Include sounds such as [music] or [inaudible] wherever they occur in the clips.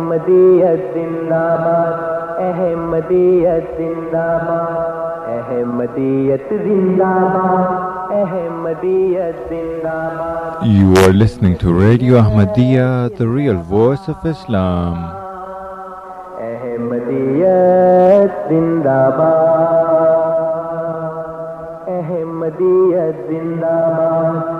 احمدیت زندہ باد احمدیت زندہ باد احمدیت زندہ باد احمدیت زندہ باد You are listening to Radio Ahmadiyya, the real voice of Islam. احمدیت زندہ باد احمدیت زندہ باد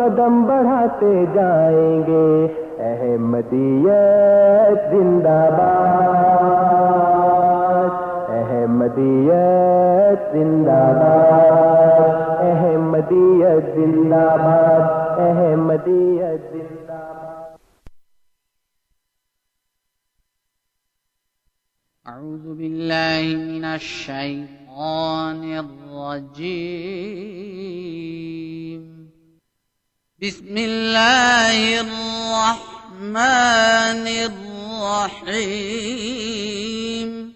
قدم بڑھاتے جائیں گے۔ احمدیت زندہ باد۔ احمدیت زندہ باد۔ احمدیت زندہ باد۔ احمدیت زندہ باد۔ أعوذ بالله من الشيطان الرجيم بسم الله الرحمن الرحيم.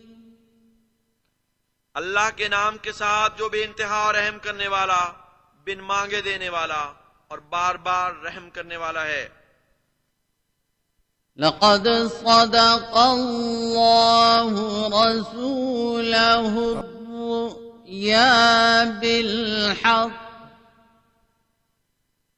اللہ کے نام کے ساتھ جو بے انتہا رحم کرنے والا بن مانگے دینے والا اور بار بار رحم کرنے والا ہے۔ لقد صدق الله رسوله الرؤيا بالحق.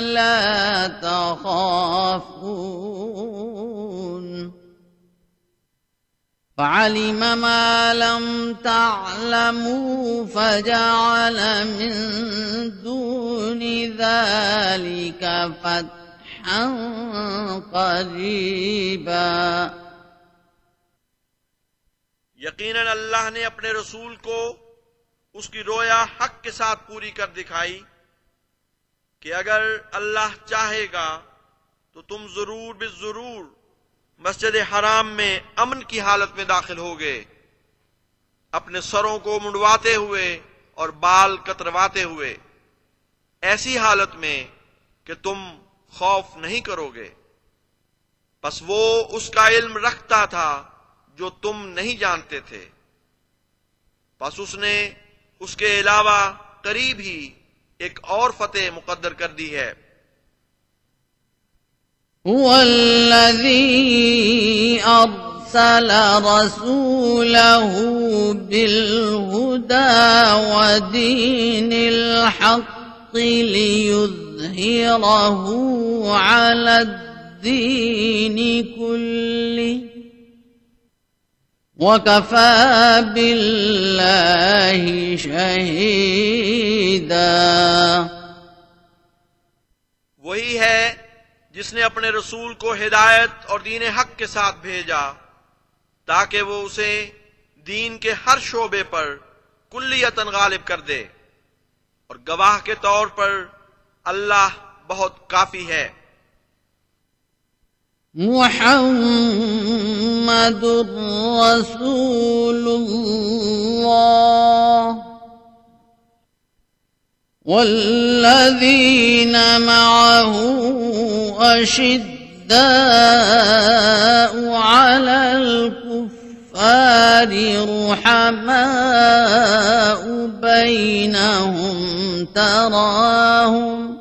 لا تخافون. فعلم ما لم تعلموا فجعل من دون ذلك فتحا قريبا. یقیناً اللہ نے اپنے رسول کو اس کی رویا حق کے ساتھ پوری کر دکھائی۔ کہ اگر اللہ چاہے گا تو تم ضرور بے ضرور مسجد حرام میں امن کی حالت میں داخل ہوگے۔ اپنے سروں کو منڈواتے ہوئے اور بال کترواتے ہوئے۔ ایسی حالت میں کہ تم خوف نہیں کرو گے۔ بس وہ اس کا علم رکھتا تھا جو تم نہیں جانتے تھے۔ بس اس نے اس کے علاوہ قریب ہی ایک اور فتح مقدر کر دی ہے۔ هو الذي أرسل رسوله بالهدى ودين الحق ليظهره على الدين كله. وكفى بالله شهيدا۔ وہی ہے جس نے اپنے رسول کو ہدایت اور دین حق کے ساتھ بھیجا، تاکہ وہ اسے دین کے ہر شعبے پر کلیتن غالب کر دے۔ اور گواہ کے طور پر اللہ بہت کافی ہے۔ محمد رسول الله. والذين معه أشداء على الكفار رحماء بينهم تراهم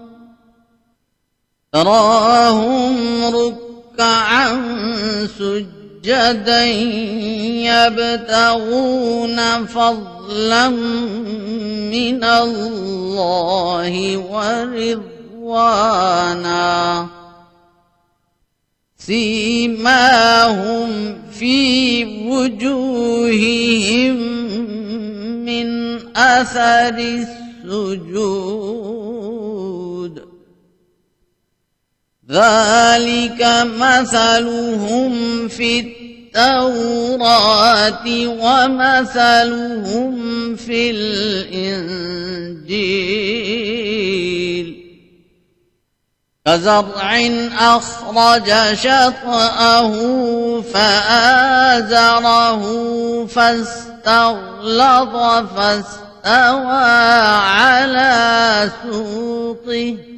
تراهم ركعا سجدا يبتغون فضلا من الله ورضوانا. سيماهم في وجوههم من أثر السجود. ذلك مثلهم في التوراة ومثلهم في الإنجيل كزرع أخرج شطأه فآزره فاستغلظ فاستوى على سوقه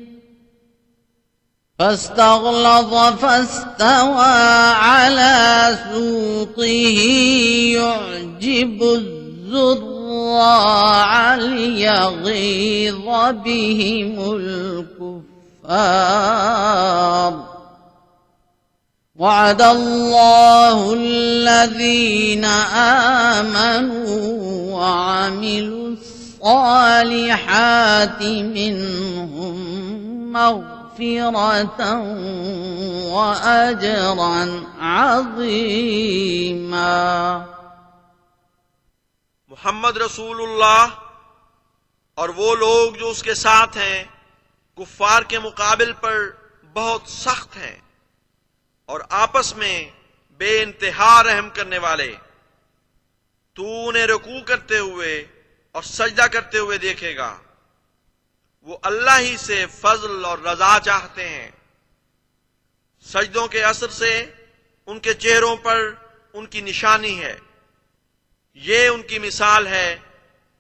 فاستغلظ فاستوى على سوقه يعجب الزراع ليغيظ بهم الكفار وعد الله الذين آمنوا وعملوا الصالحات منهم مغفرة وأجرا عظيما. محمد رسول اللہ اور وہ لوگ جو اس کے ساتھ ہیں، کفار کے مقابل پر بہت سخت ہیں اور آپس میں بے انتہا رحم کرنے والے۔ تو انہیں رکوع کرتے ہوئے اور سجدہ کرتے ہوئے دیکھے گا۔ وہ اللہ ہی سے فضل اور رضا چاہتے ہیں۔ سجدوں کے اثر سے ان کے چہروں پر ان کی نشانی ہے۔ یہ ان کی مثال ہے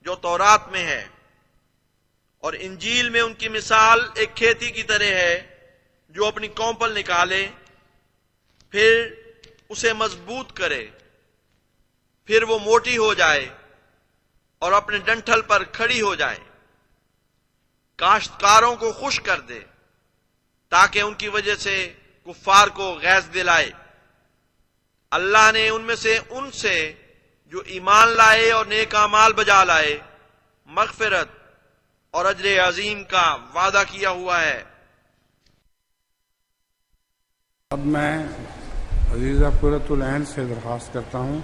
جو تورات میں ہے۔ اور انجیل میں ان کی مثال ایک کھیتی کی طرح ہے جو اپنی کومپل نکالے، پھر اسے مضبوط کرے، پھر وہ موٹی ہو جائے اور اپنے ڈنٹھل پر کھڑی ہو جائے۔ کاشتکاروں کو خوش کر دے تاکہ ان کی وجہ سے کفار کو غیظ دلائے۔ اللہ نے ان میں سے ان سے جو ایمان لائے اور نیک مال بجا لائے، مغفرت اور اجر عظیم کا وعدہ کیا ہوا ہے۔ اب میں عزیزہ قرۃ العین سے درخواست کرتا ہوں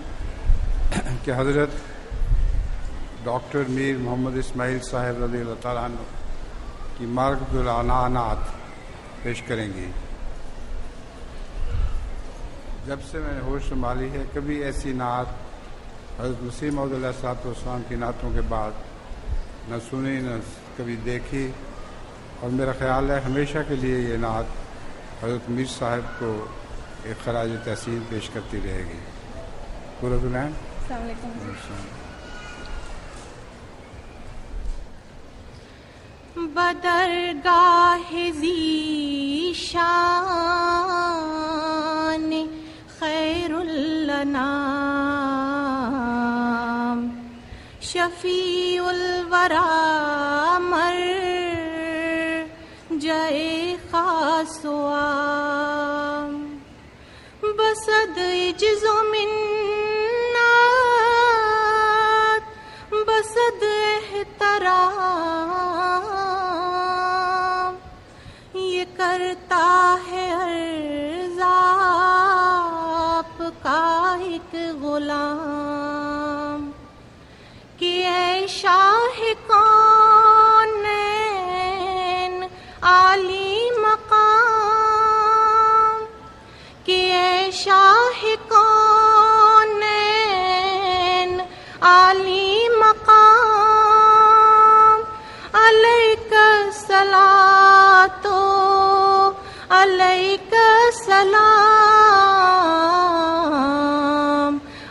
کہ حضرت ڈاکٹر میر محمد اسماعیل صاحب رضی اللہ تعالیٰ عنہ کی مارکت العنانات پیش کریں گی جب سے میں نے ہوش سنبھالی ہے کبھی ایسی نعت حضرت مسیم علیہ صاحب والسلام کی نعتوں کے بعد نہ سنی نہ کبھی دیکھی۔ اور میرا خیال ہے ہمیشہ کے لیے یہ نعت حضرت میر صاحب کو ایک خراج تحسین پیش کرتی رہے گی۔ العین السلام علیکم۔ بدرگاہ ذیشان خیر النام شفیع الورا مر جائے خاص بسد جز و منات بسد احترام کرتا ہے عرض آپ کا ایک غلام کہ اے شاہ کونین عالی مقام کہ اے شاہ کونین عالی مقام علیک الصلاۃ علیک السلام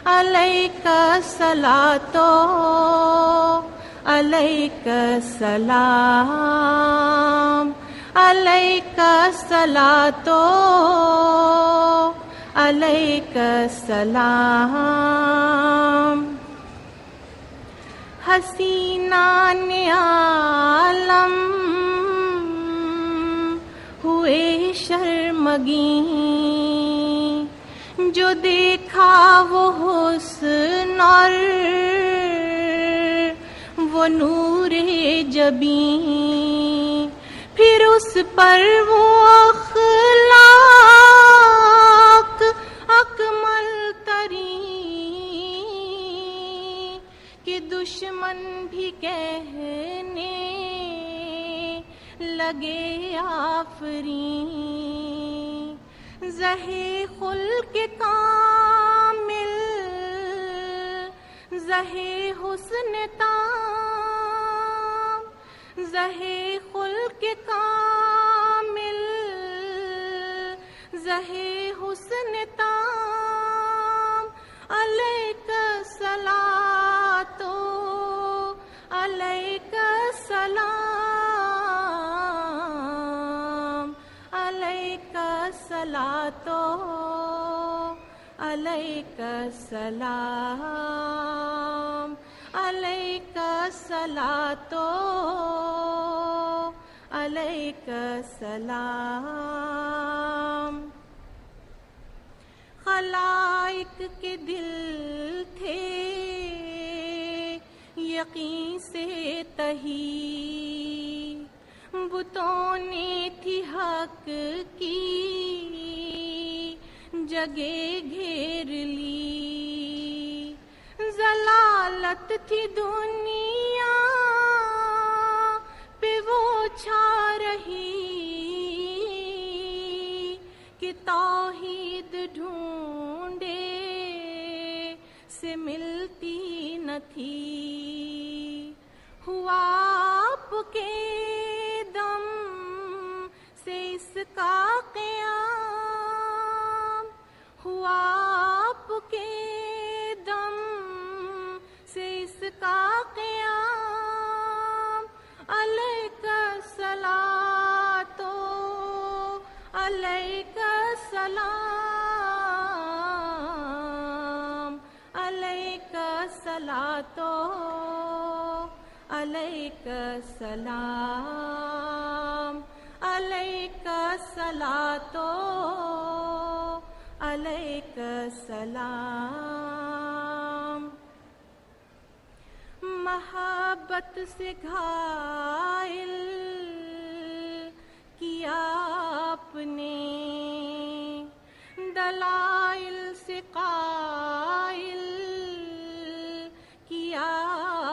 علیک الصلاۃ علیک السلام علیک الصلاۃ علیک السلام. حسینان عالم ہوئے شرمگی جو دیکھا وہ حسن اور وہ نور جبی پھر اس پر وہ اخلاق اکمل ترین، کہ دشمن بھی کہنے لگے آفرین۔ زہے خل کے کامل۔ زہے حسن تام۔ زہے خل کے کامل۔ زہے حسن تام۔ علیک سلاتو علیک سلام سلاتو علیک سلام علیک سلاتو علیک سلام خلائق کے دل تھے یقین سے تہی۔ بتوں نے تھی حق کی، جگہ گھیر لی۔ ضلالت تھی دنیا، پہ وہ چھا رہی۔ کہ توحید ڈھونڈے سے ملتی نہ تھی۔ ہوا آپ کے سے اس کا قیام ہوا آپ کے دم سے اس کا قیام علیک سلاتو علیک سلام علیک سلاتو علیک سلام سلاتو علیک سلام محبت سے گھائل کیا آپ نے؟ دلائل سے قائل کیا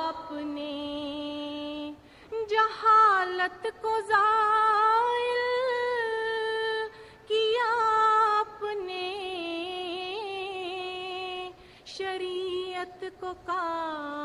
آپ نے؟ جہالت کو زائل کو کا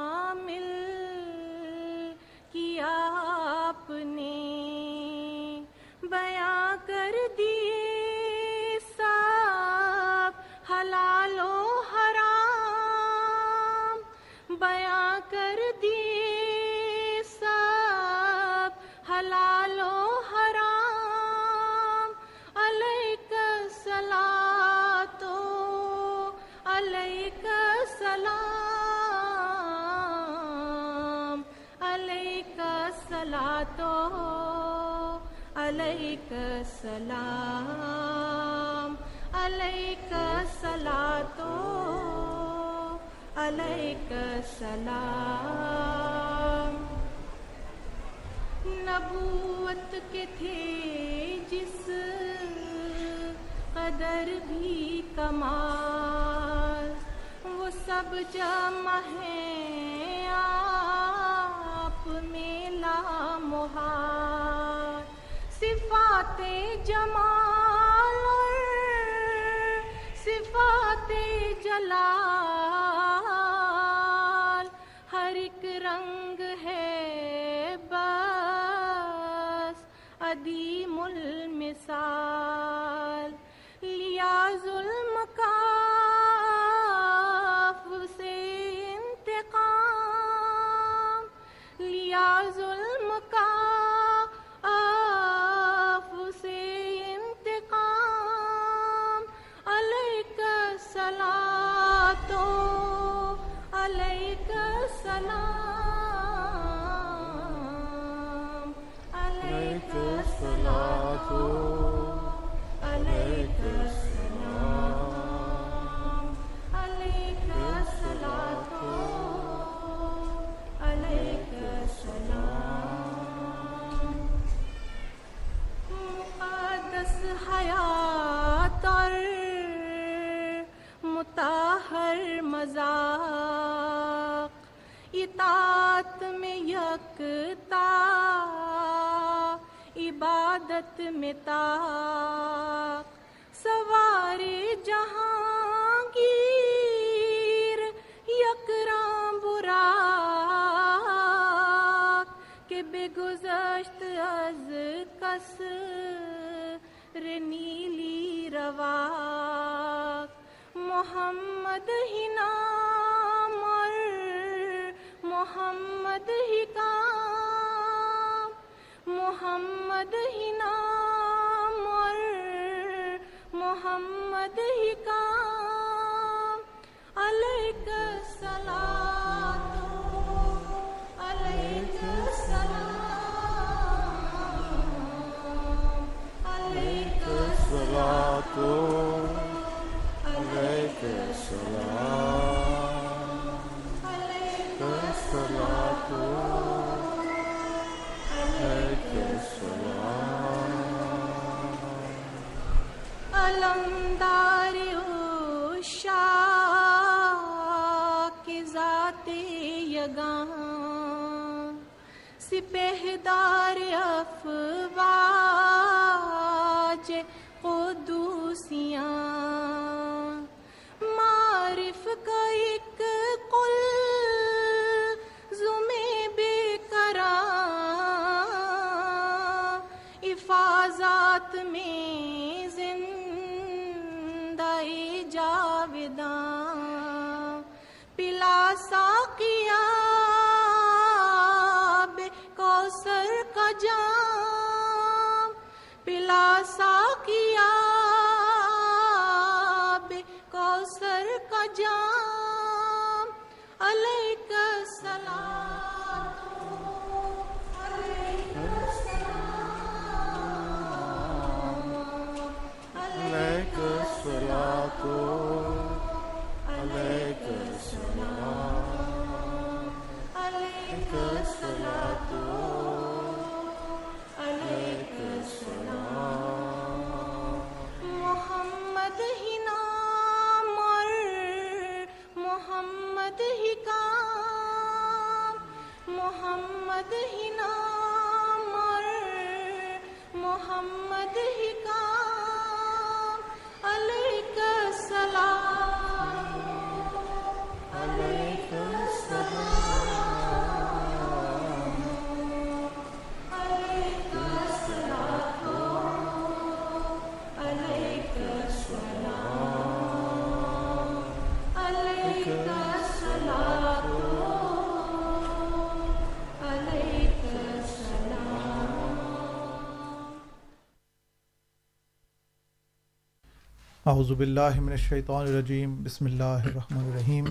اعوذ باللہ من الشیطان الرجیم، بسم اللہ الرحمن الرحیم۔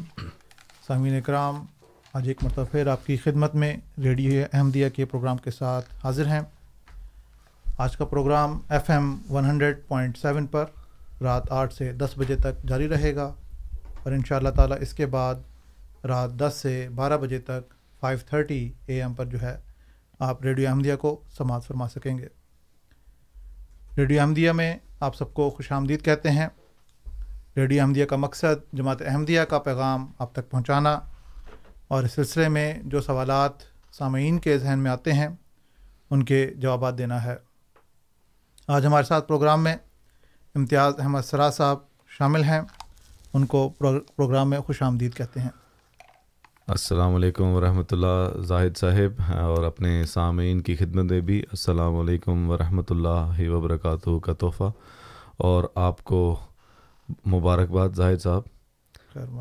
سامعین اکرام، آج ایک مرتبہ پھر آپ کی خدمت میں ریڈیو احمدیہ کے پروگرام کے ساتھ حاضر ہیں۔ آج کا programme F M one hundred point seven پر رات آٹھ سے دس بجے تک جاری رہے گا اور ان شاء اللہ تعالیٰ اس کے بعد رات دس سے بارہ بجے تک فائیو تھرٹی اے ایم پر جو ہے آپ ریڈیو احمدیہ کو سماعت فرما سکیں گے۔ ریڈیو احمدیہ میں آپ سب کو خوش آمدید کہتے ہیں۔ ریڈیو احمدیہ کا مقصد جماعت احمدیہ کا پیغام آپ تک پہنچانا اور اس سلسلے میں جو سوالات سامعین کے ذہن میں آتے ہیں، ان کے جوابات دینا ہے۔ آج ہمارے ساتھ پروگرام میں امتیاز احمد سرا صاحب شامل ہیں۔ ان کو پروگرام میں خوش آمدید کہتے ہیں۔ السلام علیکم ورحمۃ اللہ زاہد صاحب اور اپنے سامعین کی خدمت میں بھی السلام علیکم ورحمۃ اللہ وبرکاتہ کا تحفہ اور آپ کو مبارکباد زاہد صاحب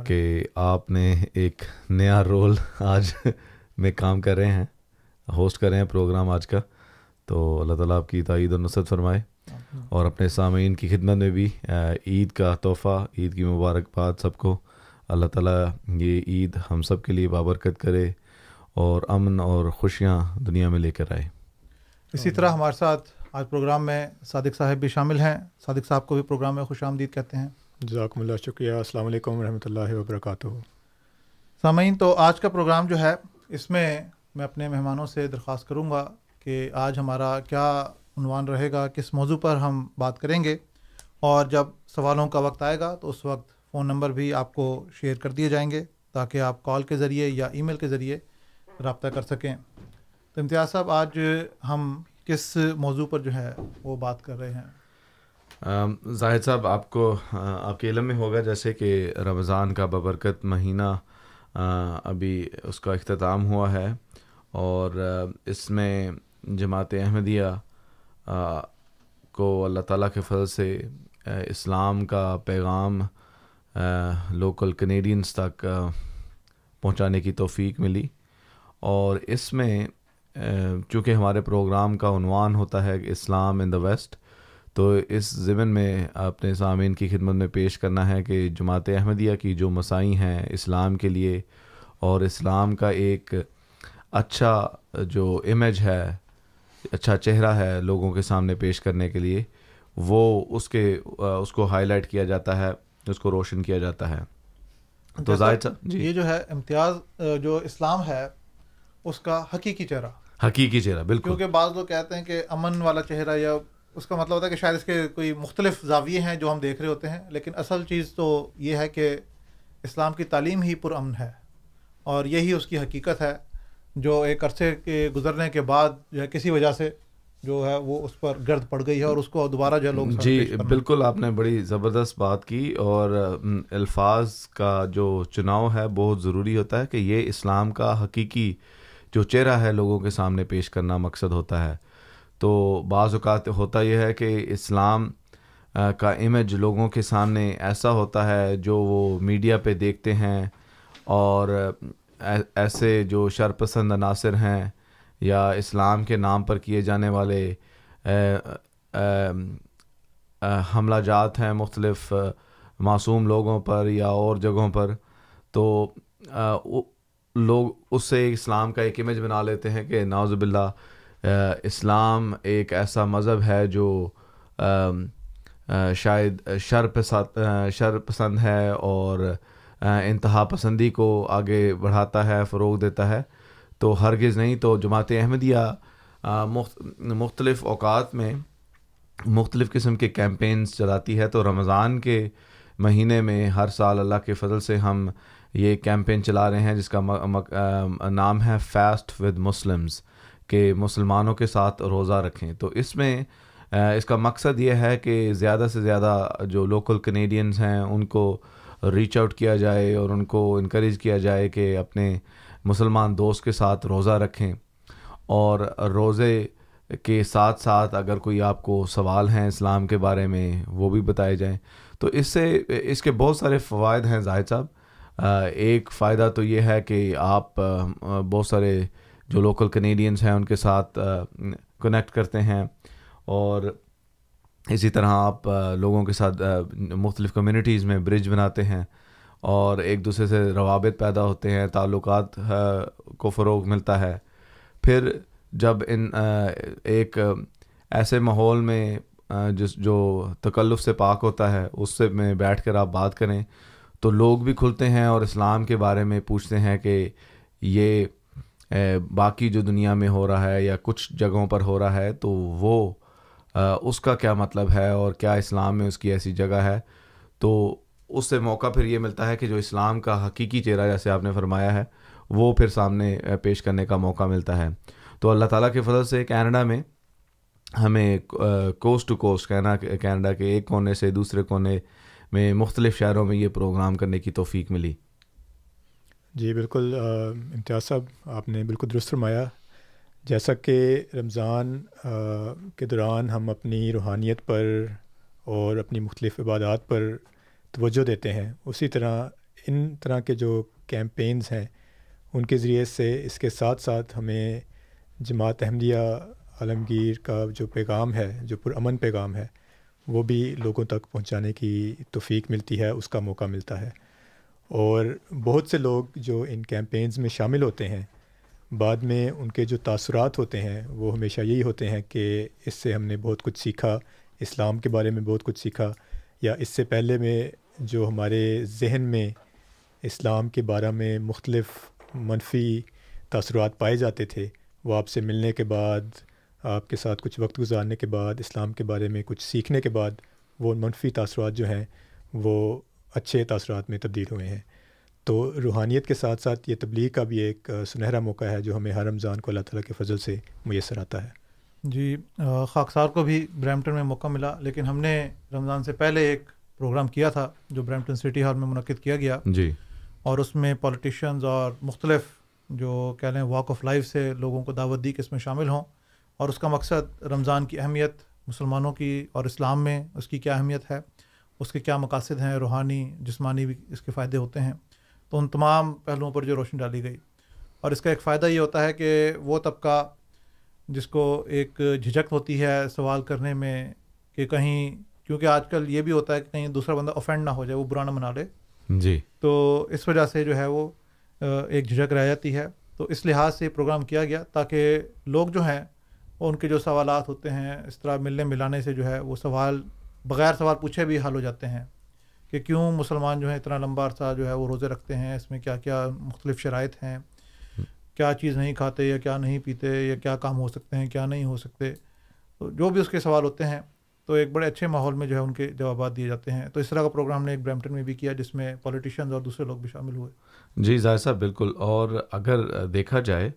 کہ آپ نے ایک نیا رول آج میں کام کر رہے ہیں ہوسٹ کر رہے ہیں پروگرام آج کا۔ تو اللہ تعالیٰ آپ کی تائید و نصرت فرمائے۔ اور اپنے سامعین کی خدمت میں بھی عید کا تحفہ عید کی مبارکباد سب کو۔ اللہ تعالیٰ یہ عید ہم سب کے لیے بابرکت کرے اور امن اور خوشیاں دنیا میں لے کر آئے۔ اسی طرح ہمارے ساتھ آج پروگرام میں صادق صاحب بھی شامل ہیں۔ صادق صاحب کو بھی پروگرام میں خوش آمدید کہتے ہیں۔ جزاکم اللہ شکریہ۔ السلام علیکم ورحمۃ اللہ وبرکاتہ۔ سامعین تو آج کا پروگرام جو ہے اس میں میں اپنے مہمانوں سے درخواست کروں گا کہ آج ہمارا کیا عنوان رہے گا کس موضوع پر ہم بات کریں گے اور جب سوالوں کا وقت آئے گا تو اس وقت فون نمبر بھی آپ کو شیئر کر دیے جائیں گے تاکہ آپ کال کے ذریعے یا ای میل کے ذریعے رابطہ کر سکیں۔ تو امتیاز صاحب، آج ہم کس موضوع پر جو ہے وہ بات کر رہے ہیں؟ زاہد صاحب، آپ کو آپ کے علم میں ہوگا، جیسے کہ رمضان کا ببرکت مہینہ ابھی اس کا اختتام ہوا ہے اور اس میں جماعت احمدیہ کو اللہ تعالیٰ کے فضل سے اسلام کا پیغام لوکل کنیڈینس تک پہنچانے کی توفیق ملی۔ اور اس میں چونکہ ہمارے پروگرام کا عنوان ہوتا ہے اسلام ان دا ویسٹ تو اس ضمن میں اپنے سامعین کی خدمت میں پیش کرنا ہے کہ جماعت احمدیہ کی جو مسائیں ہیں اسلام کے لیے، اور اسلام کا ایک اچھا جو امیج ہے اچھا چہرہ ہے لوگوں کے سامنے پیش کرنے کے لیے، وہ اس کے اس کو ہائی لائٹ کیا جاتا ہے۔ اس کو روشن کیا جاتا ہے۔ تو زائد جی۔ یہ جو ہے امتیاز جو اسلام ہے اس کا حقیقی چہرہ۔ حقیقی چہرہ بالکل۔ کیونکہ بعض لوگ کہتے ہیں کہ امن والا چہرہ یا اس کا مطلب ہوتا ہے کہ شاید اس کے کوئی مختلف زاویے ہیں جو ہم دیکھ رہے ہوتے ہیں لیکن اصل چیز تو یہ ہے کہ اسلام کی تعلیم ہی پرامن ہے۔ اور یہی اس کی حقیقت ہے جو ایک عرصے کے گزرنے کے بعد جو ہے کسی وجہ سے جو ہے وہ اس پر گرد پڑ گئی ہے اور اس کو دوبارہ جو ہے لوگ جی بالکل آپ نے بڑی زبردست بات کی اور الفاظ کا جو چناؤ ہے بہت ضروری ہوتا ہے کہ یہ اسلام کا حقیقی جو چہرہ ہے لوگوں کے سامنے پیش کرنا مقصد ہوتا ہے۔ تو بعض اوقات ہوتا یہ ہے کہ اسلام کا امیج لوگوں کے سامنے ایسا ہوتا ہے جو وہ میڈیا پہ دیکھتے ہیں اور ایسے جو شرپسند عناصر ہیں یا اسلام کے نام پر کیے جانے والے حملہ جات ہیں مختلف معصوم لوگوں پر یا اور جگہوں پر، تو لوگ اس سے اسلام کا ایک امیج بنا لیتے ہیں کہ ناوز باللہ اسلام ایک ایسا مذہب ہے جو شاید شر پسند شر پسند ہے اور انتہا پسندی کو آگے بڑھاتا ہے، فروغ دیتا ہے۔ تو ہرگز نہیں، تو جماعت احمدیہ مختلف اوقات میں مختلف قسم کے کیمپینز چلاتی ہے۔ تو رمضان کے مہینے میں ہر سال اللہ کے فضل سے ہم یہ کیمپین چلا رہے ہیں، جس کا نام ہے فاسٹ ود مسلمز کہ مسلمانوں کے ساتھ روزہ رکھیں۔ تو اس میں اس کا مقصد یہ ہے کہ زیادہ سے زیادہ جو لوکل کنیڈینز ہیں، ان کو ریچ آؤٹ کیا جائے اور ان کو انکریج کیا جائے کہ اپنے مسلمان دوست کے ساتھ روزہ رکھیں اور روزے کے ساتھ ساتھ اگر کوئی آپ کو سوال ہیں اسلام کے بارے میں، وہ بھی بتائے جائیں۔ تو اس سے، اس کے بہت سارے فوائد ہیں زاہد صاحب۔ ایک فائدہ تو یہ ہے کہ آپ بہت سارے جو لوکل کنیڈینس ہیں ان کے ساتھ کنیکٹ کرتے ہیں اور اسی طرح آپ لوگوں کے ساتھ مختلف کمیونٹیز میں برج بناتے ہیں۔ اور ایک دوسرے سے روابط پیدا ہوتے ہیں، تعلقات کو فروغ ملتا ہے۔ پھر جب ان ایک ایسے ماحول میں جس، جو تکلف سے پاک ہوتا ہے، اس سے میں بیٹھ کر آپ بات کریں تو لوگ بھی کھلتے ہیں اور اسلام کے بارے میں پوچھتے ہیں کہ یہ باقی جو دنیا میں ہو رہا ہے یا کچھ جگہوں پر ہو رہا ہے تو وہ اس کا کیا مطلب ہے اور کیا اسلام میں اس کی ایسی جگہ ہے۔ تو اس سے موقع پھر یہ ملتا ہے کہ جو اسلام کا حقیقی چہرہ جیسے آپ نے فرمایا ہے، وہ پھر سامنے پیش کرنے کا موقع ملتا ہے۔ تو اللہ تعالیٰ کے فضل سے کینیڈا میں ہمیں کوسٹ ٹو کوسٹ کہنا کینیڈا کے ایک کونے سے دوسرے کونے میں مختلف شہروں میں یہ پروگرام کرنے کی توفیق ملی۔ جی بالکل امتیاز صاحب، آپ نے بالکل درست فرمایا۔ جیسا کہ رمضان کے دوران ہم اپنی روحانیت پر اور اپنی مختلف عبادات پر توجہ دیتے ہیں۔ اسی طرح ان طرح کے جو کیمپینز ہیں، ان کے ذریعے سے اس کے ساتھ ساتھ ہمیں جماعت احمدیہ عالمگیر کا جو پیغام ہے، جو پرامن پیغام ہے، وہ بھی لوگوں تک پہنچانے کی توفیق ملتی ہے، اس کا موقع ملتا ہے۔ اور بہت سے لوگ جو ان کیمپینز میں شامل ہوتے ہیں، بعد میں ان کے جو تاثرات ہوتے ہیں، وہ ہمیشہ یہی ہوتے ہیں کہ اس سے ہم نے بہت کچھ سیکھا، اسلام کے بارے میں بہت کچھ سیکھا یا اس سے پہلے میں جو ہمارے ذہن میں اسلام کے بارے میں مختلف منفی تاثرات پائے جاتے تھے، وہ آپ سے ملنے کے بعد، آپ کے ساتھ کچھ وقت گزارنے کے بعد، اسلام کے بارے میں کچھ سیکھنے کے بعد وہ منفی تاثرات جو ہیں، وہ اچھے تاثرات میں تبدیل ہوئے ہیں۔ تو روحانیت کے ساتھ ساتھ یہ تبلیغ کا بھی ایک سنہرا موقع ہے جو ہمیں ہر رمضان کو اللہ تعالیٰ کے فضل سے میسر آتا ہے۔ جی خاکسار کو بھی برمپٹن میں موقع ملا، لیکن ہم نے رمضان سے پہلے ایک پروگرام کیا تھا جو برمپٹن سٹی ہال میں منعقد کیا گیا جی۔ اور اس میں پولیٹیشنز اور مختلف جو کہہ لیں واک آف لائف سے لوگوں کو دعوت دی کہ اس میں شامل ہوں۔ اور اس کا مقصد رمضان کی اہمیت مسلمانوں کی اور اسلام میں اس کی کیا اہمیت ہے اس کے کیا مقاصد ہیں روحانی جسمانی بھی اس کے فائدے ہوتے ہیں۔ تو ان تمام پہلوؤں پر جو روشنی ڈالی گئی۔ اور اس کا ایک فائدہ یہ ہوتا ہے کہ وہ طبقہ جس کو ایک جھجک ہوتی ہے سوال کرنے میں کہ کہیں کیونکہ آج کل یہ بھی ہوتا ہے کہ کہیں دوسرا بندہ اوفینڈ نہ ہو جائے وہ برا نہ منا لے۔ جی۔ تو اس وجہ سے جو ہے وہ ایک جھجک رہ جاتی ہے۔ تو اس لحاظ سے پروگرام کیا گیا تاکہ لوگ جو ہیں ان کے جو سوالات ہوتے ہیں اس طرح ملنے ملانے سے جو ہے وہ سوال بغیر سوال پوچھے بھی حل ہو جاتے ہیں۔ کہ کیوں مسلمان جو ہیں اتنا لمبا عرصہ جو ہے وہ روزے رکھتے ہیں؟ اس میں کیا کیا مختلف شرائط ہیں؟ کیا چیز نہیں کھاتے یا کیا نہیں پیتے یا کیا کام ہو سکتے ہیں کیا نہیں ہو سکتے؟ تو جو بھی اس کے سوال ہوتے ہیں تو ایک بڑے اچھے ماحول میں جو ہے ان کے جوابات دیے جاتے ہیں۔ تو اس طرح کا پروگرام نے ایک برمپٹن میں بھی کیا جس میں پولیٹیشینز اور دوسرے لوگ بھی شامل ہوئے۔ جی ظاہر صاحب، بالکل۔ اور اگر دیکھا جائے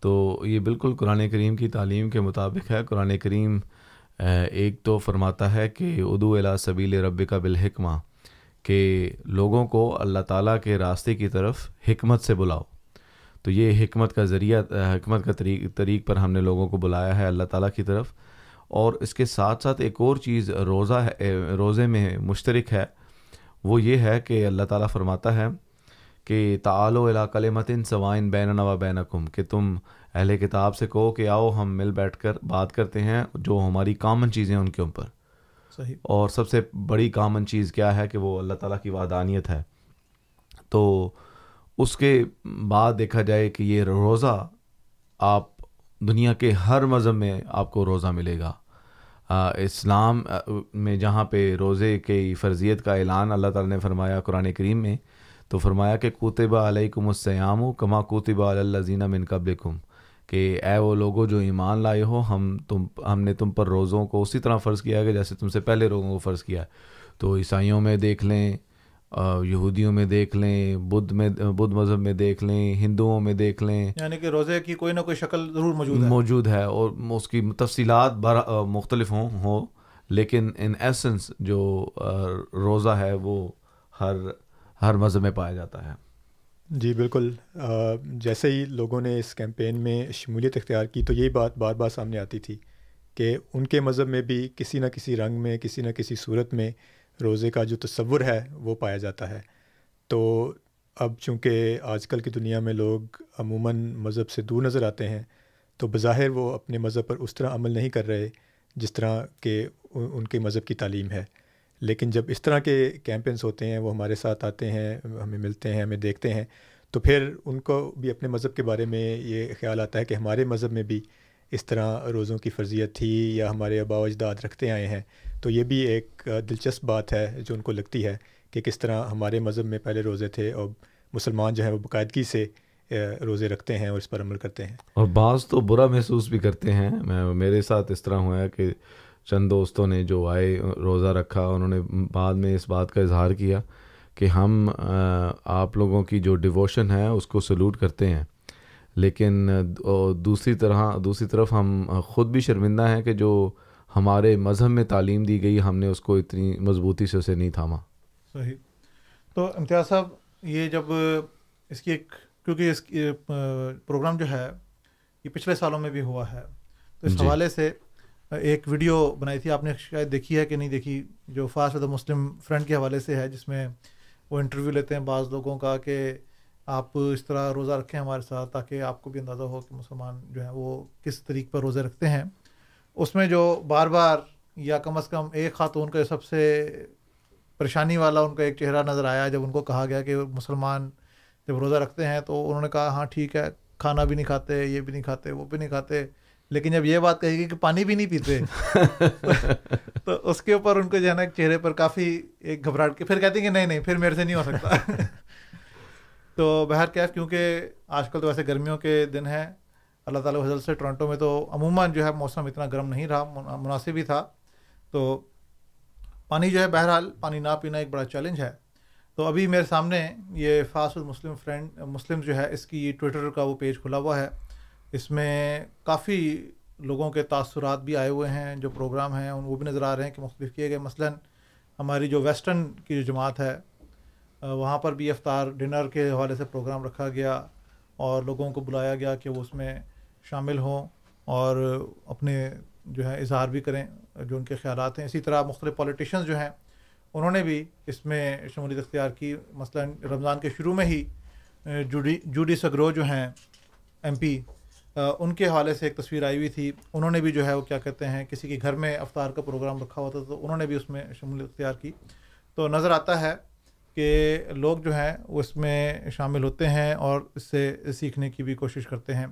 تو یہ بالکل قرآن کریم کی تعلیم کے مطابق ہے۔ قرآن کریم ایک تو فرماتا ہے کہ ادو الا سبیل رب کا بالحکمہ، کہ لوگوں کو اللہ تعالیٰ کے راستے کی طرف حکمت سے بلاؤ۔ تو یہ حکمت کا ذریعہ حکمت کا طریق طریق پر ہم نے لوگوں کو بلایا ہے اللہ تعالیٰ کی طرف۔ اور اس کے ساتھ ساتھ ایک اور چیز روزہ ہے روزے میں مشترک ہے وہ یہ ہے کہ اللہ تعالیٰ فرماتا ہے کہ تعال و علاقل متن سوائن بین و بین کم کہ تم اہل کتاب سے کہو کہ آؤ ہم مل بیٹھ کر بات کرتے ہیں جو ہماری کامن چیزیں ان کے اوپر۔ صحیح۔ اور سب سے بڑی کامن چیز کیا ہے کہ وہ اللہ تعالیٰ کی وعدانیت ہے۔ تو اس کے بعد دیکھا جائے کہ یہ روزہ آپ دنیا کے ہر مذہب میں آپ کو روزہ ملے گا۔ اسلام میں جہاں پہ روزے کی فرضیت کا اعلان اللہ تعالیٰ نے فرمایا قرآن کریم میں، تو فرمایا کہ کوتبہ علیکم السیام و کما کوتبہ اللہ من قبلکم کہ اے وہ لوگوں جو ایمان لائے ہو، ہم تم، ہم نے تم پر روزوں کو اسی طرح فرض کیا کہ جیسے تم سے پہلے روزوں کو فرض کیا تو عیسائیوں میں دیکھ لیں یہودیوں میں دیکھ لیں بدھ میں بدھ مذہب میں دیکھ لیں ہندوؤں میں دیکھ لیں۔ یعنی کہ روزے کی کوئی نہ کوئی شکل ضرور موجود ہے۔ موجود ہے اور اس کی تفصیلات مختلف ہوں ہوں۔ لیکن ان ایسنس جو روزہ ہے وہ ہر ہر مذہب میں پایا جاتا ہے۔ جی بالکل۔ جیسے ہی لوگوں نے اس کیمپین میں شمولیت اختیار کی تو یہی بات بار بار سامنے آتی تھی کہ ان کے مذہب میں بھی کسی نہ کسی رنگ میں کسی نہ کسی صورت میں روزے کا جو تصور ہے وہ پایا جاتا ہے۔ تو اب چونکہ آج کل کی دنیا میں لوگ عموماً مذہب سے دور نظر آتے ہیں، تو بظاہر وہ اپنے مذہب پر اس طرح عمل نہیں کر رہے جس طرح کہ ان کے مذہب کی تعلیم ہے۔ لیکن جب اس طرح کے کیمپینس ہوتے ہیں، وہ ہمارے ساتھ آتے ہیں، ہمیں ملتے ہیں، ہمیں دیکھتے ہیں، تو پھر ان کو بھی اپنے مذہب کے بارے میں یہ خیال آتا ہے کہ ہمارے مذہب میں بھی اس طرح روزوں کی فرضیت تھی یا ہمارے آبا و اجداد رکھتے آئے ہیں۔ تو یہ بھی ایک دلچسپ بات ہے جو ان کو لگتی ہے کہ کس طرح ہمارے مذہب میں پہلے روزے تھے اور مسلمان جو ہیں وہ باقاعدگی سے روزے رکھتے ہیں اور اس پر عمل کرتے ہیں۔ اور بعض تو برا محسوس بھی کرتے ہیں۔ میں، میرے ساتھ اس طرح ہوا ہے کہ چند دوستوں نے جو آئے، روزہ رکھا، انہوں نے بعد میں اس بات کا اظہار کیا کہ ہم آپ لوگوں کی جو ڈیووشن ہے اس کو سلوٹ کرتے ہیں۔ لیکن دوسری طرح، دوسری طرف ہم خود بھی شرمندہ ہیں کہ جو ہمارے مذہب میں تعلیم دی گئی ہم نے اس کو اتنی مضبوطی سے اسے نہیں تھاما۔ صحیح۔ تو امتیاز صاحب یہ جب اس کی ایک کیونکہ اس پروگرام جو ہے یہ پچھلے سالوں میں بھی ہوا ہے۔ تو اس جی۔ حوالے سے ایک ویڈیو بنائی تھی آپ نے شاید دیکھی ہے کہ نہیں دیکھی جو فاسٹ دا مسلم فرینڈ کے حوالے سے ہے جس میں وہ انٹرویو لیتے ہیں بعض لوگوں کا کہ آپ اس طرح روزہ رکھیں ہمارے ساتھ تاکہ آپ کو بھی اندازہ ہو کہ مسلمان جو ہیں وہ کس طریقے پر روزے رکھتے ہیں۔ اس میں جو بار بار یا کم از کم ایک خاتون کا سب سے پریشانی والا ان کا ایک چہرہ نظر آیا جب ان کو کہا گیا کہ مسلمان جب روزہ رکھتے ہیں تو انہوں نے کہا ہاں ٹھیک ہے کھانا بھی نہیں کھاتے یہ بھی نہیں کھاتے وہ بھی نہیں کھاتے۔ لیکن جب یہ بات کہی گئی کہ پانی بھی نہیں پیتے [laughs] تو اس کے اوپر ان کو جو ہے نا چہرے پر کافی ایک گھبراہٹ کے پھر کہتے ہیں کہ نہیں نہیں پھر میرے سے نہیں ہو سکتا۔ [laughs] تو بہر کیف کیونکہ آج کل تو ویسے گرمیوں کے دن ہیں اللہ تعالیٰ حضرت سے ٹورنٹو میں تو عموماً جو ہے موسم اتنا گرم نہیں رہا مناسب ہی تھا۔ تو پانی جو ہے بہرحال پانی نہ پینا ایک بڑا چیلنج ہے۔ تو ابھی میرے سامنے یہ فاسٹ مسلم فرینڈ، مسلم جو ہے اس کی ٹویٹر کا وہ پیج کھلا ہوا ہے۔ اس میں کافی لوگوں کے تاثرات بھی آئے ہوئے ہیں، جو پروگرام ہیں، ان وہ بھی نظر آ رہے ہیں کہ مختلف کیے گئے۔ مثلا ہماری جو ویسٹرن کی جو جماعت ہے وہاں پر بھی افطار، ڈنر کے حوالے سے پروگرام رکھا گیا اور لوگوں کو بلایا گیا کہ وہ اس میں شامل ہوں اور اپنے جو ہے اظہار بھی کریں جو ان کے خیالات ہیں۔ اسی طرح مختلف پولیٹیشنز جو ہیں، انہوں نے بھی اس میں شمولیت اختیار کی۔ مثلا رمضان کے شروع میں ہی، جوڈی جوڈی سگرو جو ہیں، ایم پی ان کے حوالے سے ایک تصویر آئی ہوئی تھی۔ انہوں نے بھی جو ہے وہ کیا کہتے ہیں، کسی کے گھر میں افطار کا پروگرام رکھا ہوا تھا تو انہوں نے بھی اس میں شمولیت اختیار کی۔ تو نظر آتا ہے کہ لوگ جو ہیں وہ اس میں شامل ہوتے ہیں اور اس سے سیکھنے کی بھی کوشش کرتے ہیں۔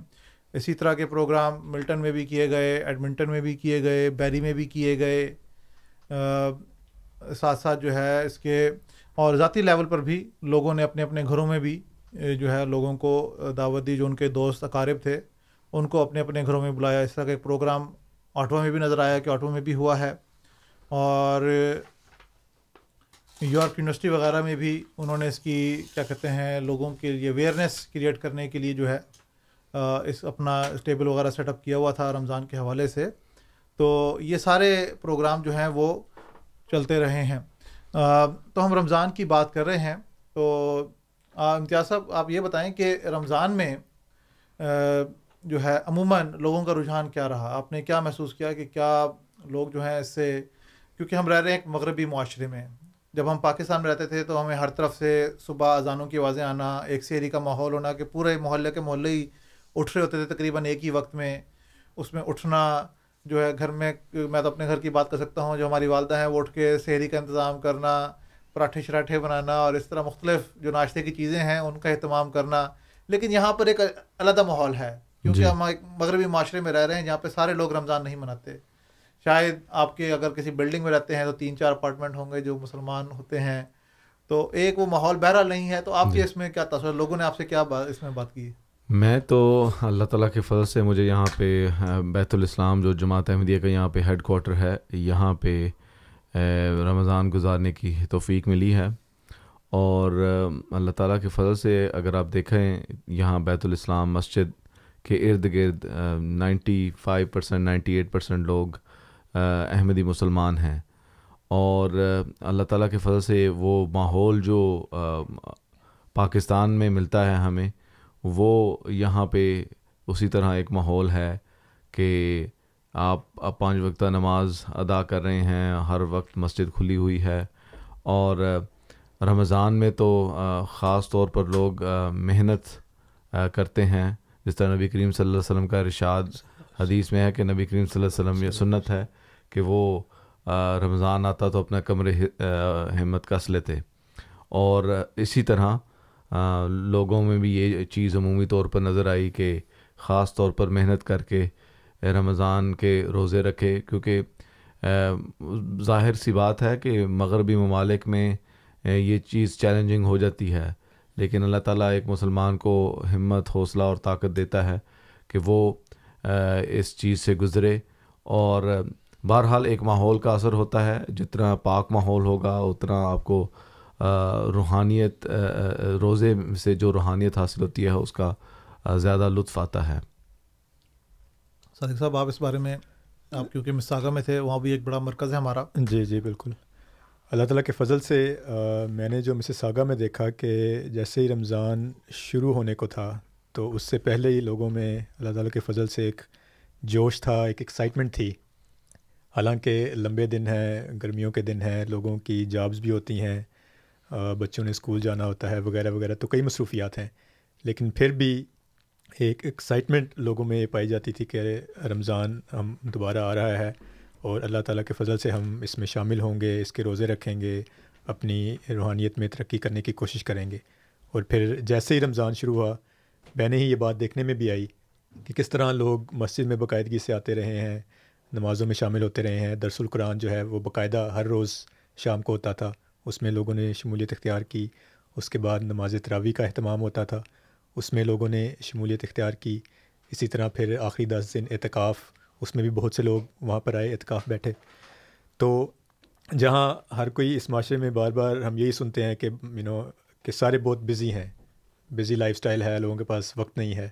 اسی طرح کے پروگرام ملٹن میں بھی کیے گئے، ایڈمنٹن میں بھی کیے گئے، بیری میں بھی کیے گئے ساتھ ساتھ جو ہے اس کے اور ذاتی لیول پر بھی لوگوں نے اپنے اپنے گھروں میں بھی جو ہے لوگوں کو دعوت دی، جو ان کے دوست اقارب تھے، ان کو اپنے اپنے گھروں میں بلایا۔ اس طرح کا ایک پروگرام آٹو میں بھی نظر آیا کہ آٹو میں بھی ہوا ہے۔ اور یارک یونیورسٹی وغیرہ میں بھی انہوں نے اس کی، کیا کہتے ہیں، لوگوں کے لیے اویئرنیس کریٹ کرنے کے لیے جو ہے اس اپنا ٹیبل وغیرہ سیٹ اپ کیا ہوا تھا رمضان کے حوالے سے۔ تو یہ سارے پروگرام جو ہیں وہ چلتے رہے ہیں۔ تو ہم رمضان کی بات کر رہے ہیں۔ تو امتیاز صاحب، آپ یہ بتائیں کہ رمضان میں جو ہے، عموماً لوگوں کا رجحان کیا رہا؟ آپ نے کیا محسوس کیا کہ کیا لوگ جو ہیں اس سے، کیونکہ ہم رہ رہے ہیں ایک مغربی معاشرے میں۔ جب ہم پاکستان میں رہتے تھے تو ہمیں ہر طرف سے صبح اذانوں کی آوازیں آنا، ایک سیری کا ماحول ہونا کہ پورے محلے کے محلے ہی اٹھ رہے ہوتے تھے تقریباً ایک ہی وقت میں اس میں اٹھنا جو ہے گھر میں میں تو اپنے گھر کی بات کر سکتا ہوں جو ہماری والدہ ہیں وہ اٹھ کے سحری کا انتظام کرنا پراٹھے شراٹھے بنانا اور اس طرح مختلف جو ناشتے کی چیزیں ہیں ان کا اہتمام کرنا۔ لیکن یہاں پر ایک علیحدہ ماحول ہے کیونکہ جی. ہم مغربی معاشرے میں رہ رہے ہیں جہاں پہ سارے لوگ رمضان نہیں مناتے۔ شاید آپ کے اگر کسی بلڈنگ میں رہتے ہیں تو تین چار اپارٹمنٹ ہوں گے جو مسلمان ہوتے ہیں۔ تو ایک وہ ماحول بہرحال نہیں ہے تو آپ کے جی. اس میں کیا تاثر لوگوں نے آپ سے کیا اس میں بات کی؟ میں تو اللہ تعالیٰ کے فضل سے مجھے یہاں پہ بیت الاسلام جو جماعت احمدیہ کا یہاں پہ ہیڈ کوارٹر ہے، یہاں پہ رمضان گزارنے کی توفیق ملی ہے۔ اور اللہ تعالیٰ کے فضل سے اگر آپ دیکھیں، یہاں بیت الاسلام مسجد کے ارد گرد ninety five percent ninety eight percent لوگ احمدی مسلمان ہیں۔ اور اللہ تعالیٰ کے فضل سے وہ ماحول جو پاکستان میں ملتا ہے ہمیں وہ یہاں پہ اسی طرح ایک ماحول ہے کہ آپ پانچ وقتہ نماز ادا کر رہے ہیں، ہر وقت مسجد کھلی ہوئی ہے اور رمضان میں تو خاص طور پر لوگ محنت کرتے ہیں۔ جس طرح نبی کریم صلی اللہ علیہ وسلم کا ارشاد حدیث میں ہے کہ نبی کریم صلی اللہ علیہ وسلم یہ سنت ہے کہ وہ رمضان آتا تو اپنا کمرے ہمت کس لیتے۔ اور اسی طرح لوگوں میں بھی یہ چیز عمومی طور پر نظر آئی کہ خاص طور پر محنت کر کے رمضان کے روزے رکھے، کیونکہ ظاہر سی بات ہے کہ مغربی ممالک میں یہ چیز چیلنجنگ ہو جاتی ہے، لیکن اللہ تعالیٰ ایک مسلمان کو ہمت، حوصلہ اور طاقت دیتا ہے کہ وہ اس چیز سے گزرے اور بہرحال ایک ماحول کا اثر ہوتا ہے، جتنا پاک ماحول ہوگا، اتنا آپ کو روحانیت روزے سے جو روحانیت حاصل ہوتی ہے اس کا زیادہ لطف آتا ہے۔ صادق صاحب آپ اس بارے میں آپ کیونکہ مساگا میں تھے وہاں بھی ایک بڑا مرکز ہے ہمارا۔ جی جی بالکل۔ اللہ تعالیٰ کے فضل سے میں نے جو مسز ساگا میں دیکھا کہ جیسے ہی رمضان شروع ہونے کو تھا تو اس سے پہلے ہی لوگوں میں اللہ تعالیٰ کے فضل سے ایک جوش تھا ایک ایکسائٹمنٹ تھی۔ حالانکہ لمبے دن ہیں گرمیوں کے دن ہیں لوگوں کی جابس بھی ہوتی ہیں۔ بچوں نے اسکول جانا ہوتا ہے، وغیرہ وغیرہ، تو کئی مصروفیات ہیں۔ لیکن پھر بھی ایک ایکسائٹمنٹ لوگوں میں یہ پائی جاتی تھی کہ رمضان ہم دوبارہ آ رہا ہے اور اللہ تعالیٰ کے فضل سے ہم اس میں شامل ہوں گے، اس کے روزے رکھیں گے، اپنی روحانیت میں ترقی کرنے کی کوشش کریں گے۔ اور پھر جیسے ہی رمضان شروع ہوا، میں نے ہی یہ بات دیکھنے میں بھی آئی کہ کس طرح لوگ مسجد میں باقاعدگی سے آتے رہے ہیں، نمازوں میں شامل ہوتے رہے ہیں۔ درس القرآن جو ہے، وہ باقاعدہ ہر روز شام کو ہوتا تھا۔ اس میں لوگوں نے شمولیت اختیار کی، اس کے بعد نماز تراوی کا اہتمام ہوتا تھا۔ اس میں لوگوں نے شمولیت اختیار کی۔ اسی طرح پھر آخری دس دن اعتکاف، اس میں بھی بہت سے لوگ وہاں پر آئے اعتکاف بیٹھے۔ تو جہاں ہر کوئی اس معاشرے میں بار بار ہم یہی سنتے ہیں کہ یو نو کہ سارے بہت بزی ہیں۔ بزی لائف سٹائل ہے، لوگوں کے پاس وقت نہیں ہے۔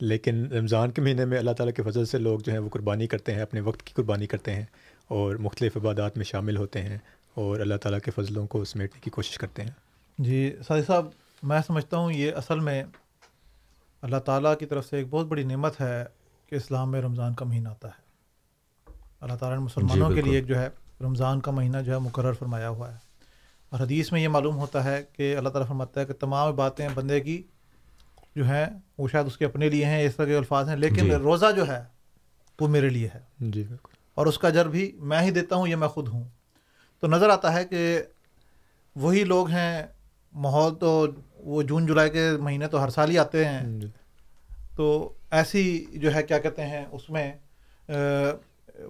لیکن رمضان کے مہینے میں اللہ تعالیٰ کے فضل سے لوگ جو ہیں وہ قربانی کرتے ہیں، اپنے وقت کی قربانی کرتے ہیں اور مختلف عبادات میں شامل ہوتے ہیں۔ اور اللہ تعالیٰ کے فضلوں کو سمیٹنے کی کوشش کرتے ہیں۔ جی سادی صاحب میں سمجھتا ہوں یہ اصل میں اللہ تعالیٰ کی طرف سے ایک بہت بڑی نعمت ہے کہ اسلام میں رمضان کا مہینہ آتا ہے۔ اللہ تعالیٰ نے مسلمانوں کے لیے ایک جو ہے رمضان کا مہینہ جو ہے مقرر فرمایا ہوا ہے۔ اور حدیث میں یہ معلوم ہوتا ہے کہ اللہ تعالیٰ فرماتا ہے کہ تمام باتیں بندے کی جو ہیں وہ شاید اس کے اپنے لیے ہیں اس طرح کے الفاظ ہیں لیکن جی۔ روزہ جو ہے وہ میرے لیے ہے۔ جی بالکل۔ اور اس کا جر بھی میں ہی دیتا ہوں یا میں خود ہوں۔ تو نظر آتا ہے کہ وہی لوگ ہیں ماحول تو وہ جون جولائی کے مہینے تو ہر سال ہی آتے ہیں۔ جی۔ تو ایسی جو ہے کیا کہتے ہیں اس میں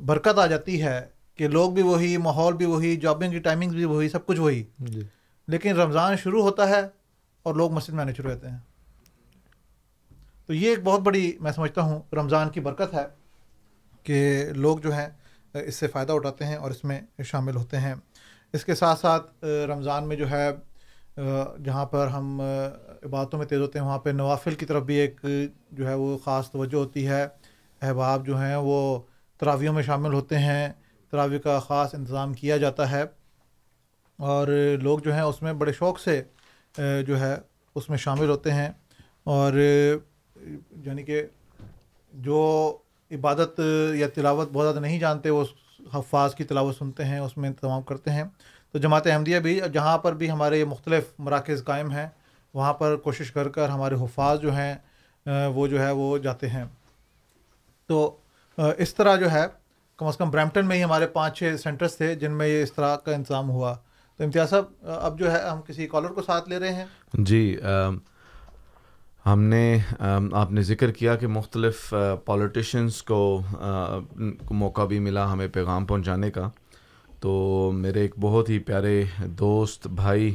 برکت آ جاتی ہے کہ لوگ بھی وہی ماحول بھی وہی جابنگ کی ٹائمنگ بھی وہی سب کچھ وہی۔ جی۔ لیکن رمضان شروع ہوتا ہے اور لوگ مسجد میں آنے شروع ہوتے ہیں۔ تو یہ ایک بہت بڑی میں سمجھتا ہوں رمضان کی برکت ہے کہ لوگ جو ہیں اس سے فائدہ اٹھاتے ہیں اور اس میں شامل ہوتے ہیں۔ اس کے ساتھ ساتھ رمضان میں جو ہے جہاں پر ہم عبادتوں میں تیز ہوتے ہیں، وہاں پہ نوافل کی طرف بھی ایک جو ہے وہ خاص توجہ ہوتی ہے۔ احباب جو ہیں، وہ تراویوں میں شامل ہوتے ہیں۔ تراوی کا خاص انتظام کیا جاتا ہے۔ اور لوگ جو ہیں، اس میں بڑے شوق سے جو ہے، اس میں شامل ہوتے ہیں۔ اور یعنی کہ جو عبادت یا تلاوت بہت زیادہ نہیں جانتے، وہ حفاظ کی تلاوت سنتے ہیں، اس میں انتظام کرتے ہیں۔ تو جماعت احمدیہ بھی، جہاں پر بھی ہمارے مختلف مراکز قائم ہیں، وہاں پر کوشش کر کر ہمارے حفاظ جو ہیں، وہ جو ہے، وہ جاتے ہیں۔ تو، اس طرح جو ہے، کم از کم برمپٹن میں ہی ہمارے پانچ چھ سینٹرز تھے، جن میں یہ اس طرح کا انتظام ہوا۔ تو امتیاز صاحب، اب جو ہے، ہم کسی کالر کو ساتھ لے رہے ہیں؟ جی ہم نے آپ نے ذکر کیا کہ مختلف پولیٹیشنس کو موقع بھی ملا ہمیں پیغام پہنچانے کا۔ تو میرے ایک بہت ہی پیارے دوست بھائی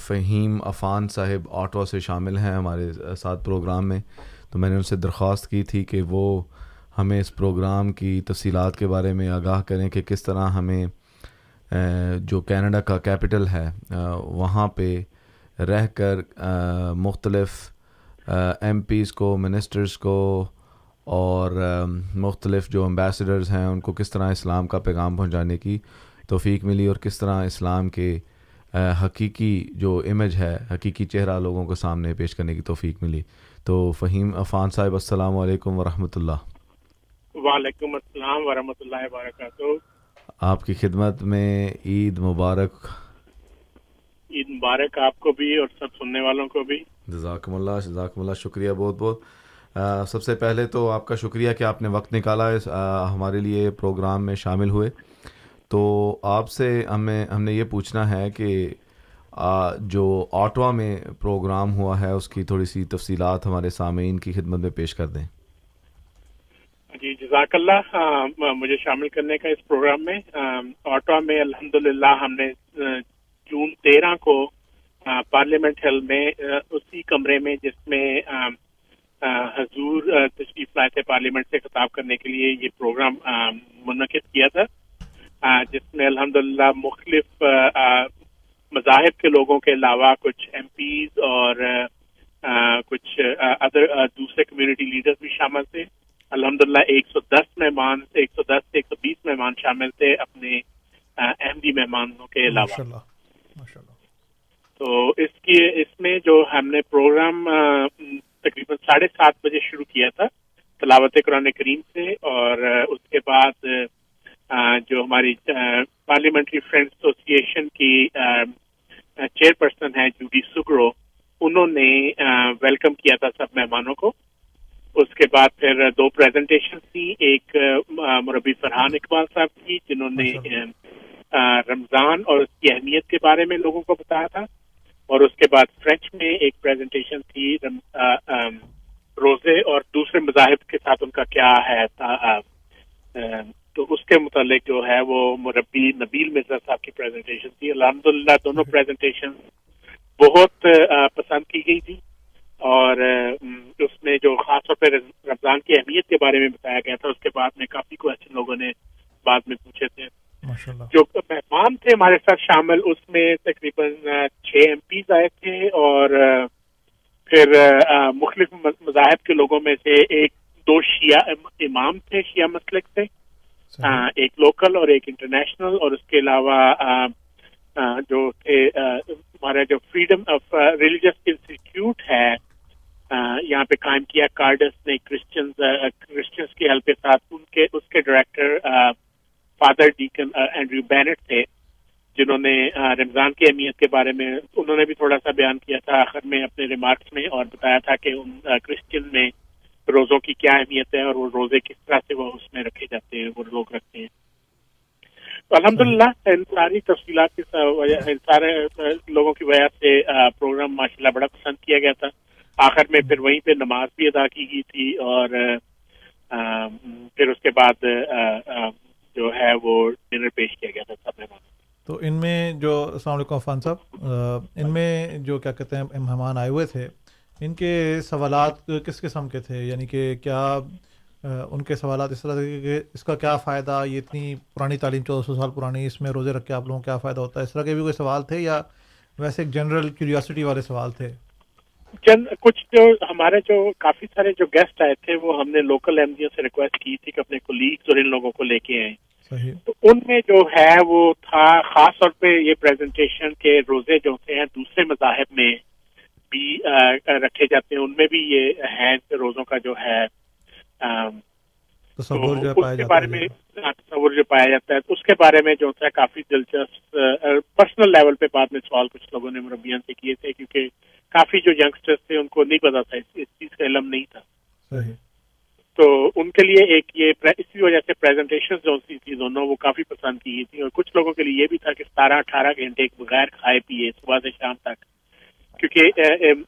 فہیم عفان صاحب آٹوا سے شامل ہیں ہمارے ساتھ پروگرام میں۔ تو میں نے ان سے درخواست کی تھی کہ وہ ہمیں اس پروگرام کی تفصیلات کے بارے میں آگاہ کریں کہ کس طرح ہمیں جو کینیڈا کا کیپٹل ہے وہاں پہ رہ کر مختلف ایم پیز کو منسٹرز کو اور مختلف جو امبیسڈرز ہیں ان کو کس طرح اسلام کا پیغام پہنچانے کی توفیق ملی اور کس طرح اسلام کے حقیقی جو امیج ہے حقیقی چہرہ لوگوں کے سامنے پیش کرنے کی توفیق ملی۔ تو فہیم عفان صاحب السلام علیکم ورحمۃ اللہ۔ وعلیکم السلام ورحمۃ اللہ وبرکاتہ۔ آپ کی خدمت میں عید مبارک۔ عید مبارک آپ کو بھی اور سب سننے والوں کو بھی۔ جزاکم اللہ جزاکم اللہ شکریہ بہت بہت۔ سب سے پہلے تو آپ کا شکریہ کہ آپ نے وقت نکالا ہمارے لیے پروگرام میں شامل ہوئے۔ تو آپ سے ہمیں ہم نے یہ پوچھنا ہے کہ جو آٹوا میں پروگرام ہوا ہے اس کی تھوڑی سی تفصیلات ہمارے سامعین کی خدمت میں پیش کر دیں۔ جی جزاک اللہ مجھے شامل کرنے کا اس پروگرام میں آٹوا میں الحمد ہم نے جون تیرہ کو پارلیمنٹ ہل میں اسی کمرے میں جس میں حضور تشریف لائے تھے پارلیمنٹ سے خطاب کرنے کے لیے یہ پروگرام منعقد کیا تھا۔ جس میں الحمد مختلف مذاہب کے لوگوں کے علاوہ کچھ ایم پیز اور کچھ ادر دوسرے کمیونٹی لیڈرز بھی شامل تھے۔ الحمد للہ ایک سو دس مہمان، ایک سو دس سے ایک سو بیس مہمان شامل تھے اپنے احمدی مہمانوں کے علاوہ۔ تو اس کی اس میں جو ہم نے پروگرام تقریباً ساڑھے سات بجے شروع کیا تھا تلاوت قرآن کریم سے اور اس کے بعد جو ہماری پارلیمنٹری فرینڈ ایسوسیشن کی چیئر پرسن ہے جوڈی سگرو انہوں نے ویلکم کیا تھا سب مہمانوں کو۔ اس کے بعد پھر دو پریزنٹیشن تھی ایک مربی فرحان اقبال صاحب کی جنہوں نے رمضان اور اس کی اہمیت کے بارے میں لوگوں کو بتایا تھا اور اس کے بعد فرینچ میں ایک پریزنٹیشن تھی روزے اور دوسرے مذاہب کے ساتھ ان کا کیا ہے تو اس کے متعلق جو ہے وہ مربی نبیل مرزا صاحب کی پریزنٹیشن تھی۔ الحمد للہ دونوں پریزنٹیشن بہت پسند کی گئی تھی اور اس میں جو خاص طور پہ رمضان کی اہمیت کے بارے میں بتایا گیا تھا، اس کے بعد میں کافی کوشچن لوگوں نے بعد میں پوچھے تھے۔ جو مہمان تھے ہمارے ساتھ شامل اس میں تقریباً چھ ایم پیز آئے تھے اور پھر مختلف مذاہب کے لوگوں میں سے ایک دو شیعہ امام تھے شیعہ مسلک سے ایک لوکل اور ایک انٹرنیشنل اور اس کے علاوہ جو تھے ہمارا جو فریڈم آف ریلیجس انسٹیٹیوٹ ہے یہاں پہ قائم کیا۔ کارڈس نے کرسچنز کرسچنس کی ہیلپ کے ساتھ ان کے اس کے director father deacon Andrew Bennett تھے، جنہوں نے رمضان کی اہمیت کے بارے میں انہوں نے بھی تھوڑا سا بیان کیا تھا آخر میں اپنے ریمارکس میں اور بتایا تھا کہ ان کرسچن میں روزوں کی کیا اہمیت ہے اور وہ روزے کس طرح سے وہ اس میں رکھے جاتے ہیں، وہ لوگ رکھتے ہیں۔ تو الحمد للہ ان ساری تفصیلات کی ان سارے لوگوں کی وجہ سے پروگرام ماشاء اللہ بڑا پسند کیا گیا تھا۔ آخر میں پھر وہیں پہ نماز بھی ادا کی گئی تھی اور پھر اس کے بعد جو ہے وہ ڈنر پیش کیا گیا تھا سب مہمان تو ان میں جو السلام علیکم عفان صاحب ان میں جو کیا کہتے ہیں مہمان آئے ہوئے تھے ان کے سوالات کس قسم کے تھے؟ یعنی کہ کیا ان کے سوالات اس طرح کہ اس کا کیا فائدہ یہ اتنی پرانی تعلیم چودہ سو سال پرانی اس میں روزے رکھ کے آپ لوگوں کو کیا فائدہ ہوتا ہے؟ اس طرح کے بھی کوئی سوال تھے یا ویسے ایک جنرل کیوریاسٹی والے سوال تھے؟ چند کچھ جو ہمارے جو کافی سارے جو گیسٹ آئے تھے وہ ہم نے لوکل ایم سے ریکویسٹ کی تھی کہ اپنے کولیگز اور ان لوگوں کو لے کے آئیں۔ تو ان میں جو ہے وہ تھا خاص طور پہ یہ پریزنٹیشن کے روزے جو ہوتے ہیں دوسرے مذاہب میں بھی رکھے جاتے ہیں۔ ان میں بھی یہ ہے روزوں کا جو ہے تصور کے بارے میں تصور جو پایا جاتا ہے۔ اس کے بارے میں جو ہوتا ہے کافی دلچسپ پرسنل لیول پہ بعد میں سوال کچھ لوگوں نے مربیان سے کیے تھے کیونکہ کافی جو یگسٹرس تھے ان کو نہیں پتا تھا اس چیز کا علم نہیں تھا۔ تو ان کے لیے ایک یہ اسی وجہ سے پریزنٹیشن جو تھی دونوں وہ کافی پسند کی تھی اور کچھ لوگوں کے لیے یہ بھی تھا کہ ستارہ اٹھارہ گھنٹے ایک بغیر کھائے پیے صبح سے شام تک۔ کیونکہ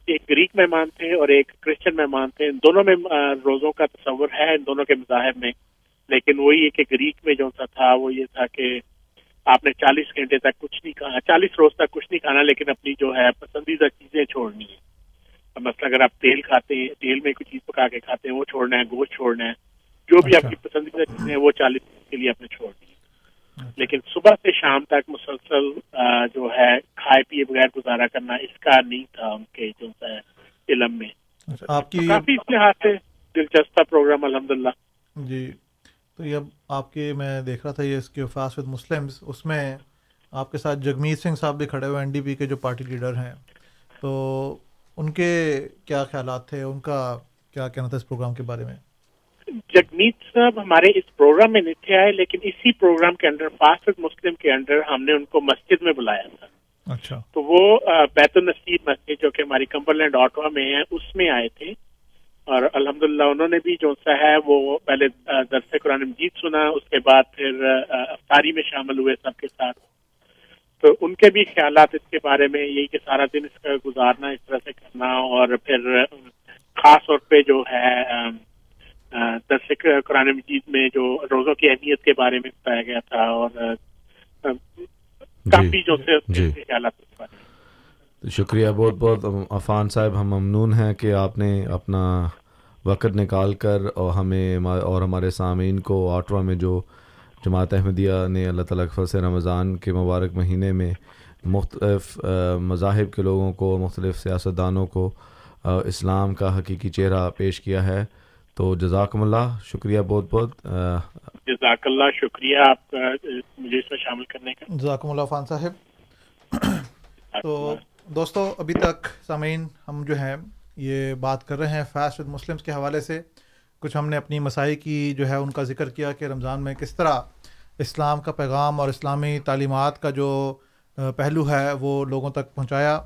ایک گریک مہمان تھے اور ایک کرسچن مہمان تھے۔ ان دونوں میں روزوں کا تصور ہے، ان دونوں کے مذاہب میں۔ لیکن وہی ہے کہ گریک میں جو سا تھا، وہ یہ تھا کہ آپ نے چالیس گھنٹے تک کچھ نہیں کھانا چالیس روز تک کچھ نہیں کھانا، لیکن اپنی جو ہے پسندیدہ چیزیں چھوڑنی ہے مثلا اگر آپ تیل کھاتے ہیں تیل میں کوئی چیز پکا کے کھاتے ہیں وہ چھوڑنا ہے گوشت چھوڑنا ہے جو بھی آپ کی پسندیدہ چیزیں ہیں وہ چالیس کے لیے آپ نے چھوڑنی ہے لیکن صبح سے شام تک مسلسل جو ہے کھائے پیے بغیر گزارا کرنا اس کا نہیں تھا ان کے جو ہے علم میں۔ آپ کی کافی اس لحاظ سے دلچسپ پروگرام الحمد للہ جی۔ تو یہ آپ کے میں دیکھ رہا تھا یہ اس کے فاس ود مسلم اس میں آپ کے ساتھ جگمیت سنگھ صاحب بھی کھڑے ہوئے این ڈی پی کے جو پارٹی لیڈر ہیں۔ تو ان کے کیا خیالات تھے؟ ان کا کیا کہنا تھا اس پروگرام کے بارے میں؟ جگمیت صاحب ہمارے اس پروگرام میں نہیں آئے لیکن اسی پروگرام کے اندر فاسٹ مسلم کے اندر ہم نے ان کو مسجد میں بلایا تھا۔ اچھا۔ تو وہ بیت النصیر مسجد جو کہ ہماری کمبرلینڈ آٹوا میں ہے اس میں آئے تھے۔ اور الحمد للہ انہوں نے بھی جو سا ہے وہ پہلے درس قرآن مجید سنا اس کے بعد پھر افطاری میں شامل ہوئے سب کے ساتھ۔ تو ان کے بھی خیالات اس کے بارے میں یہی کہ سارا دن اس کا گزارنا اس طرح سے کرنا اور پھر خاص طور پہ جو ہے درس قرآن مجید میں جو روزوں کی اہمیت کے بارے میں بتایا گیا تھا اور کافی جو جی۔ خیالات شکریہ بہت بہت۔ عفان صاحب ہم ممنون ہیں کہ آپ نے اپنا وقت نکال کر اور ہمیں اور ہمارے سامعین کو آٹوا میں جو جماعت احمدیہ نے اللہ تعالیٰ کے فصل رمضان کے مبارک مہینے میں مختلف مذاہب کے لوگوں کو مختلف سیاستدانوں کو اسلام کا حقیقی چہرہ پیش کیا ہے۔ تو جزاکم اللہ شکریہ بہت بہت۔ جزاک اللہ شکریہ آپ مجھے اس میں شامل کرنے کا۔ جزاکم اللہ فان صاحب۔ تو دوستو ابھی تک سامعین ہم جو ہیں یہ بات کر رہے ہیں فیسٹ ود مسلمس کے حوالے سے۔ کچھ ہم نے اپنی مسائی کی جو ہے ان کا ذکر کیا کہ رمضان میں کس طرح اسلام کا پیغام اور اسلامی تعلیمات کا جو پہلو ہے وہ لوگوں تک پہنچایا،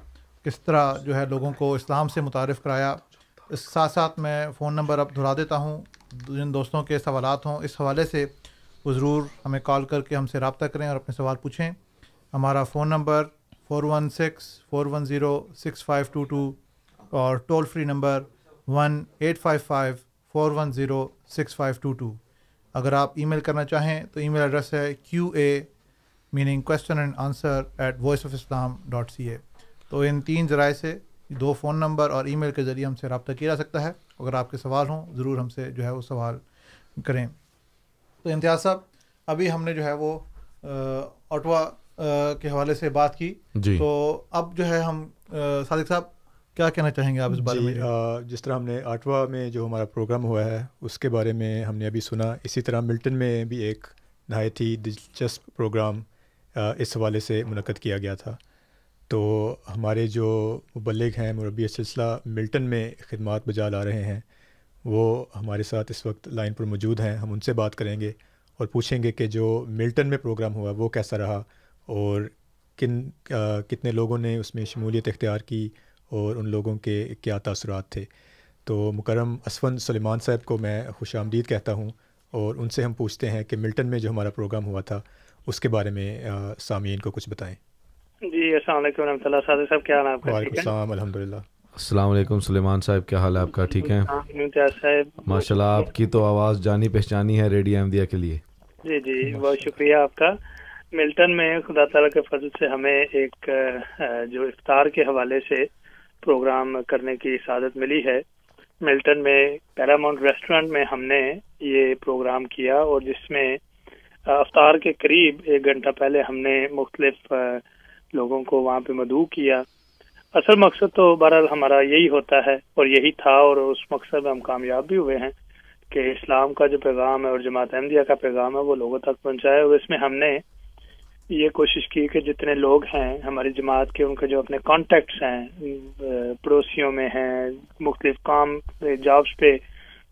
کس طرح جو ہے لوگوں کو اسلام سے متعارف کرایا۔ اس ساتھ ساتھ میں فون نمبر اب دہرا دیتا ہوں، جن دوستوں کے سوالات ہوں، اس حوالے سے وہ ضرور ہمیں کال کر کے ہم سے رابطہ کریں اور اپنے سوال پوچھیں۔ ہمارا phone number four one six, four one zero, six five two two اور toll free number one eight five five four one zero six five two two اگر آپ ای میل کرنا چاہیں تو ای میل ایڈریس ہے Q A meaning question and answer at voice of Islam dot C A تو ان تین ذرائع سے دو فون نمبر اور ای میل کے ذریعے ہم سے رابطہ کیا جا سکتا ہے۔ اگر آپ کے سوال ہوں ضرور ہم سے جو ہے وہ سوال کریں۔ تو امتیاز صاحب ابھی ہم نے جو ہے وہ آٹوا کے حوالے سے بات کی۔ جی۔ تو اب جو ہے ہم صادق صاحب کیا کہنا چاہیں گے آپ اس بارے جی میں؟ جس طرح ہم نے آٹوا میں جو ہمارا پروگرام ہوا ہے اس کے بارے میں ہم نے ابھی سنا۔ اسی طرح ملٹن میں بھی ایک نہایت ہی دلچسپ پروگرام اس حوالے سے منعقد کیا گیا تھا۔ تو ہمارے جو مبلغ ہیں مربی سلسلہ ملٹن میں خدمات بجا لا رہے ہیں وہ ہمارے ساتھ اس وقت لائن پر موجود ہیں۔ ہم ان سے بات کریں گے اور پوچھیں گے کہ جو ملٹن میں پروگرام ہوا وہ کیسا رہا اور کن آ، کتنے لوگوں نے اس میں شمولیت اختیار کی اور ان لوگوں کے کیا تاثرات تھے۔ تو مکرم اسفن سلیمان صاحب کو میں خوش آمدید کہتا ہوں اور ان سے ہم پوچھتے ہیں کہ ملٹن میں جو ہمارا پروگرام ہوا تھا اس کے بارے میں سامعین کو کچھ بتائیں۔ جی السلام علیکم و رحمۃ اللہ۔ صادق صاحب کیا حال ہے آپ کا؟ وعلیکم السلام الحمد للہ السلام علیکم سلیمان صاحب کیا حال ہے آپ کا؟ ٹھیک ہے صاحب۔ ماشاء اللہ آپ کی تو آواز جانی پہچانی ہے ریڈیو احمدیہ کے لیے۔ جی جی بہت شکریہ آپ کا۔ ملٹن میں خدا تعالیٰ کے فضل سے ہمیں ایک جو افطار کے حوالے سے پروگرام کرنے کی سعادت ملی ہے۔ ملٹن میں، پیراماؤنٹ ریسٹورینٹ میں ہم نے یہ پروگرام کیا اور جس میں افطار کے قریب ایک گھنٹہ پہلے ہم نے مختلف لوگوں کو وہاں پہ مدعو کیا۔ اصل مقصد تو بہرحال ہمارا یہی ہوتا ہے اور یہی تھا اور اس مقصد میں ہم کامیاب بھی ہوئے ہیں کہ اسلام کا جو پیغام ہے اور جماعت احمدیہ کا پیغام ہے وہ لوگوں تک پہنچائے اور اس میں ہم نے یہ کوشش کی کہ جتنے لوگ ہیں ہماری جماعت کے ان کے جو اپنے کانٹیکٹس ہیں پڑوسیوں میں ہیں مختلف کام جابس پہ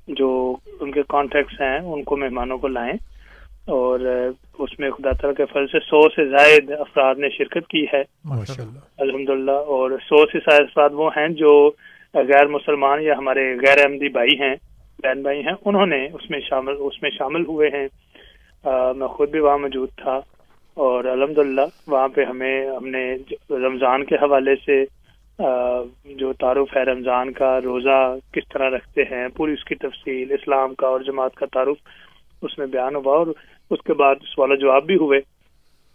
جو ان کے کانٹیکٹس ہیں ان کو مہمانوں کو لائیں۔ اور اس میں خدا تعالیٰ کے فضل سے سو سے زائد افراد نے شرکت کی ہے۔ اللہ الحمدللہ۔ اور سو سے زائد افراد وہ ہیں جو غیر مسلمان یا ہمارے غیر احمدی بھائی ہیں بہن بھائی ہیں انہوں نے اس میں شامل اس میں شامل ہوئے ہیں۔ آ، میں خود بھی وہاں موجود تھا۔ اور الحمدللہ وہاں پہ ہمیں ہم نے رمضان کے حوالے سے جو تعارف ہے رمضان کا روزہ کس طرح رکھتے ہیں پوری اس کی تفصیل اسلام کا اور جماعت کا تعارف اس میں بیان ہوا اور اس کے بعد سوال و جواب بھی ہوئے۔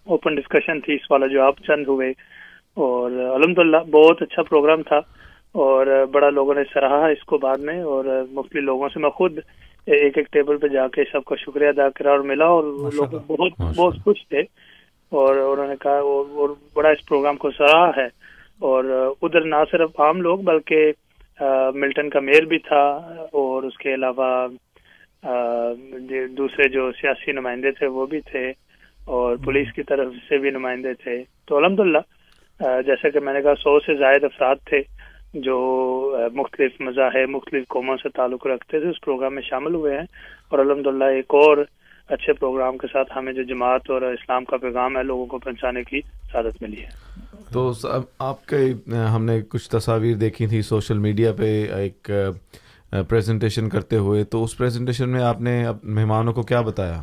اوپن ڈسکشن تھی سوال و جواب چند ہوئے۔ اور الحمدللہ بہت اچھا پروگرام تھا اور بڑا لوگوں نے سراہا اس کو بعد میں اور مختلف لوگوں سے میں خود ایک ایک ٹیبل پہ جا کے سب کا شکریہ ادا کرا اور ملا اور لوگ بہت بہت خوش تھے۔ اور انہوں نے کہا اور بڑا اس پروگرام کو سراہا ہے۔ اور ادھر نہ صرف عام لوگ بلکہ ملٹن کا میئر بھی تھا اور اس کے علاوہ دوسرے جو سیاسی نمائندے تھے وہ بھی تھے اور پولیس کی طرف سے بھی نمائندے تھے۔ تو الحمدللہ آ، جیسا کہ میں نے کہا سو سے زائد افراد تھے جو مختلف مذاہب مختلف قوموں سے تعلق رکھتے تھے اس پروگرام میں شامل ہوئے ہیں۔ اور الحمدللہ ایک اور اچھے پروگرام کے ساتھ ہمیں جو جماعت اور اسلام کا پیغام ہے لوگوں کو پہنچانے کی سعادت ملی ہے۔ تو آپ کے ہم نے کچھ تصاویر دیکھی تھی سوشل میڈیا پہ ایک پریزنٹیشن کرتے ہوئے۔ تو اس پریزنٹیشن میں آپ نے مہمانوں کو کیا بتایا؟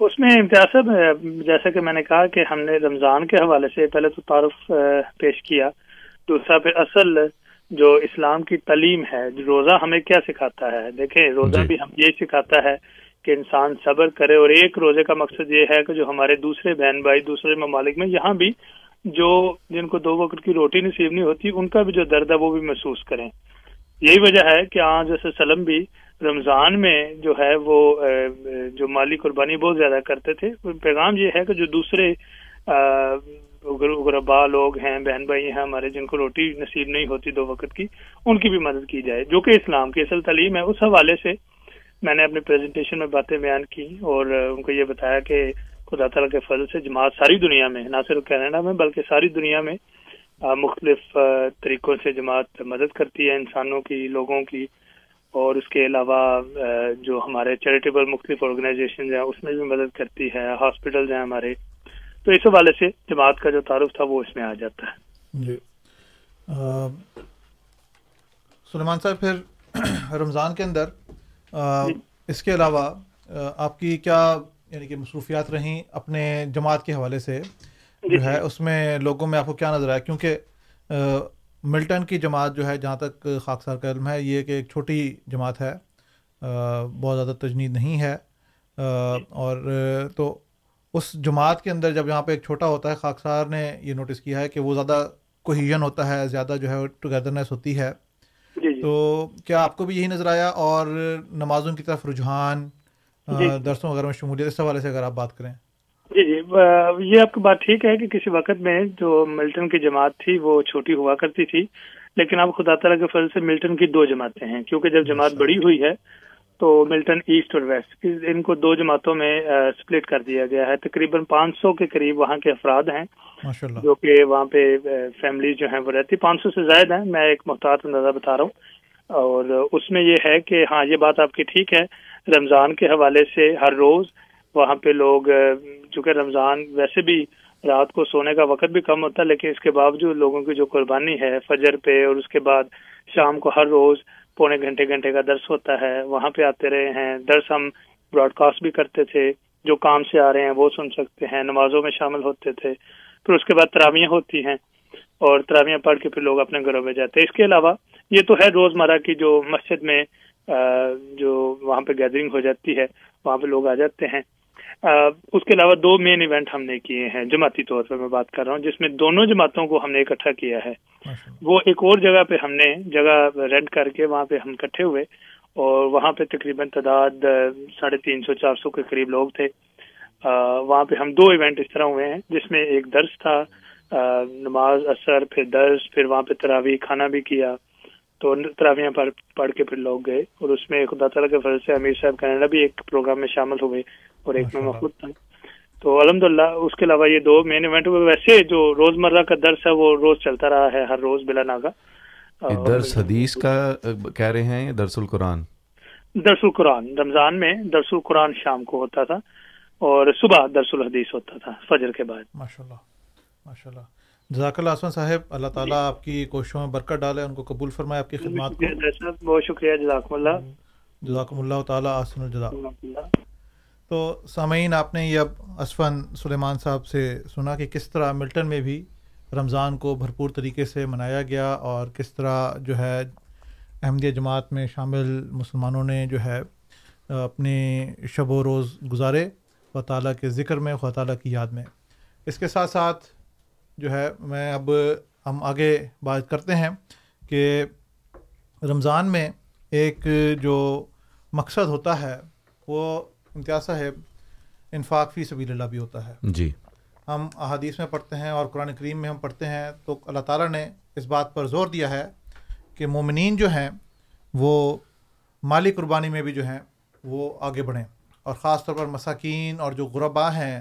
اس میں امتیاز صاحب جیسا کہ میں نے کہا کہ ہم نے رمضان کے حوالے سے پہلے تو تعارف پیش کیا۔ دوسرا پھر اصل جو اسلام کی تعلیم ہے روزہ ہمیں کیا سکھاتا ہے؟ دیکھیں روزہ جی۔ بھی ہم یہ سکھاتا ہے کہ انسان صبر کرے اور ایک روزے کا مقصد یہ ہے کہ جو ہمارے دوسرے بہن بھائی، دوسرے ممالک میں یہاں بھی جو جن کو دو وقت کی روٹی نصیب نہیں ہوتی، ان کا بھی جو درد ہے وہ بھی محسوس کریں۔ یہی وجہ ہے کہ آج جیسے سلم بھی رمضان میں جو ہے وہ جو مالی قربانی بہت زیادہ کرتے تھے، پیغام یہ ہے کہ جو دوسرے غربا لوگ ہیں، بہن بھائی ہیں ہمارے، جن کو روٹی نصیب نہیں ہوتی دو وقت کی، ان کی بھی مدد کی جائے، جو کہ اسلام کی اصل تعلیم ہے، اس حوالے سے میں نے اپنی پریزنٹیشن میں باتیں بیان کی اور ان کو یہ بتایا کہ خدا تعالیٰ کے فضل سے جماعت ساری دنیا میں، نہ صرف کینیڈا میں بلکہ ساری دنیا میں مختلف طریقوں سے جماعت مدد کرتی ہے انسانوں کی، لوگوں کی اور اس کے علاوہ جو ہمارے چیریٹیبل مختلف آرگنائزیشن ہیں، اس میں بھی مدد کرتی ہے ہاسپٹل ہیں ہمارے۔ تو اس حوالے سے جماعت کا جو تعارف تھا وہ اس میں آ جاتا ہے۔ جی۔ سلیمان صاحب، پھر [clears throat] رمضان کے اندر اس کے علاوہ آپ کی کیا یعنی کہ مصروفیات رہیں اپنے جماعت کے حوالے سے جو ہے اس میں لوگوں میں آپ کو کیا نظر آیا؟ کیونکہ ملٹن کی جماعت جو ہے جہاں تک خاکسار کا علم ہے یہ کہ ایک چھوٹی جماعت ہے بہت زیادہ تجنید نہیں ہے اور تو اس جماعت کے اندر جب یہاں پہ ایک چھوٹا ہوتا ہے خاکسار نے یہ نوٹس کیا ہے کہ وہ زیادہ کوہیژن ہوتا ہے زیادہ جو ہے ٹوگیدرنیس ہوتی ہے جی جی۔ تو کیا آپ کو بھی یہی نظر آیا؟ اور نمازوں کی طرف رجحان جی۔ درسوں وغیرہ میں شمولیت اس حوالے سے اگر آپ بات کریں۔ جی جی۔ یہ آپ کی بات ٹھیک ہے کہ کسی وقت میں جو ملٹن کی جماعت تھی وہ چھوٹی ہوا کرتی تھی لیکن اب خدا تعالیٰ کے فضل سے ملٹن کی دو جماعتیں ہیں کیونکہ جب جماعت بڑی ہوئی ہے تو ملٹن ایسٹ اور ویسٹ ان کو دو جماعتوں میں سپلٹ کر دیا گیا ہے۔ تقریباً پانچ سو کے قریب وہاں کے افراد ہیں۔ جو کہ وہاں پہ فیملی جو ہیں وہ رہتی۔ پانچ سو سے زائد ہیں میں ایک محتاط اندازہ بتا رہا ہوں۔ اور اس میں یہ ہے کہ ہاں یہ بات آپ کی ٹھیک ہے۔ رمضان کے حوالے سے ہر روز وہاں پہ لوگ چونکہ رمضان ویسے بھی رات کو سونے کا وقت بھی کم ہوتا ہے لیکن اس کے باوجود لوگوں کی جو قربانی ہے فجر پہ اور اس کے بعد شام کو ہر روز پونے گھنٹے گھنٹے کا درس ہوتا ہے، وہاں پہ آتے رہے ہیں۔ درس ہم براڈ کاسٹ بھی کرتے تھے، جو کام سے آ رہے ہیں وہ سن سکتے ہیں، نمازوں میں شامل ہوتے تھے۔ پھر اس کے بعد تراویاں ہوتی ہیں اور تراویاں پڑھ کے پھر لوگ اپنے گھروں میں جاتے ہیں۔ اس کے علاوہ یہ تو ہے روزمرہ کی جو مسجد میں جو وہاں پہ گیدرنگ ہو جاتی ہے، وہاں پہ لوگ آ جاتے ہیں۔ اس کے علاوہ دو مین ایونٹ ہم نے کیے ہیں جماعتی طور پر میں بات کر رہا ہوں جس میں دونوں جماعتوں کو ہم نے اکٹھا کیا ہے۔ وہ ایک اور جگہ پہ ہم نے جگہ رینٹ کر کے وہاں پہ ہم اکٹھے ہوئے اور وہاں پہ تقریباً تعداد ساڑھے تین سو چار سو کے قریب لوگ تھے۔ وہاں پہ ہم دو ایونٹ اس طرح ہوئے ہیں جس میں ایک درس تھا نماز اثر پھر درس پھر وہاں پہ تراویح کھانا بھی کیا۔ تو تراویاں پڑھ پڑھ کے پھر لوگ گئے اور اس میں خدا تعالیٰ کے فضل سے امیر صاحب کینیڈا بھی ایک پروگرام میں شامل ہوئے اور ایک میں خود تھا۔ تو الحمد للہ اس کے علاوہ یہ دو مین ایونٹ ہوئے۔ ویسے جو روزمرہ کا درس ہے وہ روز چلتا رہا ہے ہر روز بلا ناگا۔ درس حدیث کا کہہ رہے ہیں درس القرآن؟ درس القرآن۔ رمضان میں درس القرآن شام کو ہوتا تھا اور صبح درس الحدیث ہوتا تھا فجر کے بعد۔ ماشاء اللہ ماشاء اللہ جزاک اللہ عثمان صاحب اللہ تعالیٰ آپ کی کوششوں میں برکت ڈالے ان کو قبول فرمائے آپ کی خدمات کو۔ بہت شکریہ جزاکم اللہ۔ جزاکم اللہ تعالیٰ آسن الجزا تو سامعین آپ نے یہ اب اسفن سلیمان صاحب سے سنا کہ کس طرح ملٹن میں بھی رمضان کو بھرپور طریقے سے منایا گیا اور کس طرح جو ہے احمدیہ جماعت میں شامل مسلمانوں نے جو ہے اپنے شب و روز گزارے خدا تعالیٰ کے ذکر میں خدا تعالیٰ کی یاد میں۔ اس کے ساتھ ساتھ جو ہے میں اب ہم آگے بات کرتے ہیں کہ رمضان میں ایک جو مقصد ہوتا ہے وہ امتیاز صاحب انفاق فی سبیل اللہ بھی ہوتا ہے۔ جی۔ ہم احادیث میں پڑھتے ہیں اور قرآن کریم میں ہم پڑھتے ہیں تو اللہ تعالیٰ نے اس بات پر زور دیا ہے کہ مومنین جو ہیں وہ مالی قربانی میں بھی جو ہیں وہ آگے بڑھیں۔ اور خاص طور پر مساکین اور جو غربا ہیں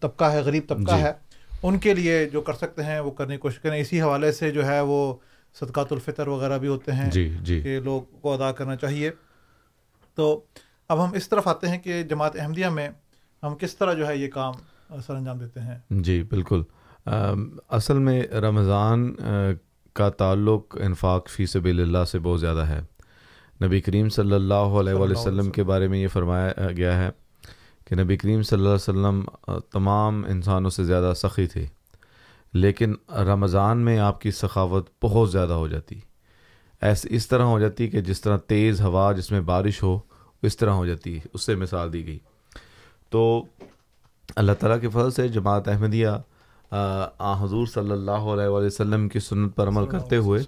طبقہ ہے غریب طبقہ جی۔ ہے ان کے لیے جو کر سکتے ہیں وہ کرنے کی کوشش کریں۔ اسی حوالے سے جو ہے وہ صدقات الفطر وغیرہ بھی ہوتے ہیں جی جی۔ کہ لوگ کو ادا کرنا چاہیے۔ تو اب ہم اس طرف آتے ہیں کہ جماعت احمدیہ میں ہم کس طرح جو ہے یہ کام سر انجام دیتے ہیں؟ جی بالکل۔ اصل میں رمضان کا تعلق انفاق فی سبیل اللہ سے بہت زیادہ ہے۔ نبی کریم صلی اللہ علیہ وآلہ وسلم کے بارے میں یہ فرمایا گیا ہے کہ نبی کریم صلی اللہ علیہ وسلم تمام انسانوں سے زیادہ سخی تھے لیکن رمضان میں آپ کی سخاوت بہت زیادہ ہو جاتی۔ ایس اس طرح ہو جاتی کہ جس طرح تیز ہوا جس میں بارش ہو اس طرح ہو جاتی اس سے مثال دی گئی۔ تو اللہ تعالیٰ کے فضل سے جماعت احمدیہ آ، حضور صلی اللہ علیہ وآلہ وسلم کی سنت پر عمل کرتے ہوئے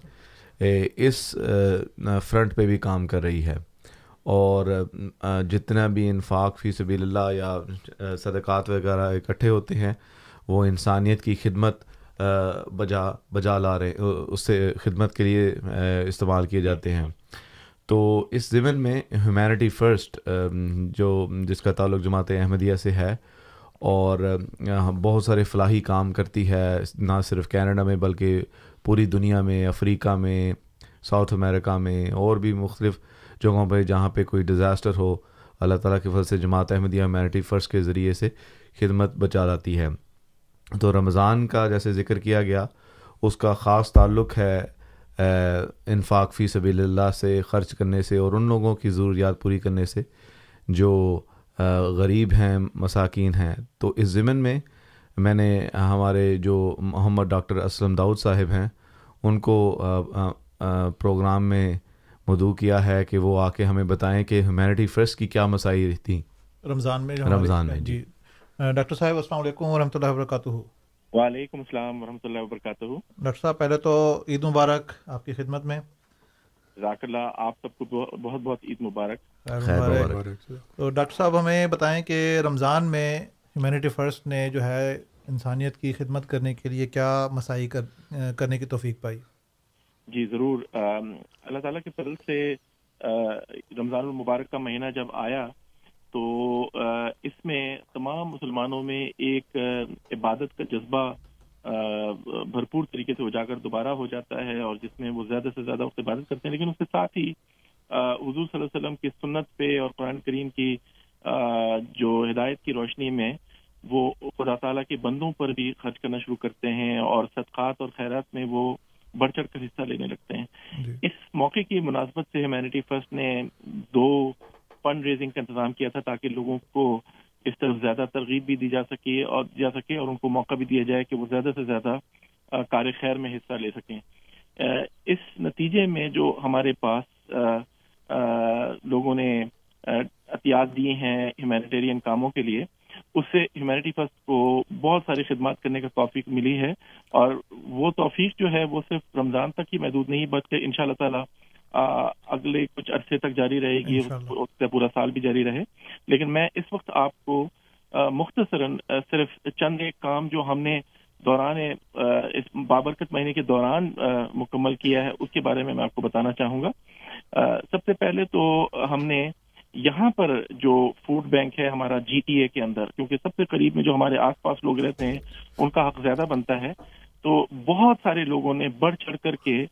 اس فرنٹ پہ بھی کام کر رہی ہے۔ اور جتنا بھی انفاق فی سبیل اللہ یا صدقات وغیرہ اکٹھے ہوتے ہیں، وہ انسانیت کی خدمت بجا بجا لا رہے اس سے خدمت کے لیے استعمال کیے جاتے ہیں۔ تو اس ضمن میں ہیومینٹی فرسٹ جو، جس کا تعلق جماعت احمدیہ سے ہے، اور بہت سارے فلاحی کام کرتی ہے، نہ صرف کینیڈا میں بلکہ پوری دنیا میں، افریقہ میں، ساؤتھ امریکہ میں، اور بھی مختلف جگہوں پہ جہاں پہ کوئی ڈیزاسٹر ہو، اللہ تعالیٰ کے فضل سے جماعت احمدیہ ہیومینٹی فرسٹ کے ذریعے سے خدمت بچا لاتی ہے۔ تو رمضان کا جیسے ذکر کیا گیا، اس کا خاص تعلق ہے انفاق فی سبیل اللہ سے، خرچ کرنے سے اور ان لوگوں کی ضروریات پوری کرنے سے جو غریب ہیں، مساکین ہیں۔ تو اس ضمن میں میں نے ہمارے جو محمد ڈاکٹر اسلم داؤد صاحب ہیں، ان کو پروگرام میں مدعو کیا ہے کہ وہ آ کے ہمیں بتائیں کہ ہیومینٹی فرسٹ کی کیا مسائل تھیں۔ رمضان میں رمضان میں، جی۔ آ، ڈاکٹر صاحب السلام علیکم ورحمۃ اللہ وبرکاتہ۔ وعلیکم السلام ورحمۃ اللہ وبرکاتہ۔ ڈاکٹر صاحب پہلے تو عید مبارک آپ کی خدمت میں۔ جزاک اللہ آپ سب کو بہت بہت عید مبارک۔ مبارک۔ تو ڈاکٹر صاحب ہمیں بتائیں کہ رمضان میں ہیومینٹی فرسٹ نے جو ہے انسانیت کی خدمت کرنے کے لیے کیا مسائی کر کرنے کی توفیق پائی؟ جی ضرور۔ اللہ تعالیٰ کے فضل سے رمضان المبارک کا مہینہ جب آیا، تو اس میں تمام مسلمانوں میں ایک عبادت کا جذبہ بھرپور طریقے سے اجاگر دوبارہ ہو جاتا ہے اور جس میں وہ زیادہ سے زیادہ وقت عبادت کرتے ہیں۔ لیکن اس کے ساتھ ہی حضور صلی اللہ علیہ وسلم کی سنت پہ اور قرآن کریم کی جو ہدایت کی روشنی میں وہ خدا تعالیٰ کے بندوں پر بھی خرچ کرنا شروع کرتے ہیں اور صدقات اور خیرات میں وہ بڑھ چڑھ کر حصہ لینے لگتے ہیں جی۔ اس موقع کی مناسبت سے ہیومینٹی فرسٹ نے دو فنڈ ریزنگ کا انتظام کیا تھا تاکہ لوگوں کو اس طرف زیادہ ترغیب بھی دی جا سکے اور جا سکے اور ان کو موقع بھی دیا جائے کہ وہ زیادہ سے زیادہ کار خیر میں حصہ لے سکیں اس نتیجے میں جو ہمارے پاس لوگوں نے احتیاط دیے ہیں ہیومینیٹیرین کاموں کے لیے اس سے ہیومینٹی فرسٹ کو بہت ساری خدمات کرنے کا توفیق ملی ہے اور وہ توفیق جو ہے وہ صرف رمضان تک ہی محدود نہیں بلکہ ان شاء اللہ تعالیٰ اگلے کچھ عرصے تک جاری رہے گی سے پورا سال بھی جاری رہے۔ لیکن میں اس وقت آپ کو مختصراً صرف چند ایک کام جو ہم نے دوران اس بابرکت مہینے کے دوران مکمل کیا ہے اس کے بارے میں میں آپ کو بتانا چاہوں گا۔ سب سے پہلے تو ہم نے یہاں پر جو فوڈ بینک ہے ہمارا جی ٹی اے کے اندر کیونکہ سب سے قریب میں جو ہمارے آس پاس لوگ رہتے ہیں ان کا حق زیادہ بنتا ہے۔ تو بہت سارے لوگوں نے بڑھ چڑھ کر کے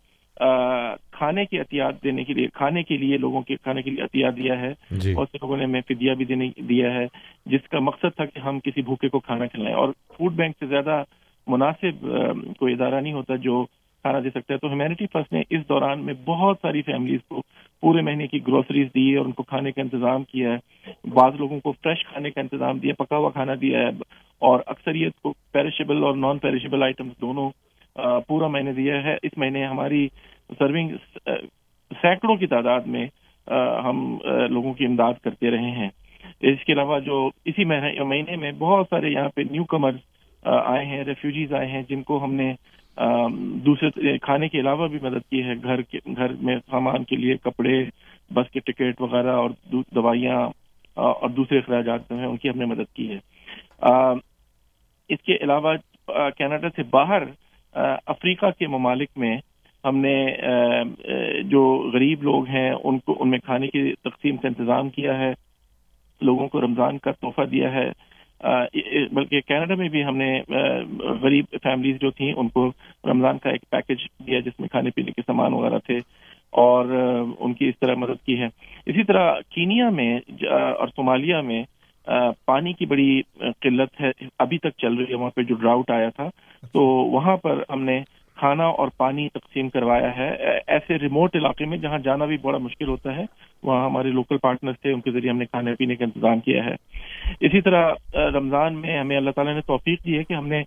کھانے کی احتیاط دینے کے لیے کھانے کے لیے لوگوں کے کھانے کے لیے احتیاط دیا ہے۔ جی۔ بہت سے لوگوں نے ہمیں فدیا بھی دینے دیا ہے جس کا مقصد تھا کہ ہم کسی بھوکے کو کھانا کھلائیں۔ اور فوڈ بینک سے زیادہ مناسب کوئی ادارہ نہیں ہوتا جو کھانا دے سکتا ہے تو ہیومینٹی فرسٹ نے اس دوران میں بہت ساری فیملیز کو پورے مہینے کی گروسریز دی ہے اور ان کو کھانے کا انتظام کیا ہے۔ بعض لوگوں کو فریش کھانے کا انتظام دیا، پکا ہوا کھانا دیا ہے اور اکثریت کو پیرشیبل اور نان پیرشیبل آئٹمس دونوں پورا مہینے دیا ہے۔ اس مہینے ہماری سرونگ سینکڑوں کی تعداد میں ہم لوگوں کی امداد کرتے رہے ہیں۔ اس کے علاوہ جو اسی مہینے میں بہت سارے یہاں پہ نیو کمر آئے ہیں ریفیوجیز آئے ہیں جن کو ہم نے دوسرے کھانے کے علاوہ بھی مدد کی ہے، گھر کے گھر میں سامان کے لیے کپڑے، بس کے ٹکٹ وغیرہ اور دوائیاں اور دوسرے اخراجات جو ہیں، ان کی ہم نے مدد کی ہے۔ اس کے علاوہ کینیڈا سے باہر افریقہ کے ممالک میں ہم نے جو غریب لوگ ہیں، ان کو ان میں کھانے کی تقسیم کا انتظام کیا ہے، لوگوں کو رمضان کا تحفہ دیا ہے۔ بلکہ کینیڈا میں بھی ہم نے غریب فیملیز جو تھیں ان کو رمضان کا ایک پیکج دیا جس میں کھانے پینے کے سامان وغیرہ تھے اور ان کی اس طرح مدد کی ہے۔ اسی طرح کینیا میں اور صومالیہ میں پانی کی بڑی قلت ہے ابھی تک چل رہی ہے وہاں پہ جو ڈراؤٹ آیا تھا۔ تو وہاں پر ہم نے کھانا اور پانی تقسیم کروایا ہے۔ ایسے ریموٹ علاقے میں جہاں جانا بھی بڑا مشکل ہوتا ہے، وہاں ہمارے لوکل پارٹنرز تھے، ان کے ذریعے ہم نے کھانے پینے کا انتظام کیا ہے۔ اسی طرح رمضان میں ہمیں اللہ تعالیٰ نے توفیق دی ہے کہ ہم نے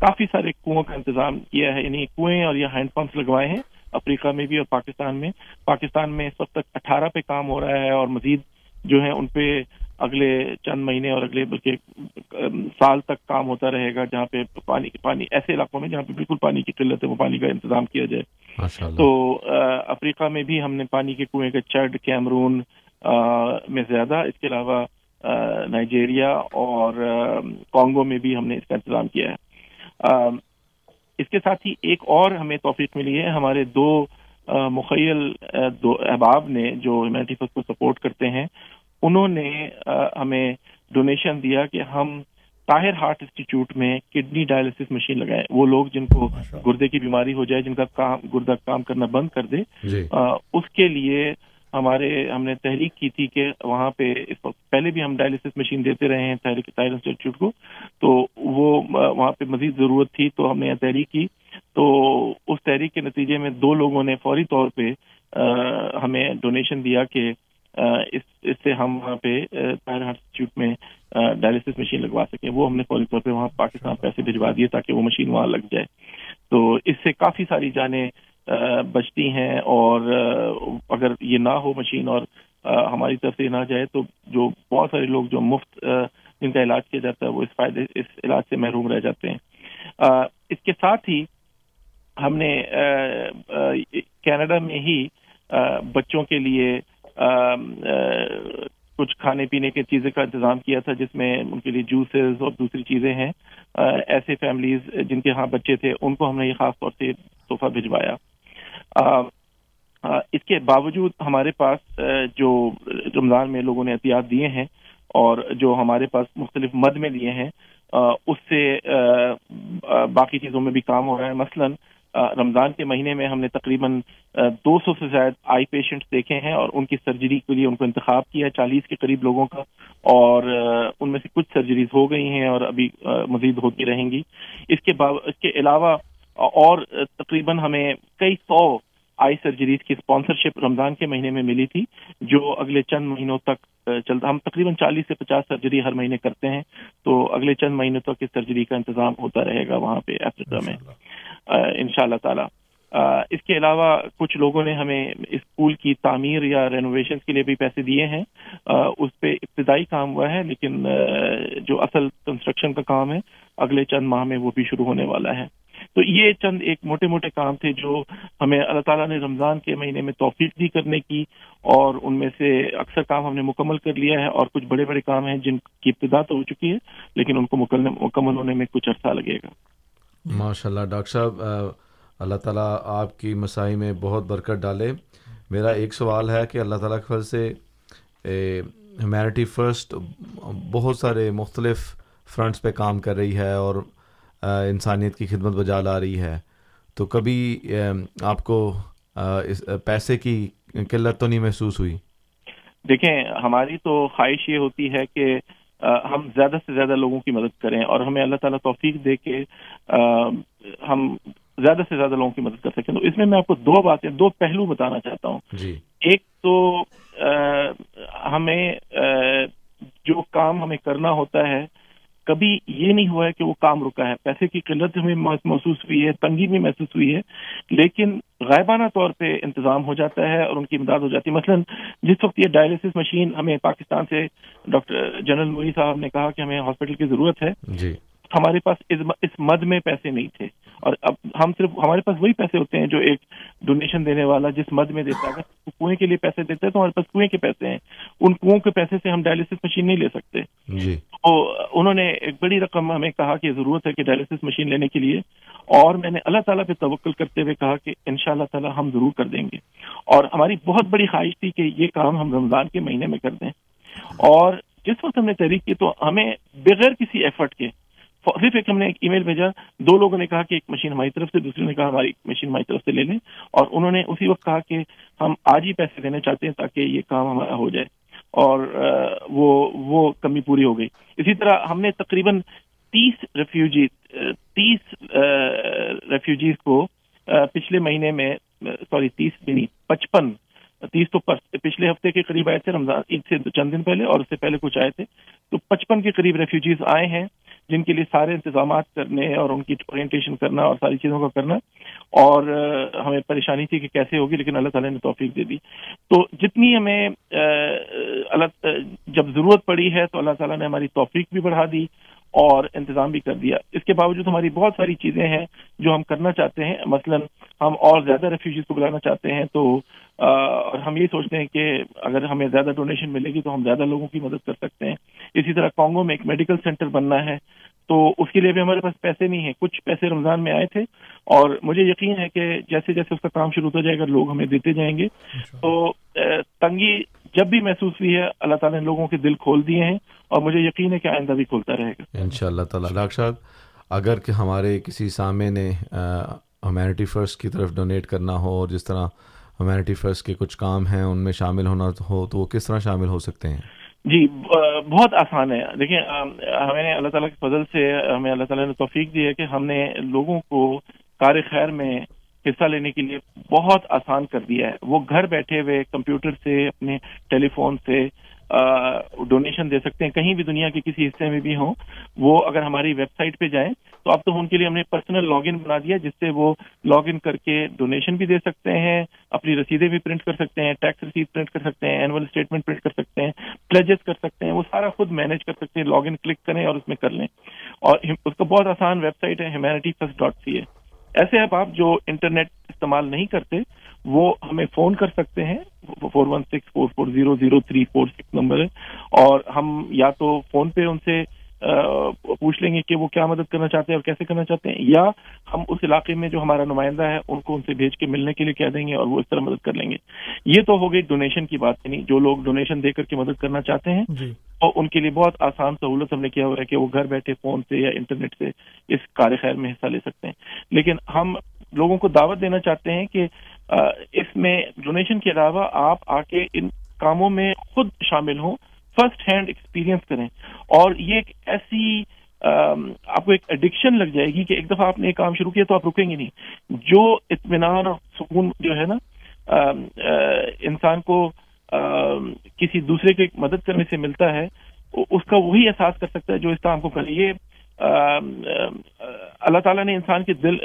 کافی سارے کنویں کا انتظام کیا ہے یعنی کنویں اور یہ ہینڈ پمپس لگوائے ہیں افریقہ میں بھی اور پاکستان میں۔ پاکستان میں اس وقت تک اٹھارہ پہ کام ہو رہا ہے اور مزید جو ہے ان پہ اگلے چند مہینے اور اگلے بلکہ سال تک کام ہوتا رہے گا جہاں پہ پانی پانی ایسے علاقوں میں جہاں پہ بالکل پانی کی قلت ہے وہ پانی کا انتظام کیا جائے۔ تو افریقہ میں بھی ہم نے پانی کے کنویں کا چرڈ کیمرون میں زیادہ۔ اس کے علاوہ نائجیریا اور کانگو میں بھی ہم نے اس کا انتظام کیا ہے۔ اس کے ساتھ ہی ایک اور ہمیں توفیق ملی ہے۔ ہمارے دو مخیل دو احباب نے جو ہیومینٹی فسٹ کو سپورٹ کرتے ہیں انہوں نے ہمیں ڈونیشن دیا کہ ہم طاہر ہارٹ انسٹیٹیوٹ میں کڈنی ڈائلسس مشین لگائے وہ لوگ جن کو گردے کی بیماری ہو جائے جن کا کام گردہ کام کرنا بند کر دے جی۔ اس کے لیے ہمارے ہم نے تحریک کی تھی کہ وہاں پہ اس وقت پہلے بھی ہم ڈائلسس مشین دیتے رہے ہیں طاہر انسٹیٹیوٹ کو۔ تو وہ وہاں پہ مزید ضرورت تھی تو ہم نے تحریک کی۔ تو اس تحریک کے نتیجے میں دو لوگوں نے فوری طور پہ ہمیں ڈونیشن دیا کہ اس اس سے ہم وہاں پہ طاہر انسٹیٹیوٹ میں ڈائلسس مشین لگوا سکیں۔ وہ ہم نے فوری طور پہ وہاں پاکستان پیسے بھجوا دیے تاکہ وہ مشین وہاں لگ جائے۔ تو اس سے کافی ساری جانیں بچتی ہیں اور اگر یہ نہ ہو مشین اور ہماری طرف سے نہ جائے تو جو بہت سارے لوگ جو مفت جن کا علاج کیا جاتا ہے وہ اس فائدے، اس علاج سے محروم رہ جاتے ہیں۔ اس کے ساتھ ہی ہم نے کینیڈا میں ہی بچوں کے لیے کچھ کھانے پینے کی چیزیں کا انتظام کیا تھا جس میں ان کے لیے جوسز اور دوسری چیزیں ہیں۔ ایسے فیملیز جن کے ہاں بچے تھے، ان کو ہم نے یہ خاص طور سے تحفہ بھجوایا۔ اس کے باوجود ہمارے پاس جو رمضان میں لوگوں نے احتیاط دیے ہیں اور جو ہمارے پاس مختلف مد میں لیے ہیں اس سے باقی چیزوں میں بھی کام ہو رہا ہے۔ مثلاً رمضان کے مہینے میں ہم نے تقریباً دو سو سے زائد آئی پیشنٹس دیکھے ہیں اور ان کی سرجری کے لیے ان کو انتخاب کیا ہے، چالیس کے قریب لوگوں کا، اور ان میں سے کچھ سرجریز ہو گئی ہیں اور ابھی مزید ہوتی رہیں گی۔ اس کے اس کے علاوہ اور تقریباً ہمیں کئی سو آئی سرجریز کی اسپانسرشپ رمضان کے مہینے میں ملی تھی جو اگلے چند مہینوں تک چلتا ہم تقریباً چالیس سے پچاس سرجری ہر مہینے کرتے ہیں تو اگلے چند مہینوں تک اس سرجری کا انتظام ہوتا رہے گا وہاں پہ افریقہ میں۔ ان شاء اللہ تعالی۔ اس کے علاوہ کچھ لوگوں نے ہمیں اسکول کی تعمیر یا رینوویشن کے لیے بھی پیسے دیے ہیں۔ اس پہ ابتدائی کام ہوا ہے لیکن جو اصل کنسٹرکشن کا کام ہے اگلے چند ماہ میں وہ بھی شروع ہونے والا ہے۔ تو یہ چند ایک موٹے موٹے کام تھے جو ہمیں اللہ تعالیٰ نے رمضان کے مہینے میں توفیق دی کرنے کی اور ان میں سے اکثر کام ہم نے مکمل کر لیا ہے اور کچھ بڑے بڑے کام ہیں جن کی ابتدا تو ہو چکی ہے، لیکن ان کو مکمل ہونے میں کچھ عرصہ لگے گا۔ ماشاء اللہ ڈاکٹر صاحب اللہ تعالیٰ آپ کی مسائی میں بہت برکت ڈالے۔ میرا ایک سوال ہے کہ اللہ تعالیٰ کے فضل سے ہیومینٹی فرسٹ بہت سارے مختلف فرنٹس پہ کام کر رہی ہے اور انسانیت کی خدمت بجا لا رہی ہے۔ تو کبھی آپ کو پیسے کی قلت تو نہیں محسوس ہوئی؟ دیکھیں ہماری تو خواہش یہ ہوتی ہے کہ ہم زیادہ سے زیادہ لوگوں کی مدد کریں اور ہمیں اللہ تعالیٰ توفیق دے کے ہم زیادہ سے زیادہ لوگوں کی مدد کر سکیں۔ تو اس میں میں آپ کو دو باتیں دو پہلو بتانا چاہتا ہوں۔ جی۔ ایک تو ہمیں جو کام ہمیں کرنا ہوتا ہے کبھی یہ نہیں ہوا ہے کہ وہ کام رکا ہے۔ پیسے کی قلت ہمیں محسوس ہوئی ہے تنگی بھی محسوس ہوئی ہے لیکن غائبانہ طور پہ انتظام ہو جاتا ہے اور ان کی امداد ہو جاتی ہے۔ مثلا جس وقت یہ ڈائلسس مشین ہمیں پاکستان سے ڈاکٹر جنرل موئی صاحب نے کہا کہ ہمیں ہاسپٹل کی ضرورت ہے جی۔ ہمارے پاس اس مد میں پیسے نہیں تھے۔ اور اب ہم صرف ہمارے پاس وہی پیسے ہوتے ہیں جو ایک ڈونیشن دینے والا جس مد میں دیتا ہے۔ کنویں کے لیے پیسے دیتے ہیں تو ہمارے پاس کنویں کے پیسے ہیں۔ ان کنویں کے پیسے سے ہم ڈائلسس مشین نہیں لے سکتے۔ جی۔ تو انہوں نے ایک بڑی رقم ہمیں کہا کہ ضرورت ہے کہ ڈائلسس مشین لینے کے لیے۔ اور میں نے اللہ تعالیٰ پہ توکل کرتے ہوئے کہا کہ ان شاء اللہ تعالیٰ ہم ضرور کر دیں گے۔ اور ہماری بہت بڑی خواہش تھی کہ یہ کام ہم رمضان کے مہینے میں کر دیں۔ اور جس وقت ہم نے تحریک کی تو ہمیں بغیر کسی ایفرٹ کے صرف ایک ہم نے ایک ای میل بھیجا، دو لوگوں نے کہا کہ ایک مشین ہماری طرف سے، دوسرے نے کہا ہماری مشین ہماری طرف سے لے لیں۔ اور انہوں نے اسی وقت کہا کہ ہم آج ہی پیسے دینے چاہتے ہیں تاکہ یہ کام ہمارا ہو جائے۔ اور وہ وہ کمی پوری ہو گئی۔ اسی طرح ہم نے تقریباً تیس ریفیوجی تیس ریفیوجیز کو پچھلے مہینے میں سوری، تیس نہیں، پچپن، تیس تو پچھلے ہفتے کے قریب آئے تھے، رمضان، عید سے چند دن پہلے اور اس سے پہلے کچھ آئے تھے۔ تو پچپن کے قریب ریفیوجیز آئے ہیں۔ جن کے لیے سارے انتظامات کرنے اور ان کی اورینٹیشن کرنا اور ساری چیزوں کا کرنا اور ہمیں پریشانی تھی کہ کیسے ہوگی، لیکن اللہ تعالیٰ نے توفیق دے دی۔ تو جتنی ہمیں اللہ، جب ضرورت پڑی ہے تو اللہ تعالیٰ نے ہماری توفیق بھی بڑھا دی۔ اور انتظام بھی کر دیا۔ اس کے باوجود ہماری بہت ساری چیزیں ہیں جو ہم کرنا چاہتے ہیں۔ مثلا ہم اور زیادہ ریفیوجیز کو بلانا چاہتے ہیں تو اور ہم یہ سوچتے ہیں کہ اگر ہمیں زیادہ ڈونیشن ملے گی تو ہم زیادہ لوگوں کی مدد کر سکتے ہیں۔ اسی طرح کانگو میں ایک میڈیکل سینٹر بننا ہے۔ تو اس کے لیے بھی ہمارے پاس پیسے نہیں ہیں۔ کچھ پیسے رمضان میں آئے تھے اور مجھے یقین ہے کہ جیسے جیسے اس کا کام شروع ہو جائے گا لوگ ہمیں دیتے جائیں گے۔ تو تنگی جب بھی محسوس ہوئی ہے اللہ تعالیٰ نے لوگوں کے دل کھول دیے ہیں اور مجھے یقین ہے کہ آئندہ بھی کھولتا رہے گا۔ ان شاء اللہ تعالیٰ۔ ڈاکٹر صاحب اگر کہ ہمارے کسی سامع نے ہیومینٹی فرسٹ کی طرف ڈونیٹ کرنا ہو اور جس طرح ہیومینٹی فرسٹ کے کچھ کام ہیں ان میں شامل ہونا ہو تو وہ کس طرح شامل ہو سکتے ہیں؟ جی بہت آسان ہے۔ دیکھیں ہمیں اللہ تعالیٰ کے فضل سے، ہمیں اللہ تعالیٰ نے توفیق دی ہے کہ ہم نے لوگوں کو کار خیر میں حصہ لینے کے لیے بہت آسان کر دیا ہے۔ وہ گھر بیٹھے ہوئے کمپیوٹر سے، اپنے ٹیلی فون سے ڈونیشن دے سکتے ہیں، کہیں بھی دنیا کے کسی حصے میں بھی ہوں، وہ اگر ہماری ویب سائٹ پہ جائیں، تو اب تو ان کے لیے ہم نے پرسنل لاگ ان بنا دیا، جس سے وہ لاگ ان کر کے ڈونیشن بھی دے سکتے ہیں، اپنی رسیدیں بھی پرنٹ کر سکتے ہیں ٹیکس رسید پرنٹ کر سکتے ہیں اینول اسٹیٹمنٹ پرنٹ کر سکتے ہیں پلیجز کر سکتے ہیں، وہ سارا خود مینج کر سکتے ہیں لاگ ان کلک کریں اور اس میں کر لیں۔ اور اس کا بہت آسان ویب سائٹ ہے humanity first dot C A ایسے اب آپ جو انٹرنیٹ استعمال نہیں کرتے وہ ہمیں فون کر سکتے ہیں four one six four four zero zero three four six number ہے۔ اور ہم یا تو فون پہ ان سے پوچھ لیں گے کہ وہ کیا مدد کرنا چاہتے ہیں اور کیسے کرنا چاہتے ہیں یا ہم اس علاقے میں جو ہمارا نمائندہ ہے ان کو ان سے بھیج کے ملنے کے لیے کہہ دیں گے اور وہ اس طرح مدد کر لیں گے۔ یہ تو ہو گئی ڈونیشن کی بات یعنی جو لوگ ڈونیشن دے کر کے مدد کرنا چاہتے ہیں اور ان کے لیے بہت آسان سہولت ہم نے کیا ہوا ہے کہ وہ گھر بیٹھے فون سے یا انٹرنیٹ سے اس کار خیر میں حصہ لے سکتے ہیں۔ لیکن ہم لوگوں کو دعوت دینا چاہتے ہیں کہ اس میں ڈونیشن کے علاوہ آپ آ کے ان کاموں میں خود شامل ہوں فرسٹ ہینڈ ایکسپیرینس کریں۔ اور یہ ایک ایسی آپ کو ایک ایڈکشن لگ جائے گی کہ ایک دفعہ آپ نے ایک کام شروع کیا تو آپ رکیں گے نہیں۔ جو اطمینان اور سکون جو ہے نا انسان کو کسی دوسرے کی مدد کرنے سے ملتا ہے، اس کا وہی احساس کر سکتا ہے جو اس کام کو کرے یہ اللہ تعالیٰ نے انسان کے دل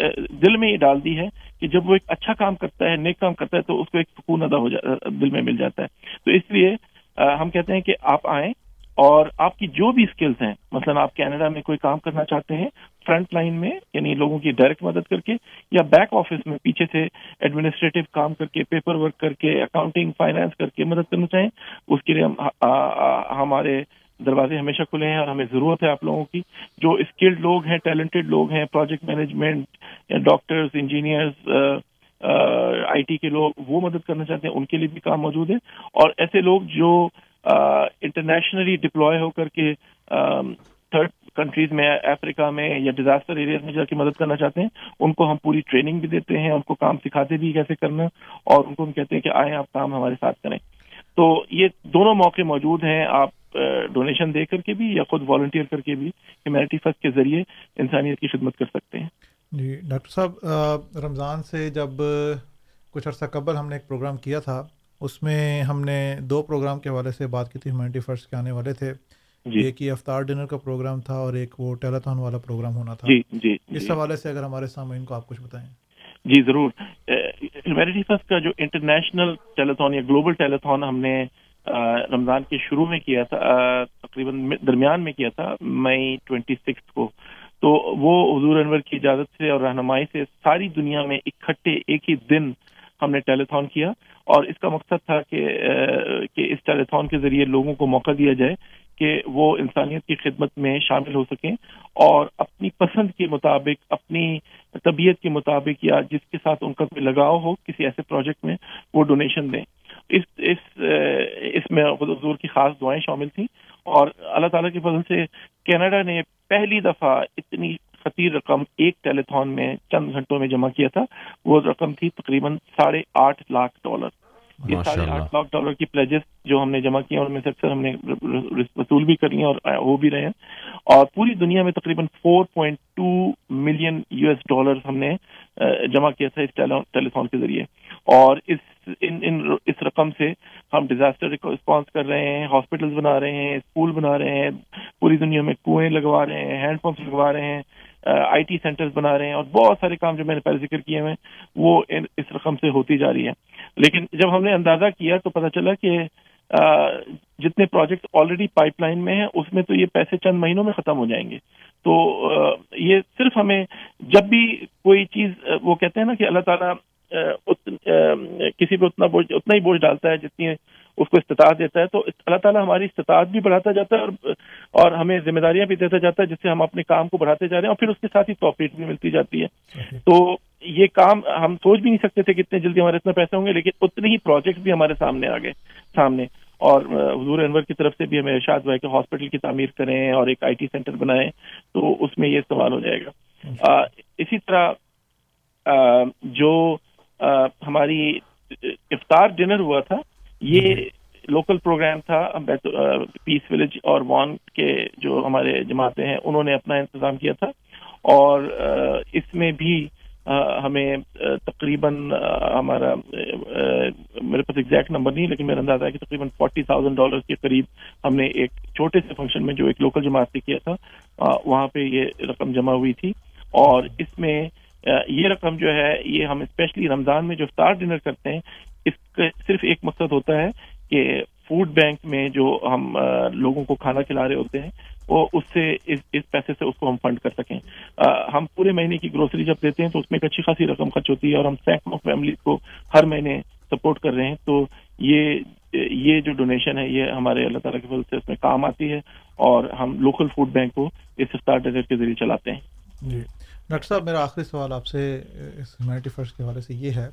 دل میں یہ ڈال دی ہے کہ جب وہ ایک اچھا کام کرتا ہے، نیک کام کرتا ہے، تو اس کو ایک سکون ادا ہو جاتا دل میں مل جاتا ہے۔ تو اس لیے ہم کہتے ہیں کہ آپ آئیں اور آپ کی جو بھی اسکلس ہیں، مثلا آپ کینیڈا میں کوئی کام کرنا چاہتے ہیں، فرنٹ لائن میں یعنی لوگوں کی ڈائریکٹ مدد کر کے، یا بیک آفس میں پیچھے سے ایڈمنسٹریٹو کام کر کے پیپر ورک کر کے اکاؤنٹنگ فائنانس کر کے مدد کرنا چاہیں، اس کے لیے ہم ہمارے دروازے ہمیشہ کھلے ہیں اور ہمیں ضرورت ہے آپ لوگوں کی، جو اسکلڈ لوگ ہیں ٹیلنٹڈ لوگ ہیں project management doctors engineers I T کے لوگ، وہ مدد کرنا چاہتے ہیں، ان کے لیے بھی کام موجود ہے۔ اور ایسے لوگ جو انٹرنیشنلی ڈپلوائے ہو کر کے تھرڈ کنٹریز میں افریقہ میں یا ڈیزاسٹر ایریاز میں جا کے مدد کرنا چاہتے ہیں، ان کو ہم پوری ٹریننگ بھی دیتے ہیں، ان کو کام سکھاتے بھی کیسے کرنا، اور ان کو ہم کہتے ہیں کہ آئیں آپ کام ہمارے ساتھ کریں۔ تو یہ دونوں موقع موجود ہیں، آپ ڈونیشن دے کر کے بھی یا خود والنٹیئر کر کے بھی ہیومینٹی فسٹ کے ذریعے انسانیت کی خدمت کر سکتے ہیں۔ جی ڈاکٹر صاحب رمضان سے جب کچھ عرصہ قبل ہم نے ایک پروگرام کیا تھا اس میں ہم نے دو پروگرام کے حوالے سے بات کی تھی ہیومینٹی فرسٹ کے آنے والے تھے۔ جی۔ ایک یہ افطار ڈنر کا پروگرام تھا اور ایک وہ ٹیلیتھون والا پروگرام ہونا تھا۔ جی جی اس حوالے سے اگر ہمارے سامنے ان کو آپ کچھ بتائیں۔ جی ضرور۔ ہیومینٹی فرسٹ کا جو انٹرنیشنل ٹیلیتھون یا گلوبل ٹیلیتھون ہم نے رمضان کے شروع میں کیا تھا تقریباً درمیان میں کیا تھا، مئی ٹوینٹی سکس کو۔ تو وہ حضور انور کی اجازت سے اور رہنمائی سے ساری دنیا میں اکٹھے ایک ہی دن ہم نے ٹیلیتھون کیا۔ اور اس کا مقصد تھا کہ کہ اس ٹیلیتھون کے ذریعے لوگوں کو موقع دیا جائے کہ وہ انسانیت کی خدمت میں شامل ہو سکیں اور اپنی پسند کے مطابق، اپنی طبیعت کے مطابق یا جس کے ساتھ ان کا کوئی لگاؤ ہو کسی ایسے پروجیکٹ میں وہ ڈونیشن دیں۔ اس اس اس میں حضور کی خاص دعائیں شامل تھیں اور اللہ تعالیٰ کے فضل سے کینیڈا نے پہلی دفعہ اتنی خطیر رقم ایک ٹیلیتھون میں چند گھنٹوں میں جمع کیا تھا۔ وہ رقم تھی تقریباً ساڑھے آٹھ لاکھ ڈالر۔ یہ ساڑھے آٹھ لاکھ ڈالر کی پلیجز جو ہم نے جمع کی ہیں ان میں سے اکثر ہم نے وصول بھی کر لی اور وہ بھی رہے ہیں۔ اور پوری دنیا میں تقریباً four point two million U S dollar ہم نے جمع کیا تھا اس ٹیلیفون کے ذریعے۔ اور اس ان ان، اس رقم سے ہم ڈیزاسٹر رسپانس کر رہے ہیں ہاسپٹل بنا رہے ہیں اسکول بنا رہے ہیں، پوری دنیا میں کنویں لگوا رہے ہیں ہینڈ پمپس لگوا رہے ہیں آئی ٹی سینٹرز بنا رہے ہیں اور بہت سارے کام جو میں نے پہلے ذکر کیے ہوئے وہ اس رقم سے ہوتی جا رہی ہے۔ لیکن جب ہم نے اندازہ کیا تو پتہ چلا کہ جتنے پروجیکٹ آلریڈی پائپ لائن میں ہیں، اس میں تو یہ پیسے چند مہینوں میں ختم ہو جائیں گے۔ تو یہ صرف ہمیں جب بھی کوئی چیز، وہ کہتے ہیں نا کہ اللہ تعالیٰ کسی پہ اتنا بوجھ اتنا ہی بوجھ ڈالتا ہے جتنی اس کو استطاعت دیتا ہے تو اللہ تعالیٰ ہماری استطاعت بھی بڑھاتا جاتا ہے اور اور ہمیں ذمہ داریاں بھی دیتا جاتا ہے جس سے ہم اپنے کام کو بڑھاتے جا رہے ہیں اور پھر اس کے ساتھ ہی توفیق بھی ملتی جاتی ہے۔ تو یہ کام ہم سوچ بھی نہیں سکتے تھے کتنے جلدی ہمارے اتنا پیسے ہوں گے لیکن اتنے ہی پروجیکٹ بھی ہمارے سامنے آ گئے سامنے۔ اور حضور انور کی طرف سے بھی ہمیں ارشاد ہوا ہے کہ ہاسپٹل کی تعمیر کریں اور ایک آئی ٹی سینٹر بنائیں تو اس میں یہ استعمال ہو جائے گا۔ اسی طرح جو ہماری افطار ڈنر ہوا تھا یہ لوکل پروگرام تھا پیس ولیج اور وان کے جو ہمارے جماعتیں ہیں انہوں نے اپنا انتظام کیا تھا۔ اور اس میں بھی ہمیں تقریباً ہمارا میرے پاس ایگزیکٹ نمبر نہیں لیکن میرا اندازہ ہے کہ تقریباً فورٹی تھاؤزینڈ ڈالر کے قریب ہم نے ایک چھوٹے سے فنکشن میں جو ایک لوکل جماعت سے کیا تھا وہاں پہ یہ رقم جمع ہوئی تھی۔ اور اس میں یہ رقم جو ہے یہ ہم اسپیشلی رمضان میں جو افطار ڈنر کرتے ہیں اس کا صرف ایک مقصد ہوتا ہے کہ فوڈ بینک میں جو ہم لوگوں کو کھانا کھلا رہے ہوتے ہیں وہ اس سے اس اس پیسے سے اس کو ہم فنڈ کر سکیں۔ آ, ہم پورے مہینے کی گروسری جب دیتے ہیں تو اس میں ایک اچھی خاصی رقم خرچ ہوتی ہے اور ہم سینکڑوں فیملی کو ہر مہینے سپورٹ کر رہے ہیں۔ تو یہ یہ جو ڈونیشن ہے یہ ہمارے اللہ تعالیٰ کے فضل سے اس میں کام آتی ہے اور ہم لوکل فوڈ بینک کو اس اسٹار ڈیزرٹ کے ذریعے چلاتے ہیں۔ جی۔ ڈاکٹر صاحب میرا آخری سوال آپ سے اس ہیومینٹی فرسٹ کے حوالے سے یہ ہے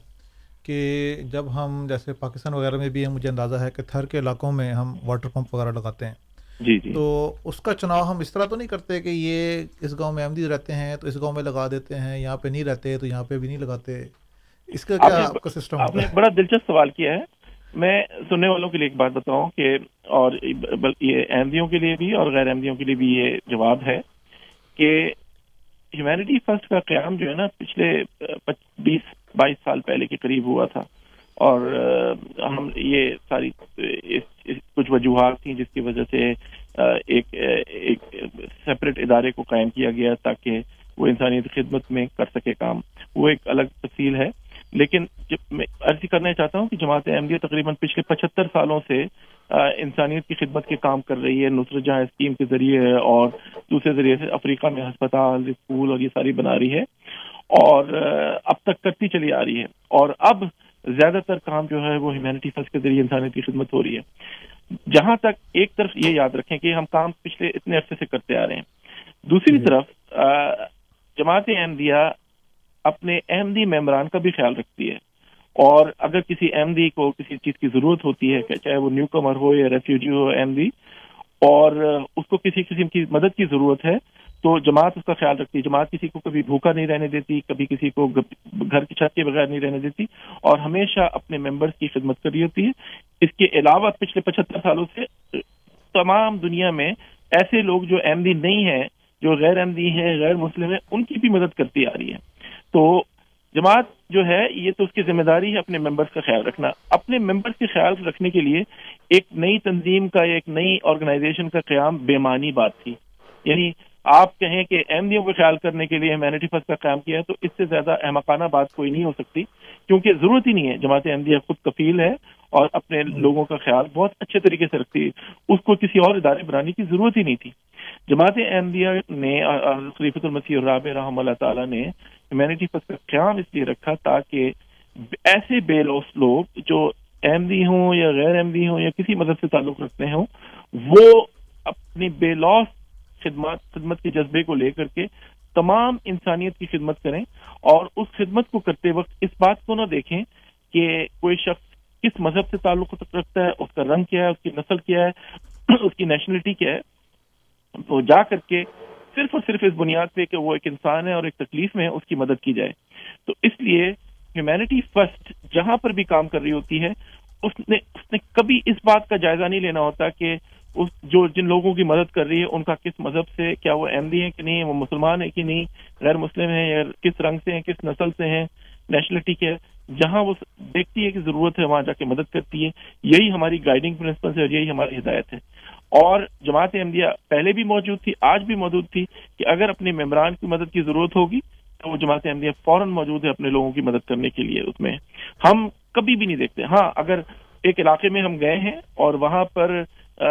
کہ جب ہم جیسے پاکستان وغیرہ میں بھی مجھے اندازہ ہے کہ تھر کے علاقوں میں ہم واٹر پمپ وغیرہ لگاتے ہیں۔ جی جی۔ تو اس کا چناؤ ہم اس طرح تو نہیں کرتے کہ یہ اس گاؤں میں احمدی رہتے ہیں تو اس گاؤں میں لگا دیتے ہیں یہاں پہ نہیں رہتے تو یہاں پہ بھی نہیں لگاتے۔ اس کا کیا آپ کا سسٹم آپ نے بڑا دلچسپ سوال کیا ہے۔ میں سننے والوں کے لیے ایک بات بتاؤں کہ اور یہ احمدیوں کے لیے بھی اور غیر احمدیوں کے لیے بھی یہ جواب ہے کہ ہیومینٹی فرسٹ کا قیام جو ہے نا پچھلے بیس، بائیس سال پہلے کے قریب ہوا تھا۔ اور ہم یہ ساری کچھ وجوہات تھیں جس کی وجہ سے ایک ایک سپریٹ ادارے کو قائم کیا گیا تاکہ وہ انسانیت خدمت میں کر سکے کام۔ وہ ایک الگ تفصیل ہے۔ لیکن جب میں عرضی کرنا چاہتا ہوں کہ جماعت احمدیہ تقریباً پچھلے پچہتر سالوں سے انسانیت کی خدمت کے کام کر رہی ہے نصرت جہاں اسکیم کے ذریعے اور دوسرے ذریعے سے افریقہ میں ہسپتال اسکول اور یہ ساری بنا رہی ہے اور اب تک کرتی چلی آ رہی ہے اور اب زیادہ تر کام جو ہے وہ ہیومینٹی فرسٹ کے ذریعے انسانیت کی خدمت ہو رہی ہے۔ جہاں تک ایک طرف یہ یاد رکھیں کہ ہم کام پچھلے اتنے عرصے سے کرتے آ رہے ہیں۔ دوسری طرف جماعت احمدیہ اپنے احمدی ممبران کا بھی خیال رکھتی ہے۔ اور اگر کسی احمدی کو کسی چیز کی ضرورت ہوتی ہے چاہے وہ نیو کمر ہو یا ریفیوجی ہو احمدی، اور اس کو کسی قسم کی مدد کی ضرورت ہے، تو جماعت اس کا خیال رکھتی ہے۔ جماعت کسی کو کبھی بھوکا نہیں رہنے دیتی، کبھی کسی کو گھر کی چھت کے بغیر نہیں رہنے دیتی، اور ہمیشہ اپنے ممبرس کی خدمت کر رہی ہوتی ہے۔ اس کے علاوہ پچھلے پچہتر سالوں سے تمام دنیا میں ایسے لوگ جو احمدی نہیں ہیں، جو غیر احمدی ہیں، غیر مسلم ہیں، ان کی بھی مدد کرتی آ رہی ہے۔ تو جماعت جو ہے، یہ تو اس کی ذمہ داری ہے اپنے ممبرس کا خیال رکھنا۔ اپنے ممبرس کے خیال رکھنے کے لیے ایک نئی تنظیم کا، ایک نئی آرگنائزیشن کا قیام بے معنی بات تھی۔ یعنی آپ کہیں کہ احمدیوں کو خیال کرنے کے لیے ہیومینٹی فرسٹ کا قیام کیا ہے، تو اس سے زیادہ احمقانہ بات کوئی نہیں ہو سکتی، کیونکہ ضرورت ہی نہیں ہے۔ جماعت احمدیہ خود کفیل ہے اور اپنے لوگوں کا خیال بہت اچھے طریقے سے رکھتی ہے۔ اس کو کسی اور ادارے بنانے کی ضرورت ہی نہیں تھی۔ جماعت احمدیہ نے، خلیفۃ المسیح الراب رحم اللہ تعالیٰ نے ہیومینٹی فرسٹ کا قیام اس لیے رکھا تاکہ ایسے بے لوس لوگ جو احمدی ہوں یا غیر احمدی ہوں یا کسی مدد سے تعلق رکھتے ہوں، وہ اپنی بے لوس خدمات، خدمت کے جذبے کو لے کر کے تمام انسانیت کی خدمت کریں اور اس خدمت کو کرتے وقت اس بات کو نہ دیکھیں کہ کوئی شخص کس مذہب سے تعلق رکھتا ہے، اس کا رنگ کیا ہے، اس کی نسل کیا ہے، اس کی نیشنلٹی کیا ہے۔ تو جا کر کے صرف اور صرف اس بنیاد پہ کہ وہ ایک انسان ہے اور ایک تکلیف میں ہے اس کی مدد کی جائے۔ تو اس لیے ہیومینٹی فرسٹ جہاں پر بھی کام کر رہی ہوتی ہے اس نے اس نے کبھی اس بات کا جائزہ نہیں لینا ہوتا کہ اس، جو جن لوگوں کی مدد کر رہی ہے، ان کا کس مذہب سے، کیا وہ احمدی ہیں کہ نہیں، وہ مسلمان ہیں کہ نہیں، غیر مسلم ہیں یا کس رنگ سے ہیں، کس نسل سے ہیں نیشنلٹی کے جہاں وہ دیکھتی ہے کہ ضرورت ہے، وہاں جا کے مدد کرتی ہے۔ یہی ہماری گائیڈنگ پرنسپل ہے اور یہی ہماری ہدایت ہے۔ اور جماعت احمدیہ پہلے بھی موجود تھی، آج بھی موجود تھی کہ اگر اپنے ممبران کی مدد کی ضرورت ہوگی تو وہ جماعت احمدیہ فوراً موجود ہے اپنے لوگوں کی مدد کرنے کے لیے اس میں۔ ہم کبھی بھی نہیں دیکھتے۔ ہاں اگر ایک علاقے میں ہم گئے ہیں اور وہاں پر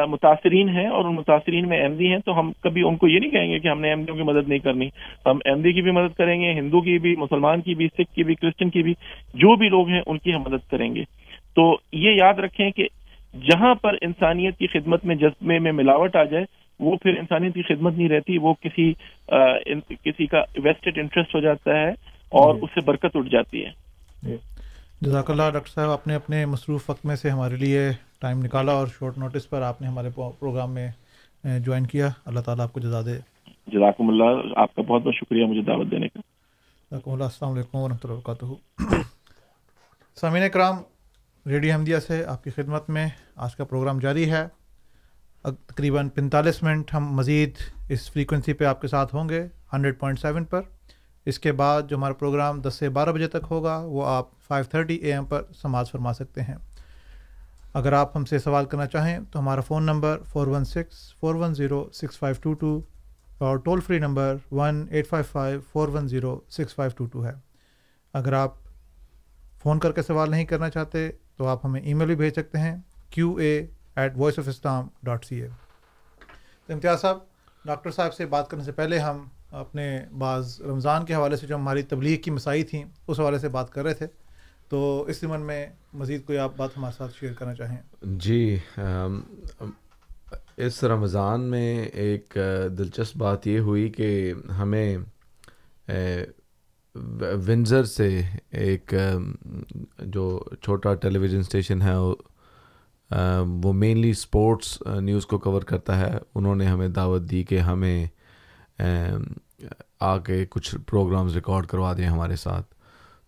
متاثرین ہیں اور ان متاثرین میں احمدی ہیں تو ہم کبھی ان کو یہ نہیں کہیں گے کہ ہم نے احمدیوں کی مدد نہیں کرنی۔ ہم احمدی کی بھی مدد کریں گے ہندو کی بھی مسلمان کی بھی سکھ کی بھی کرسچن کی بھی جو بھی لوگ ہیں ان کی ہم مدد کریں گے۔ تو یہ یاد رکھیں کہ جہاں پر انسانیت کی خدمت میں جذبے میں ملاوٹ آ جائے وہ پھر انسانیت کی خدمت نہیں رہتی وہ کسی کسی کا ویسٹڈ انٹرسٹ ہو جاتا ہے اور اس سے برکت اٹھ جاتی ہے۔ جزاک اللہ ڈاکٹر صاحب آپ نے اپنے مصروف وقت میں سے ہمارے لیے ٹائم نکالا اور شارٹ نوٹس پر آپ نے ہمارے پروگرام میں جوائن کیا۔ اللہ تعالیٰ آپ کو جزا دے۔ جزاکم اللہ آپ کا بہت بہت شکریہ مجھے دعوت دینے کا۔ جزاکم اللہ السلام علیکم ورحمۃ اللہ وبرکاتہ۔ سامعین کرام ریڈیو احمدیہ سے آپ کی خدمت میں آج کا پروگرام جاری ہے۔ تقریباً پینتالیس منٹ ہم مزید اس فریکوینسی پہ آپ کے ساتھ ہوں گے ہنڈریڈ پوائنٹ سیون پر۔ اس کے بعد جو ہمارا پروگرام دس سے بارہ بجے تک ہوگا، وہ آپ فائیو تھرٹی اے ایم پر سماج فرما سکتے ہیں۔ اگر آپ ہم سے سوال کرنا چاہیں تو ہمارا phone number four one six four one zero six five two two اور toll free number one eight five five four one zero six five two two ہے۔ اگر آپ فون کر کے سوال نہیں کرنا چاہتے تو آپ ہمیں ای میل بھی بھیج سکتے ہیں Q A at voice of Islam dot C A Imtiaz صاحب، ڈاکٹر صاحب سے بات کرنے سے پہلے ہم اپنے بعض رمضان کے حوالے سے جو ہماری تبلیغ کی مسائی تھیں، اس حوالے سے بات کر رہے تھے۔ تو اس زمن میں مزید کوئی آپ بات ہمارے ساتھ شیئر کرنا چاہیں۔ جی اس رمضان میں ایک دلچسپ بات یہ ہوئی کہ ہمیں ونزر سے ایک، جو چھوٹا ٹیلی ویژن اسٹیشن ہے، وہ مینلی اسپورٹس نیوز کو کور کرتا ہے۔ انہوں نے ہمیں دعوت دی کہ ہمیں آ کے کچھ پروگرامز ریکارڈ کروا دیں ہمارے ساتھ۔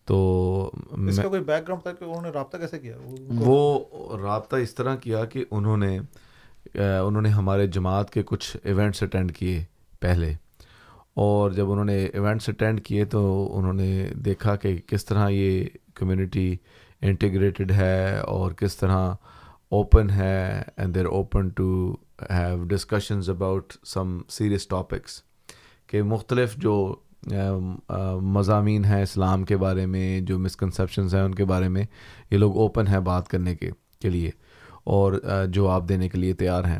تو اس کا کوئی بیک گراؤنڈ تھا کہ انہوں نے رابطہ کیسے کیا؟ وہ رابطہ اس طرح کیا کہ انہوں نے انہوں نے ہمارے جماعت کے کچھ ایونٹس اٹینڈ کیے پہلے۔ اور جب انہوں نے ایونٹس اٹینڈ کیے تو انہوں نے دیکھا کہ کس طرح یہ کمیونٹی انٹیگریٹڈ ہے اور کس طرح اوپن ہے and they're open to have discussions about some serious topics کہ مختلف جو مضامین ہیں اسلام کے بارے میں، جو مسکنسیپشنز ہیں ان کے بارے میں، یہ لوگ اوپن ہیں بات کرنے کے کے لیے، اور جواب دینے کے لیے تیار ہیں۔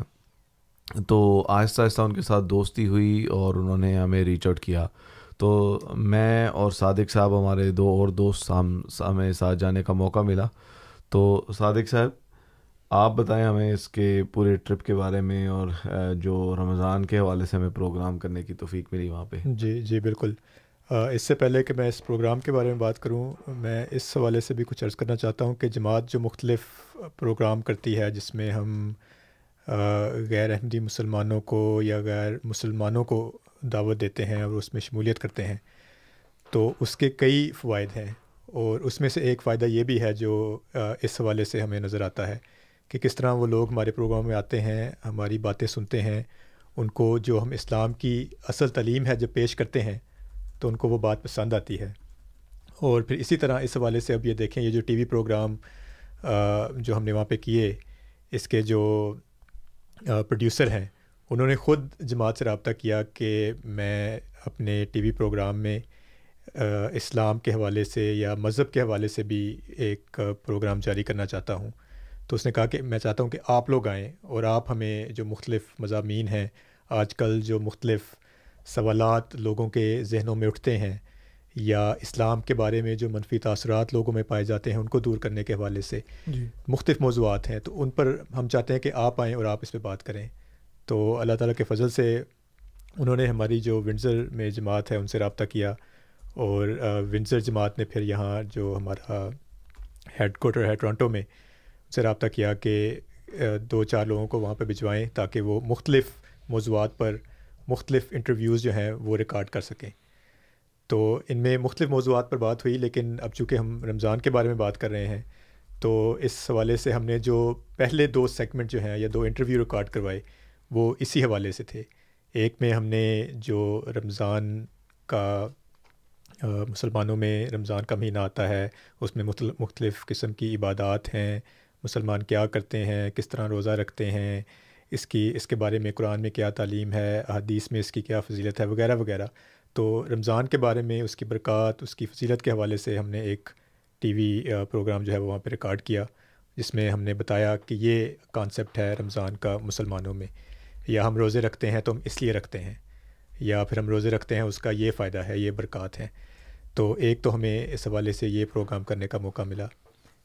تو آہستہ آہستہ ان کے ساتھ دوستی ہوئی اور انہوں نے ہمیں ریچ آؤٹ کیا۔ تو میں اور صادق صاحب، ہمارے دو اور دوست ہمیں ساتھ جانے کا موقع ملا۔ تو صادق صاحب آپ بتائیں ہمیں اس کے پورے ٹرپ کے بارے میں اور جو رمضان کے حوالے سے ہمیں پروگرام کرنے کی توفیق ملی وہاں پہ۔ جی جی بالکل۔ اس سے پہلے کہ میں اس پروگرام کے بارے میں بات کروں، میں اس حوالے سے بھی کچھ عرض کرنا چاہتا ہوں کہ جماعت جو مختلف پروگرام کرتی ہے، جس میں ہم غیر احمدی مسلمانوں کو یا غیر مسلمانوں کو دعوت دیتے ہیں اور اس میں شمولیت کرتے ہیں، تو اس کے کئی فوائد ہیں۔ اور اس میں سے ایک فائدہ یہ بھی ہے جو اس حوالے سے ہمیں نظر آتا ہے۔ کہ کس طرح وہ لوگ ہمارے پروگرام میں آتے ہیں، ہماری باتیں سنتے ہیں، ان کو جو ہم اسلام کی اصل تعلیم ہے جب پیش کرتے ہیں، تو ان کو وہ بات پسند آتی ہے۔ اور پھر اسی طرح اس حوالے سے اب یہ دیکھیں، یہ جو ٹی وی پروگرام جو ہم نے وہاں پہ کیے، اس کے جو پروڈیوسر ہیں، انہوں نے خود جماعت سے رابطہ کیا کہ میں اپنے ٹی وی پروگرام میں اسلام کے حوالے سے یا مذہب کے حوالے سے بھی ایک پروگرام جاری کرنا چاہتا ہوں۔ تو اس نے کہا کہ میں چاہتا ہوں کہ آپ لوگ آئیں اور آپ ہمیں جو مختلف مضامین ہیں آج کل جو مختلف سوالات لوگوں کے ذہنوں میں اٹھتے ہیں یا اسلام کے بارے میں جو منفی تاثرات لوگوں میں پائے جاتے ہیں ان کو دور کرنے کے حوالے سے جی۔ مختلف موضوعات ہیں۔ تو ان پر ہم چاہتے ہیں کہ آپ آئیں اور آپ اس پہ بات کریں۔ تو اللہ تعالیٰ کے فضل سے انہوں نے ہماری جو ونزر میں جماعت ہے ان سے رابطہ کیا اور ونزر جماعت نے پھر یہاں جو ہمارا ہیڈ کوارٹر ہے ٹورانٹو میں سے رابطہ کیا کہ دو چار لوگوں کو وہاں پہ بھجوائیں تاکہ وہ مختلف موضوعات پر مختلف انٹرویوز جو ہیں وہ ریکارڈ کر سکیں۔ تو ان میں مختلف موضوعات پر بات ہوئی، لیکن اب چونکہ ہم رمضان کے بارے میں بات کر رہے ہیں، تو اس حوالے سے ہم نے جو پہلے دو سیگمنٹ جو ہیں یا دو انٹرویو ریکارڈ کروائے، وہ اسی حوالے سے تھے۔ ایک میں ہم نے جو رمضان کا مسلمانوں میں رمضان کا مہینہ آتا ہے، اس میں مختلف قسم کی عبادات ہیں مسلمان کیا کرتے ہیں، کس طرح روزہ رکھتے ہیں، اس کی، اس کے بارے میں قرآن میں کیا تعلیم ہے حدیث میں اس کی کیا فضیلت ہے، وغیرہ وغیرہ۔ تو رمضان کے بارے میں اس کی برکات، اس کی فضیلت کے حوالے سے ہم نے ایک ٹی وی پروگرام جو ہے وہ وہاں پہ ریکارڈ کیا، جس میں ہم نے بتایا کہ یہ کانسیپٹ ہے رمضان کا مسلمانوں میں۔ یا ہم روزے رکھتے ہیں تو ہم اس لیے رکھتے ہیں، یا پھر ہم روزے رکھتے ہیں اس کا یہ فائدہ ہے، یہ برکات ہیں۔ تو ایک تو ہمیں اس حوالے سے یہ پروگرام کرنے کا موقع ملا۔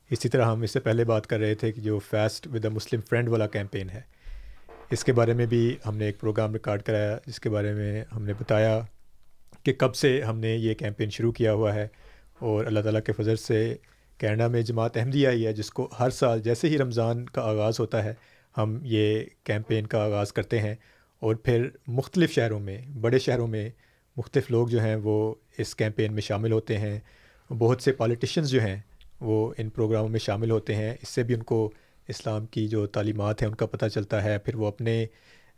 اسی طرح ہم اس سے پہلے بات کر رہے تھے کہ جو feast with a Muslim friend والا کیمپین ہے، اس کے بارے میں بھی ہم نے ایک پروگرام ریکارڈ کرایا، جس کے بارے میں ہم نے بتایا کہ کب سے ہم نے یہ کیمپین شروع کیا ہوا ہے اور اللہ تعالیٰ کے فضل سے کینیڈا میں جماعت احمدی آئی ہے، جس کو ہر سال جیسے ہی رمضان کا آغاز ہوتا ہے، ہم یہ کیمپین کا آغاز کرتے ہیں۔ اور پھر مختلف شہروں میں، بڑے شہروں میں مختلف لوگ جو ہیں وہ اس کیمپین میں شامل ہوتے ہیں۔ بہت سے پالیٹیشنز جو ہیں وہ ان پروگراموں میں شامل ہوتے ہیں۔ اس سے بھی ان کو اسلام کی جو تعلیمات ہیں ان کا پتہ چلتا ہے۔ پھر وہ اپنے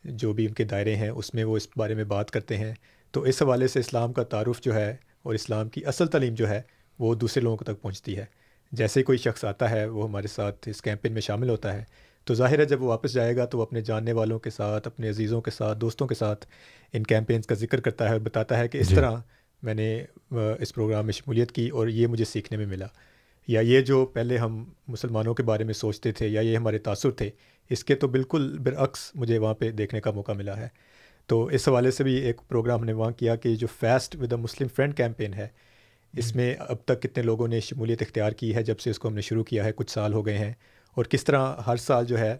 جو بھی ان کے دائرے ہیں اس میں وہ اس بارے میں بات کرتے ہیں۔ تو اس حوالے سے اسلام کا تعارف جو ہے اور اسلام کی اصل تعلیم جو ہے وہ دوسرے لوگوں تک پہنچتی ہے۔ جیسے کوئی شخص آتا ہے وہ ہمارے ساتھ اس کیمپین میں شامل ہوتا ہے۔ تو ظاہر ہے جب وہ واپس جائے گا تو وہ اپنے جاننے والوں کے ساتھ اپنے عزیزوں کے ساتھ دوستوں کے ساتھ ان کیمپینس کا ذکر کرتا ہے اور بتاتا ہے کہ اس جی۔ طرح میں نے اس پروگرام میں شمولیت کی اور یہ مجھے سیکھنے میں ملا۔ یا یہ جو پہلے ہم مسلمانوں کے بارے میں سوچتے تھے یا یہ ہمارے تاثر تھے اس کے تو بالکل برعکس مجھے وہاں پہ دیکھنے کا موقع ملا ہے۔ تو اس حوالے سے بھی ایک پروگرام ہم نے وہاں کیا کہ جو feast with a Muslim friend campaign ہے اس میں اب تک کتنے لوگوں نے شمولیت اختیار کی ہے جب سے اس کو ہم نے شروع کیا ہے کچھ سال ہو گئے ہیں۔ اور کس طرح ہر سال جو ہے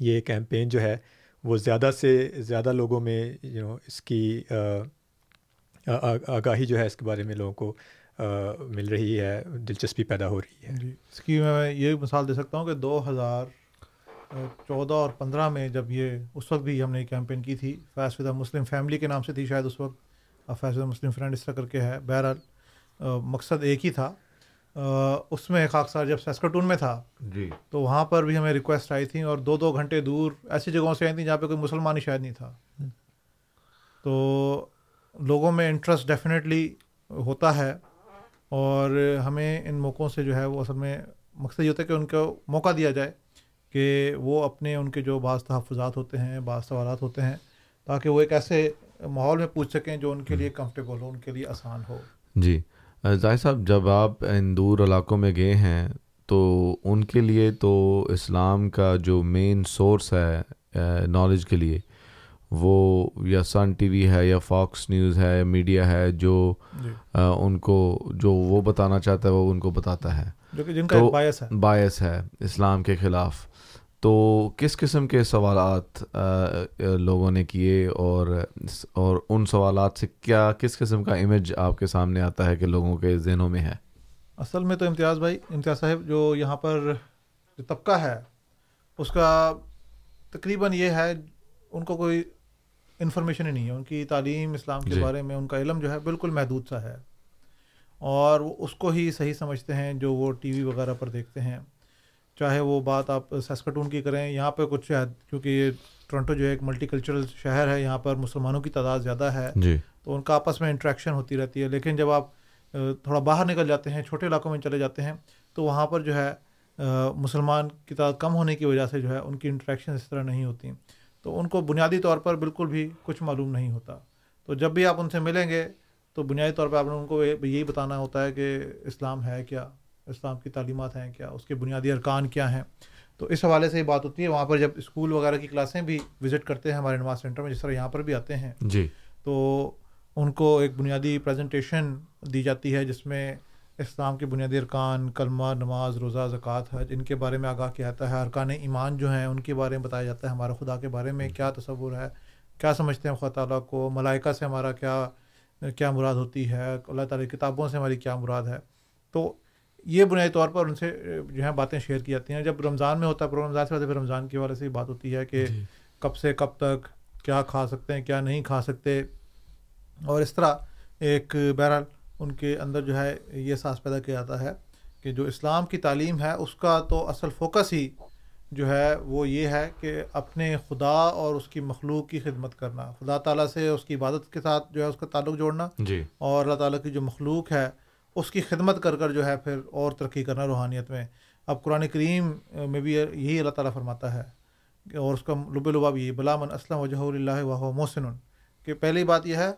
یہ کیمپین جو ہے وہ زیادہ سے زیادہ لوگوں میں یو نو اس کی آگاہی جو ہے اس کے بارے میں لوگوں کو مل رہی ہے دلچسپی پیدا ہو رہی ہے۔ جی اس کی میں یہ مثال دے سکتا ہوں کہ دو ہزار چودہ اور پندرہ میں جب یہ اس وقت بھی ہم نے کیمپین کی تھی فیض فدا مسلم فیملی کے نام سے تھی شاید اس وقت۔ فیض فدا مسلم فرینڈ اس طرح کر کے ہے۔ بہرحال مقصد ایک ہی تھا۔ اس میں خاکسار جب سیسکٹون میں تھا جی۔ تو وہاں پر بھی ہمیں ریکویسٹ آئی تھیں اور دو دو گھنٹے دور ایسی جگہوں سے آئی تھیں جہاں پہ کوئی مسلمان ہی شاید نہیں تھا۔ تو لوگوں میں انٹرسٹ ڈیفینیٹلی ہوتا ہے۔ اور ہمیں ان موقعوں سے جو ہے وہ اصل میں مقصد یہ ہوتا ہے کہ ان کو موقع دیا جائے کہ وہ اپنے ان کے جو بعض تحفظات ہوتے ہیں، بعض سوالات ہوتے ہیں، تاکہ وہ ایک ایسے ماحول میں پوچھ سکیں جو ان کے لیے کمفرٹیبل ہو، ان کے لیے آسان ہو۔ جی۔ ظاہر صاحب، جب آپ ان دور علاقوں میں گئے ہیں، تو ان کے لیے تو اسلام کا جو مین سورس ہے نالج کے لیے وہ یا سن ٹی وی ہے یا فاکس نیوز ہے یا میڈیا ہے جو جی۔ ان کو جو وہ بتانا چاہتا ہے وہ ان کو بتاتا ہے۔ جو کہ جن کا bias ہے۔ باعث ہے اسلام کے خلاف۔ تو کس قسم کے سوالات لوگوں نے کیے اور اور ان سوالات سے کیا کس قسم کا امیج آپ کے سامنے آتا ہے کہ لوگوں کے ذہنوں میں ہے؟ اصل میں تو امتیاز بھائی امتیاز صاحب جو یہاں پر جو طبقہ ہے اس کا تقریباً یہ ہے ان کو کوئی انفارمیشن ہی نہیں ہے ان کی تعلیم اسلام کے جی۔ بارے میں ان کا علم جو ہے بالکل محدود سا ہے۔ اور وہ اس کو ہی صحیح سمجھتے ہیں جو وہ ٹی وی وغیرہ پر دیکھتے ہیں۔ چاہے وہ بات آپ سیسکٹون کی کریں یہاں پہ کچھ شاید کیونکہ یہ ٹورنٹو جو ہے ایک ملٹی کلچرل شہر ہے یہاں پر مسلمانوں کی تعداد زیادہ ہے۔ جی۔ تو ان کا آپس میں انٹریکشن ہوتی رہتی ہے۔ لیکن جب آپ تھوڑا باہر نکل جاتے ہیں چھوٹے علاقوں میں چلے جاتے ہیں تو وہاں پر جو ہے مسلمان کی تعداد کم ہونے کی وجہ سے جو ہے ان کی انٹریکشن اس طرح نہیں ہوتی۔ تو ان کو بنیادی طور پر بالکل بھی کچھ معلوم نہیں ہوتا۔ تو جب بھی آپ ان سے ملیں گے تو بنیادی طور پہ آپ نے ان کو یہی بتانا ہوتا ہے کہ اسلام ہے کیا؟ اسلام کی تعلیمات ہیں کیا؟ اس کے بنیادی ارکان کیا ہیں؟ تو اس حوالے سے یہ بات ہوتی ہے۔ وہاں پر جب اسکول وغیرہ کی کلاسیں بھی وزٹ کرتے ہیں ہمارے نماز سینٹر میں جس طرح یہاں پر بھی آتے ہیں۔ جی۔ تو ان کو ایک بنیادی پریزنٹیشن دی جاتی ہے جس میں اسلام کے بنیادی ارکان کلمہ نماز روزہ زکوٰۃ حج ان کے بارے میں آگاہ کیا جاتا ہے ارکان ایمان جو ہیں ان کے بارے میں بتایا جاتا ہے ہمارا خدا کے بارے میں کیا تصور ہے کیا سمجھتے ہیں خدا تعالیٰ کو ملائکہ سے ہمارا کیا کیا مراد ہوتی ہے اللہ تعالیٰ کی کتابوں سے ہماری کیا مراد ہے؟ تو یہ بنیادی طور پر ان سے جو ہے باتیں شیئر کی جاتی ہیں۔ جب رمضان میں ہوتا ہے پروگرام رمضان سے ہوتا ہے پھر رمضان کے حوالے سے بات ہوتی ہے کہ کب سے کب تک کیا کھا سکتے ہیں کیا نہیں کھا سکتے۔ اور اس طرح ایک بہرحال ان کے اندر جو ہے یہ احساس پیدا کیا جاتا ہے کہ جو اسلام کی تعلیم ہے اس کا تو اصل فوکس ہی جو ہے وہ یہ ہے کہ اپنے خدا اور اس کی مخلوق کی خدمت کرنا۔ خدا تعالیٰ سے اس کی عبادت کے ساتھ جو ہے اس کا تعلق جوڑنا جی۔ اور اللہ تعالیٰ کی جو مخلوق ہے اس کی خدمت کر کر جو ہے پھر اور ترقی کرنا روحانیت میں۔ اب قرآن کریم میں بھی یہی اللہ تعالیٰ فرماتا ہے اور اس کا لب لبا بھی بلا من اسلم وجہ اللہ و محسن کہ پہلی بات یہ ہے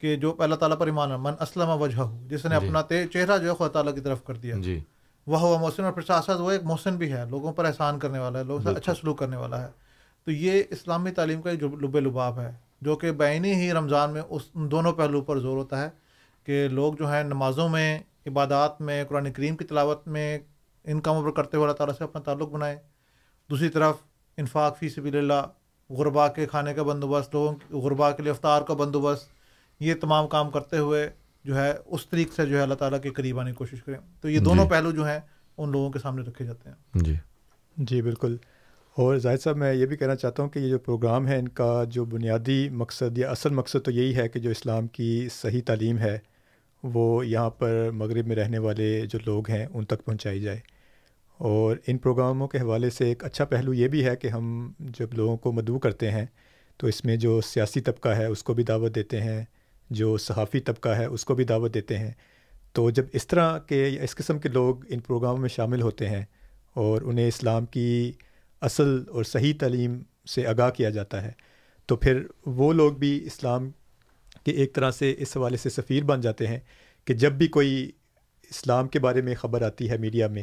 کہ جو اللہ تعالیٰ پر ایمان من اسلم وجہ جس نے اپنا چہرہ جو ہے خدا تعالیٰ کی طرف کر دیا۔ جی۔ وہ ہوا محسن اور پھر ساتھ ساتھ وہ ایک محسن بھی ہے لوگوں پر احسان کرنے والا ہے لوگوں سے اچھا سلوک کرنے والا ہے۔ تو یہ اسلامی تعلیم کا ایک لب لباب ہے جو کہ بینی ہی رمضان میں اس دونوں پہلو پر زور ہوتا ہے کہ لوگ جو ہیں نمازوں میں عبادات میں قرآن کریم کی تلاوت میں ان کاموں پر کرتے ہوئے اللہ تعالیٰ سے اپنا تعلق بنائیں۔ دوسری طرف انفاق فی سبیل اللہ غربا کے کھانے کا بندوبست لوگوں غربا کے لیے افطار کا بندوبست یہ تمام کام کرتے ہوئے جو ہے اس طریقے سے جو ہے اللہ تعالیٰ کے قریب آنے کی کوشش کریں۔ تو یہ دونوں پہلو جو ہیں ان لوگوں کے سامنے رکھے جاتے ہیں۔ جی۔ جی بالکل۔ اور زاہد صاحب میں یہ بھی کہنا چاہتا ہوں کہ یہ جو پروگرام ہے ان کا جو بنیادی مقصد یا اصل مقصد تو یہی ہے کہ جو اسلام کی صحیح تعلیم ہے وہ یہاں پر مغرب میں رہنے والے جو لوگ ہیں ان تک پہنچائی جائے۔ اور ان پروگراموں کے حوالے سے ایک اچھا پہلو یہ بھی ہے کہ ہم جب لوگوں کو مدعو کرتے ہیں تو اس میں جو سیاسی طبقہ ہے اس کو بھی دعوت دیتے ہیں۔ جو صحافی طبقہ ہے، اس کو بھی دعوت دیتے ہیں۔ تو جب اس طرح کے یا اس قسم کے لوگ ان پروگراموں میں شامل ہوتے ہیں اور انہیں اسلام کی اصل اور صحیح تعلیم سے آگاہ کیا جاتا ہے، تو پھر وہ لوگ بھی اسلام کے ایک طرح سے اس حوالے سے سفیر بن جاتے ہیں کہ جب بھی کوئی اسلام کے بارے میں خبر آتی ہے میڈیا میں،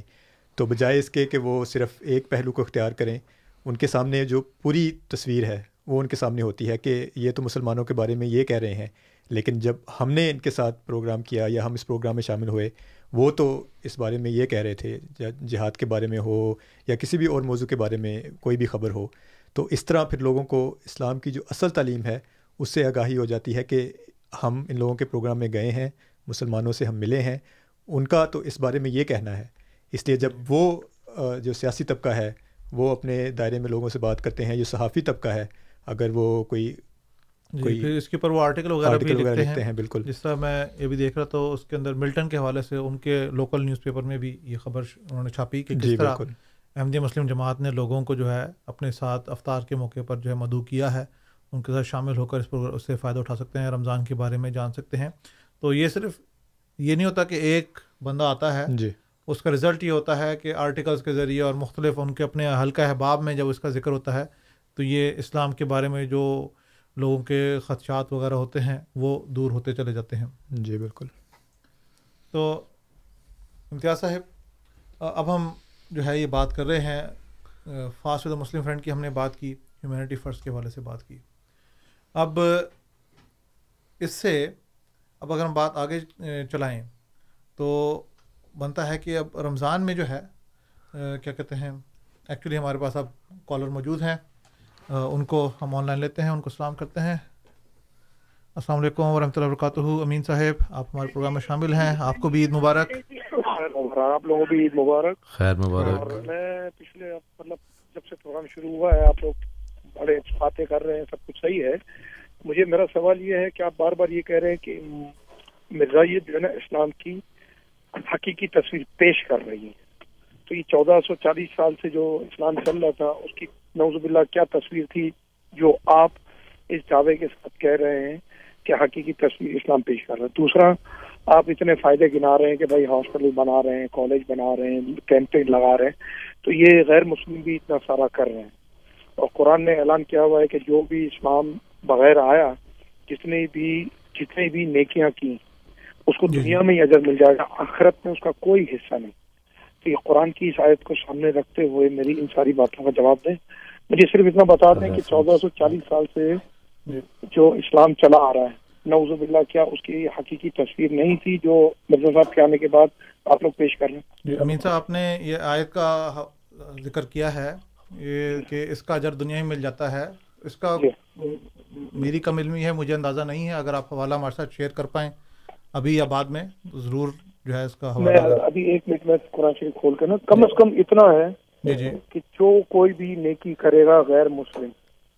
تو بجائے اس کے کہ وہ صرف ایک پہلو کو اختیار کریں، ان کے سامنے جو پوری تصویر ہے وہ ان کے سامنے ہوتی ہے کہ یہ تو مسلمانوں کے بارے میں یہ کہہ رہے ہیں۔ لیکن جب ہم نے ان کے ساتھ پروگرام کیا یا ہم اس پروگرام میں شامل ہوئے، وہ تو اس بارے میں یہ کہہ رہے تھے جہاد کے بارے میں ہو یا کسی بھی اور موضوع کے بارے میں کوئی بھی خبر ہو، تو اس طرح پھر لوگوں کو اسلام کی جو اصل تعلیم ہے، اس سے آگاہی ہو جاتی ہے کہ ہم ان لوگوں کے پروگرام میں گئے ہیں، مسلمانوں سے ہم ملے ہیں۔ ان کا تو اس بارے میں یہ کہنا ہے۔ اس لیے جب وہ جو سیاسی طبقہ ہے، وہ اپنے دائرے میں لوگوں سے بات کرتے ہیں، جو صحافی طبقہ ہے، اگر وہ کوئی جی پھر اس کے اوپر وہ آرٹیکل وغیرہ بھی لکھتے ہیں۔ بالکل۔ جس طرح میں یہ بھی دیکھ رہا تو اس کے اندر ملٹن کے حوالے سے ان کے لوکل نیوز پیپر میں بھی یہ خبر انہوں نے چھاپی کہ جس طرح احمدیہ مسلم جماعت نے لوگوں کو جو ہے اپنے ساتھ افطار کے موقع پر جو ہے مدعو کیا ہے ان کے ساتھ شامل ہو کر اس پر اس سے فائدہ اٹھا سکتے ہیں رمضان کے بارے میں جان سکتے ہیں۔ تو یہ صرف یہ نہیں ہوتا کہ ایک بندہ آتا ہے جی۔ اس کا رزلٹ یہ ہوتا ہے کہ آرٹیکلس کے ذریعے اور مختلف ان کے اپنے حلقہ احباب میں جب اس کا ذکر ہوتا ہے تو یہ اسلام کے بارے میں جو لوگوں کے خدشات وغیرہ ہوتے ہیں وہ دور ہوتے چلے جاتے ہیں۔ جی بالکل۔ تو امتیاز صاحب اب ہم جو ہے یہ بات کر رہے ہیں فاسٹ مسلم فرینڈ کی ہم نے بات کی ہیومینٹی فرسٹ کے حوالے سے بات کی۔ اب اس سے اب اگر ہم بات آگے چلائیں تو بنتا ہے کہ اب رمضان میں جو ہے کیا کہتے ہیں ایکچولی ہمارے پاس اب کالر موجود ہیں۔ ان کو ہم آن لائن لیتے ہیں ان کو سلام کرتے ہیں۔ السلام علیکم ورحمۃ اللہ وبرکاتہ۔ امین صاحب آپ ہمارے پروگرام میں شامل ہیں۔ آپ کو بھی عید مبارک۔ آپ لوگوں بھی عید مبارک۔ خیر مبارک۔ میں پچھلے مطلب جب سے پروگرام شروع ہوا ہے آپ لوگ بڑے باتیں کر رہے ہیں سب کچھ صحیح ہے۔ مجھے میرا سوال یہ ہے کہ آپ بار بار یہ کہہ رہے ہیں کہ مرزائیت جو ہے نا اسلام کی حقیقی تصویر پیش کر رہی ہے تو یہ چودہ سو چالیس سال سے جو اسلام چل رہا تھا اس کی نوزب اللہ کیا تصویر تھی جو آپ اس دعوے کے ساتھ کہہ رہے ہیں کہ حقیقی تصویر اسلام پیش کر رہا ہے؟ دوسرا آپ اتنے فائدے گنا رہے ہیں کہ بھائی ہاسپٹل بنا رہے ہیں کالج بنا رہے ہیں کیمپین لگا رہے ہیں تو یہ غیر مسلم بھی اتنا سارا کر رہے ہیں۔ اور قرآن نے اعلان کیا ہوا ہے کہ جو بھی اسلام بغیر آیا جتنے بھی جتنے بھی نیکیاں کی اس کو دنیا میں ہی اجر مل جائے گا آخرت میں اس کا کوئی حصہ نہیں۔ یہ قرآن کی اس آیت کو سامنے رکھتے ہوئے میری ان ساری باتوں کا جواب دیں۔ مجھے صرف اتنا بتا دیں کہ چودہ سو چالیس سال سے جو اسلام چلا آ رہا ہے نوز باللہ کیا اس کی حقیقی تصویر نہیں تھی جو مرزا صاحب کے آنے کے بعد آپ لوگ پیش کر رہے ہیں؟ جی امین صاحب آپ نے یہ آیت کا ذکر کیا ہے یہ کہ اس کا اجر دنیا ہی مل جاتا ہے۔ اس کا میری کم علمی ہے مجھے اندازہ نہیں ہے اگر آپ حوالہ ہمارے ساتھ شیئر کر پائیں ابھی یا بعد میں ضرور جو ہے اس کا حوالہ ابھی ایک منٹ میں قرآن شریف کھول کے نا کم از کم اتنا ہے جی جی۔ کہ جو کوئی بھی نیکی کرے گا غیر مسلم۔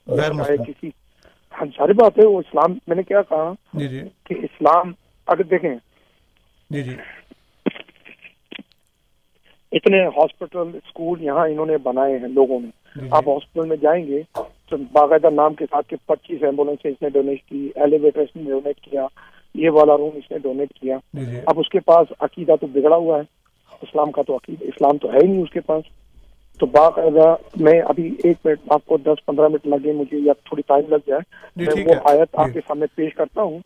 غیر مسلم۔ کسی ساری بات ہے وہ اسلام میں نے کیا کہا جی جی۔ کہ اسلام اگر دیکھیں۔ جی جی۔ اتنے ہاسپٹل اسکول یہاں انہوں نے بنائے ہیں لوگوں نے۔ آپ ہاسپٹل میں جائیں گے تو باقاعدہ نام کے ساتھ پچیس ایمبولینس اس نے ڈونیٹ کی ایلیویٹر اس نے ڈونیٹ کیا۔ یہ والا روم اس نے ڈونیٹ کیا۔ اب اس کے پاس عقیدہ تو بگڑا ہوا ہے۔ اسلام کا تو عقیدہ اسلام تو ہے ہی نہیں اس کے پاس۔ تو باقاعدہ میں ابھی ایک منٹ آپ کو دس پندرہ منٹ لگے مجھے یا تھوڑی ٹائم لگ جائے میں وہ آیت آپ کے سامنے پیش کرتا ہوں۔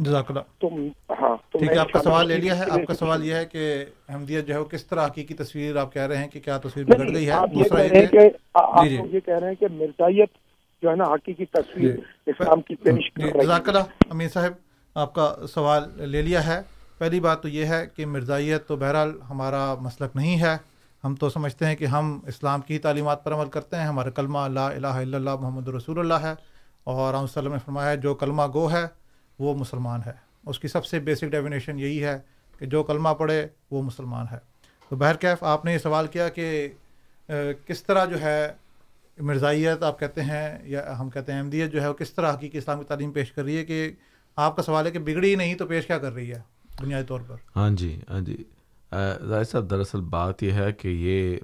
تو ہاں ہے آپ کا سوال لے لیا ہے۔ آپ کا سوال یہ ہے کہ احمدیت جو ہے وہ کس طرح حقیقی تصویر آپ کہہ رہے ہیں کہ کیا تصویر بگڑ گئی ہے؟ دوسرا یہ یہ کہہ رہے ہیں کہ مرزائیت جو ہے نا حقیقی تصویر اسلام کی پیش جزاک اللہ امین صاحب۔ آپ کا سوال لے لیا ہے۔ پہلی بات تو یہ ہے کہ مرزائیت تو بہرحال ہمارا مسلک نہیں ہے۔ ہم تو سمجھتے ہیں کہ ہم اسلام کی تعلیمات پر عمل کرتے ہیں۔ ہمارا کلمہ اللہ الہ الا اللہ محمد رسول اللہ ہے۔ اور عام وسلم نے فرمایا ہے، جو کلمہ گو ہے، وہ مسلمان ہے۔ اس کی سب سے بیسک ڈیفینیشن یہی ہے کہ جو کلمہ پڑھے، وہ مسلمان ہے۔ تو بہرکیف آپ نے یہ سوال کیا کہ کس طرح جو ہے مرزائیت آپ کہتے ہیں یا ہم کہتے ہیں احمدیت جو ہے، وہ کس طرح حقیقی اسلام کی تعلیم پیش کر رہی ہے کہ آپ کا سوال ہے کہ بگڑی نہیں تو پیش کیا کر رہی ہے بنیادی طور پر؟ ہاں جی ہاں جی۔ ظاہر صاحب، دراصل بات یہ ہے کہ یہ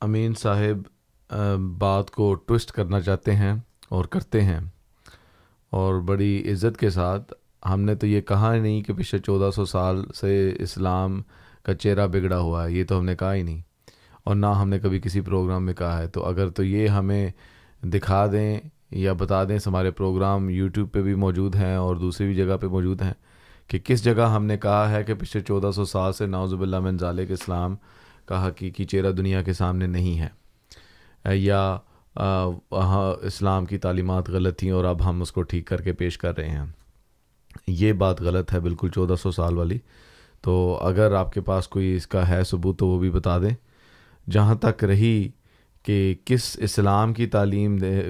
امین صاحب بات کو ٹوسٹ کرنا چاہتے ہیں اور کرتے ہیں۔ اور بڑی عزت کے ساتھ ہم نے تو یہ کہا ہی نہیں کہ پچھلے چودہ سو سال سے اسلام کا چہرہ بگڑا ہوا ہے، یہ تو ہم نے کہا ہی نہیں۔ اور نہ ہم نے کبھی کسی پروگرام میں کہا ہے۔ تو اگر تو یہ ہمیں دکھا دیں یا بتا دیں ہمارے پروگرام یوٹیوب پہ بھی موجود ہیں اور دوسری بھی جگہ پہ موجود ہیں کہ کس جگہ ہم نے کہا ہے کہ پچھلے چودہ سو سال سے نوزب اللہ منظال کے اسلام کا حقیقی چہرہ دنیا کے سامنے نہیں ہے۔ یا اسلام کی تعلیمات غلط تھیں اور اب ہم اس کو ٹھیک کر کے پیش کر رہے ہیں۔ یہ بات غلط ہے، بالکل چودہ سو سال والی۔ تو اگر آپ کے پاس کوئی اس کا ہے ثبوت تو وہ بھی بتا دیں۔ جہاں تک رہی کہ کس اسلام کی تعلیم دے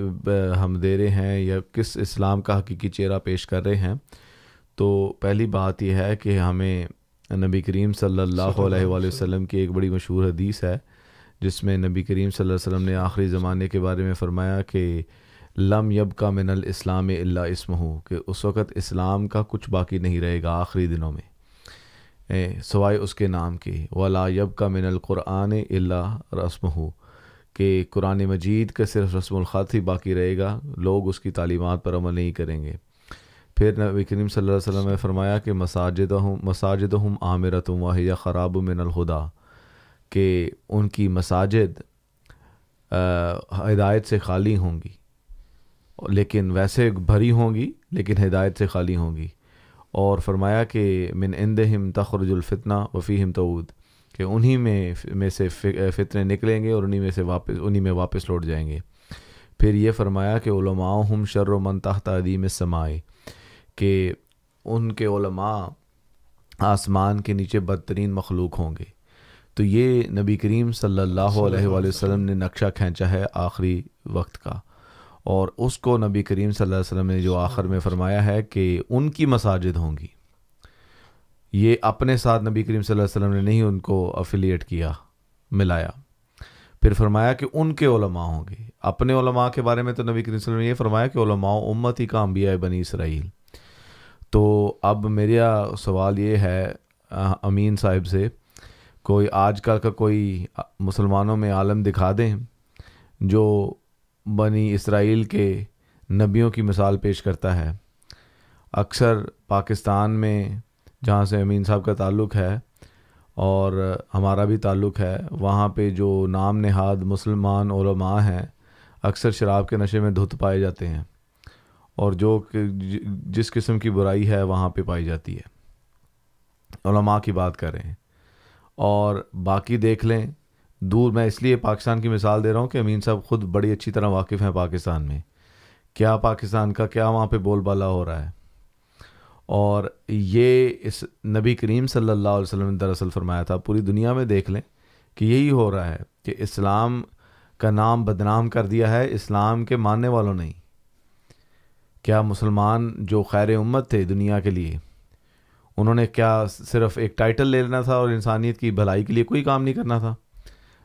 ہم دے رہے ہیں یا کس اسلام کا حقیقی چہرہ پیش کر رہے ہیں تو پہلی بات یہ ہے کہ ہمیں نبی کریم صلی اللہ علیہ وآلہ وسلم۔ کی ایک بڑی مشہور حدیث ہے جس میں نبی کریم صلی اللہ علیہ وسلم نے آخری زمانے کے بارے میں فرمایا کہ لم یب کا من الاسلام اللہ اسم ہو کہ اس وقت اسلام کا کچھ باقی نہیں رہے گا آخری دنوں میں۔ سوائے اس کے نام کے ولا یب کا من القرآن اللہ رسم ہو کہ قرآن مجید کا صرف رسم الخط ہی باقی رہے گا، لوگ اس کی تعلیمات پر عمل نہیں کریں گے۔ پھر نبی کریم صلی اللہ علیہ وسلم نے فرمایا کہ مساجد ہوں مساجد ہم عامرت واحیہ خراب من الہدا کہ ان کی مساجد ہدایت سے خالی ہوں گی۔ لیکن ویسے بھری ہوں گی، لیکن ہدایت سے خالی ہوں گی۔ اور فرمایا کہ من اندہم تخرج الفتنہ وفیم تعود۔ کہ انہی میں میں سے فتنے نکلیں گے اور انہی میں سے واپس انہی میں واپس لوٹ جائیں گے۔ پھر یہ فرمایا کہ علماء ہم شر و من تحت عدیم سمائے کہ ان کے علماء آسمان کے نیچے بدترین مخلوق ہوں گے۔ تو یہ نبی کریم صلی اللہ علیہ وآلہ وسلم نے نقشہ کھینچا ہے آخری وقت کا۔ اور اس کو نبی کریم صلی اللہ علیہ وسلم نے جو آخر میں فرمایا ہے کہ ان کی مساجد ہوں گی۔ یہ اپنے ساتھ نبی کریم صلی اللہ علیہ وسلم نے نہیں ان کو افیلیٹ کیا، ملایا۔ پھر فرمایا کہ ان کے علماء ہوں گے۔ اپنے علماء کے بارے میں تو نبی کریم صلی اللہ علیہ وسلم نے یہ فرمایا کہ علماء امت ہی کا انبیاء بنی اسرائیل۔ تو اب میرا سوال یہ ہے امین صاحب سے، کوئی آج کل کا کوئی مسلمانوں میں عالم دکھا دیں جو بنی اسرائیل کے نبیوں کی مثال پیش کرتا ہے۔ اکثر پاکستان میں جہاں سے امین صاحب کا تعلق ہے اور ہمارا بھی تعلق ہے، وہاں پہ جو نام نہاد مسلمان علماء ہیں، اکثر شراب کے نشے میں دھت پائے جاتے ہیں اور جو جی، جس قسم کی برائی ہے، وہاں پہ پائی جاتی ہے۔ علماء کی بات کر رہے ہیں۔ اور باقی دیکھ لیں، دور میں اس لیے پاکستان کی مثال دے رہا ہوں کہ امین صاحب خود بڑی اچھی طرح واقف ہیں پاکستان میں۔ کیا پاکستان کا کیا وہاں پہ بول بالا ہو رہا ہے؟ اور یہ اس نبی کریم صلی اللہ علیہ وسلم نے دراصل فرمایا تھا، پوری دنیا میں دیکھ لیں کہ یہی ہو رہا ہے کہ اسلام کا نام بدنام کر دیا ہے، اسلام کے ماننے والوں نہیں کیا مسلمان جو خیر امت تھے دنیا کے لیے، انہوں نے کیا صرف ایک ٹائٹل لے لینا تھا اور انسانیت کی بھلائی کے لیے کوئی کام نہیں کرنا تھا؟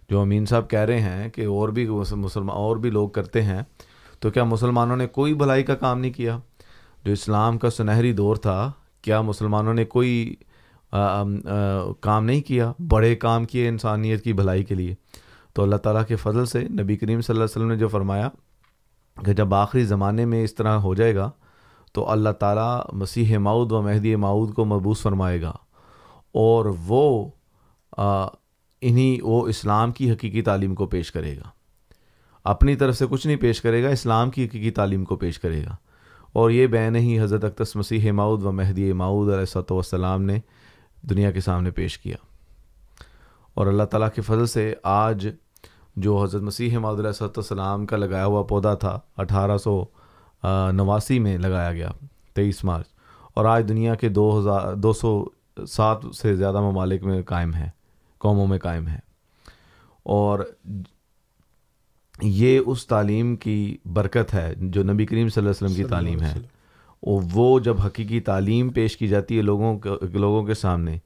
جو امین صاحب کہہ رہے ہیں کہ اور بھی مسلمان اور بھی لوگ کرتے ہیں، تو کیا مسلمانوں نے کوئی بھلائی کا کام نہیں کیا؟ جو اسلام کا سنہری دور تھا، کیا مسلمانوں نے کوئی کام نہیں کیا؟ بڑے کام کیے انسانیت کی بھلائی کے لیے۔ تو اللہ تعالیٰ کے فضل سے نبی کریم صلی اللہ علیہ وسلم نے جو فرمایا کہ جب آخری زمانے میں اس طرح ہو جائے گا، تو اللہ تعالیٰ مسیح ماؤد و مہدی ماؤد کو مبوس فرمائے گا۔ اور وہ انہی، وہ اسلام کی حقیقی تعلیم کو پیش کرے گا۔ اپنی طرف سے کچھ نہیں پیش کرے گا، اسلام کی حقیقی تعلیم کو پیش کرے گا۔ اور یہ بین ہی حضرت اقتص مسیح ماؤد و مہدی ماؤد علیہ والسلام نے دنیا کے سامنے پیش کیا۔ اور اللہ تعالیٰ کے فضل سے آج جو حضرت مسیح ماؤد علیہ والسلام کا لگایا ہوا پودا تھا، اٹھارہ سو نواسی میں لگایا گیا، تیئیس مارچ۔ اور آج دنیا کے دو ہزار، دو سو سات سے زیادہ ممالک میں قائم ہے قوموں میں قائم ہے اور یہ اس تعلیم کی برکت ہے جو نبی کریم صلی اللہ علیہ وسلم کی تعلیم ہے۔ وہ جب حقیقی تعلیم پیش کی جاتی ہے لوگوں لوگوں کے سامنے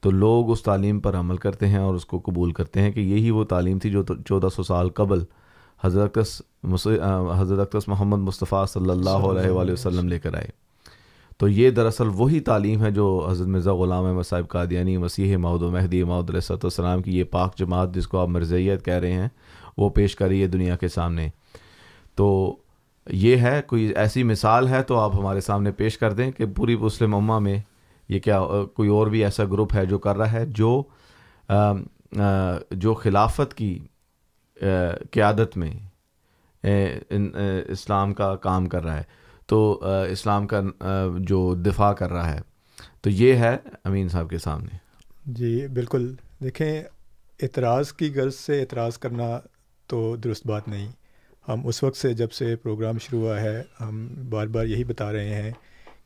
تو لوگ اس تعلیم پر عمل کرتے ہیں اور اس کو قبول کرتے ہیں کہ یہی وہ تعلیم تھی جو چودہ سو سال قبل حضرت حضرت محمد مصطفیٰ صلی اللہ علیہ وآلہ وسلم لے کر آئے۔ تو یہ دراصل وہی تعلیم ہے جو حضرت مرزا غلام احمد صاحب قادیانی مسیح ماؤد و مہدی ماؤد علیہ السلام کی یہ پاک جماعت جس کو آپ مرزیت کہہ رہے ہیں وہ پیش کر رہی ہے دنیا کے سامنے۔ تو یہ ہے، کوئی ایسی مثال ہے تو آپ ہمارے سامنے پیش کر دیں کہ پوری مسلم امہ میں یہ کیا، کوئی اور بھی ایسا گروپ ہے جو کر رہا ہے جو جو خلافت کی قیادت میں اسلام کا کام کر رہا ہے۔ تو اسلام کا جو دفاع کر رہا ہے۔ تو یہ ہے امین صاحب کے سامنے۔ جی بالکل۔ دیکھیں، اعتراض کی غرض سے اعتراض کرنا تو درست بات نہیں۔ ہم اس وقت سے جب سے پروگرام شروع ہوا ہے، ہم بار بار یہی بتا رہے ہیں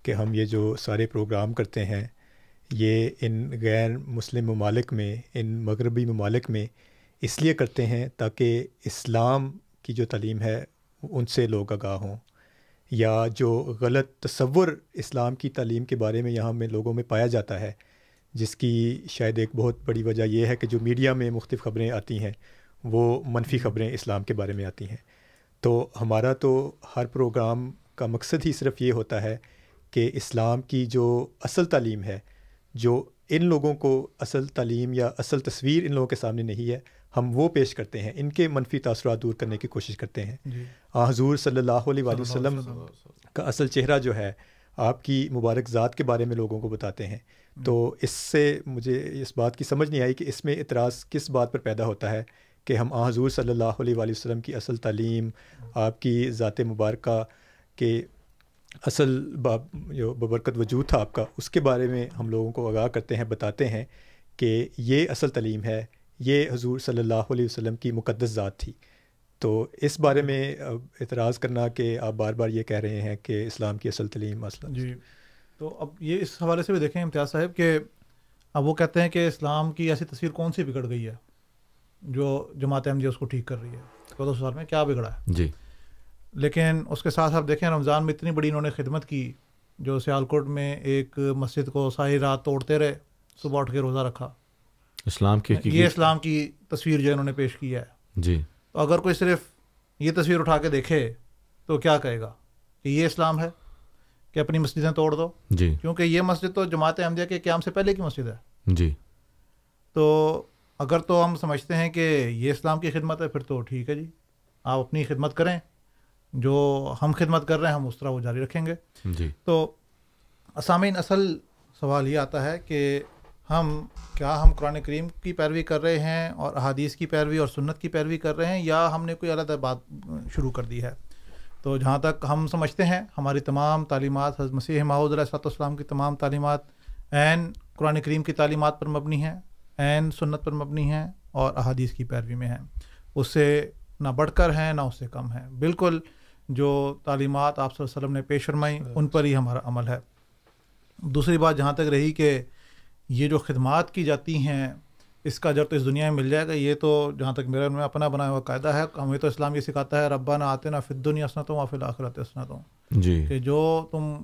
کہ ہم یہ جو سارے پروگرام کرتے ہیں، یہ ان غیر مسلم ممالک میں، ان مغربی ممالک میں اس لیے کرتے ہیں تاکہ اسلام کی جو تعلیم ہے، ان سے لوگ آگاہ ہوں۔ یا جو غلط تصور اسلام کی تعلیم کے بارے میں یہاں میں لوگوں میں پایا جاتا ہے، جس کی شاید ایک بہت بڑی وجہ یہ ہے کہ جو میڈیا میں مختلف خبریں آتی ہیں وہ منفی خبریں اسلام کے بارے میں آتی ہیں۔ تو ہمارا تو ہر پروگرام کا مقصد ہی صرف یہ ہوتا ہے کہ اسلام کی جو اصل تعلیم ہے جو ان لوگوں کو اصل تعلیم یا اصل تصویر ان لوگوں کے سامنے نہیں ہے ہم وہ پیش کرتے ہیں ان کے منفی تاثرات دور کرنے کی کوشش کرتے ہیں۔ جی۔ حضور صلی اللہ علیہ وآلہ وسلم۔ کا اصل چہرہ جو ہے آپ کی مبارک ذات کے بارے میں لوگوں کو بتاتے ہیں۔ تو اس سے مجھے اس بات کی سمجھ نہیں آئی کہ اس میں اعتراض کس بات پر پیدا ہوتا ہے۔ کہ ہم آ حضور صلی اللہ علیہ وآلہ وسلم کی اصل تعلیم، آپ کی ذات مبارکہ کے اصل باب جو ببرکت وجود تھا آپ کا، اس کے بارے میں ہم لوگوں کو آگاہ کرتے ہیں، بتاتے ہیں کہ یہ اصل تعلیم ہے، یہ حضور صلی اللہ علیہ وسلم کی مقدس ذات تھی۔ تو اس بارے میں اعتراض کرنا کہ آپ بار بار یہ کہہ رہے ہیں کہ اسلام کی اصل تعلیم اصل جی۔ تو اب یہ اس حوالے سے بھی دیکھیں امتیاز صاحب کہ اب وہ کہتے ہیں کہ اسلام کی ایسی تصویر کون سی بگڑ گئی ہے؟ جو جماعت احمدیہ اس کو ٹھیک کر رہی ہے۔ چودہ سال میں کیا بگڑا ہے۔ جی۔ لیکن اس کے ساتھ آپ دیکھیں رمضان میں اتنی بڑی انہوں نے خدمت کی جو سیالکوٹ میں ایک مسجد کو ساری رات توڑتے رہے صبح اٹھ کے روزہ رکھا۔ اسلام کی یہ اسلام کی تصویر جو انہوں نے پیش کی ہے۔ جی۔ تو اگر کوئی صرف یہ تصویر اٹھا کے دیکھے تو کیا کہے گا؟ کہ یہ اسلام ہے کہ اپنی مسجدیں توڑ دو۔ جی۔ کیونکہ یہ مسجد تو جماعت احمدیہ کے قیام سے پہلے کی مسجد ہے۔ جی۔ تو اگر تو ہم سمجھتے ہیں کہ یہ اسلام کی خدمت ہے پھر تو ٹھیک ہے جی۔ آپ اپنی خدمت کریں۔ جو ہم خدمت کر رہے ہیں ہم اس طرح وہ جاری رکھیں گے۔ جی۔ تو اسامین اصل سوال یہ آتا ہے کہ ہم کیا ہم قرآن کریم کی پیروی کر رہے ہیں اور احادیث کی پیروی اور سنت کی پیروی کر رہے ہیں یا ہم نے کوئی الگ بات شروع کر دی ہے؟ تو جہاں تک ہم سمجھتے ہیں ہماری تمام تعلیمات حضرت مسیح ماحود علیہ السلام کی تمام تعلیمات عین قرآن کریم کی تعلیمات پر مبنی ہیں۔ عین سنت پر مبنی ہیں اور احادیث کی پیروی میں ہیں۔ اس سے نہ بڑھ کر ہیں نہ اس سے کم ہیں۔ بالکل جو تعلیمات آپ صلی اللہ علیہ وسلم نے پیش فرمائیں ان پر ہی ہمارا عمل ہے۔ دوسری بات جہاں تک رہی کہ یہ جو خدمات کی جاتی ہیں اس کا جب تو اس دنیا میں مل جائے گا یہ تو جہاں تک میرا میں اپنا بنایا ہوا قاعدہ ہے ہمیں تو اسلام یہ سکھاتا ہے ربا نہ آتے نہ فت دنیا اسنت ہوں فی الآخرت اسنت ہوں جی۔ کہ جو تم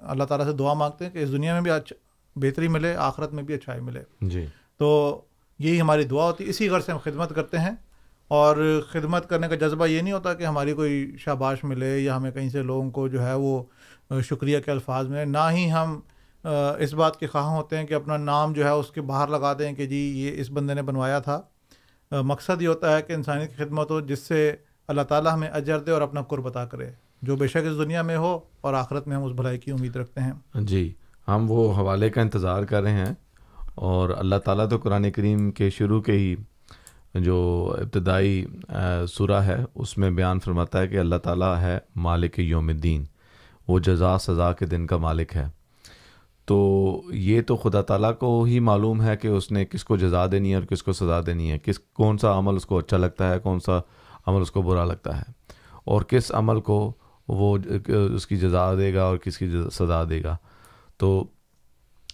اللہ تعالیٰ سے دعا مانگتے ہیں کہ اس دنیا میں بھی اچھا بہتری ملے آخرت میں بھی اچھائی ملے۔ جی۔ تو یہی ہماری دعا ہوتی ہے۔ اسی غرض سے ہم خدمت کرتے ہیں۔ اور خدمت کرنے کا جذبہ یہ نہیں ہوتا کہ ہماری کوئی شاباش ملے یا ہمیں کہیں سے لوگوں کو جو ہے وہ شکریہ کے الفاظ ملے۔ نہ ہی ہم اس بات کے خواہاں ہوتے ہیں کہ اپنا نام جو ہے اس کے باہر لگا دیں کہ جی یہ اس بندے نے بنوایا تھا۔ مقصد یہ ہوتا ہے کہ انسانیت کی خدمت ہو جس سے اللہ تعالیٰ ہمیں اجر دے اور اپنا قرب عطا کرے۔ جو بے شک اس دنیا میں ہو اور آخرت میں ہم اس بھلائی کی امید رکھتے ہیں۔ جی ہم وہ حوالے کا انتظار کر رہے ہیں۔ اور اللہ تعالیٰ تو قرآن کریم کے شروع کے ہی جو ابتدائی سورہ ہے، اس میں بیان فرماتا ہے کہ اللہ تعالیٰ ہے مالک یوم الدین، وہ جزا سزا کے دن کا مالک ہے۔ تو یہ تو خدا تعالیٰ کو ہی معلوم ہے کہ اس نے کس کو جزا دینی ہے اور کس کو سزا دینی ہے، کس، کون سا عمل اس کو اچھا لگتا ہے، کون سا عمل اس کو برا لگتا ہے، اور کس عمل کو وہ، اس کی جزا دے گا اور کس کی سزا دے گا۔ تو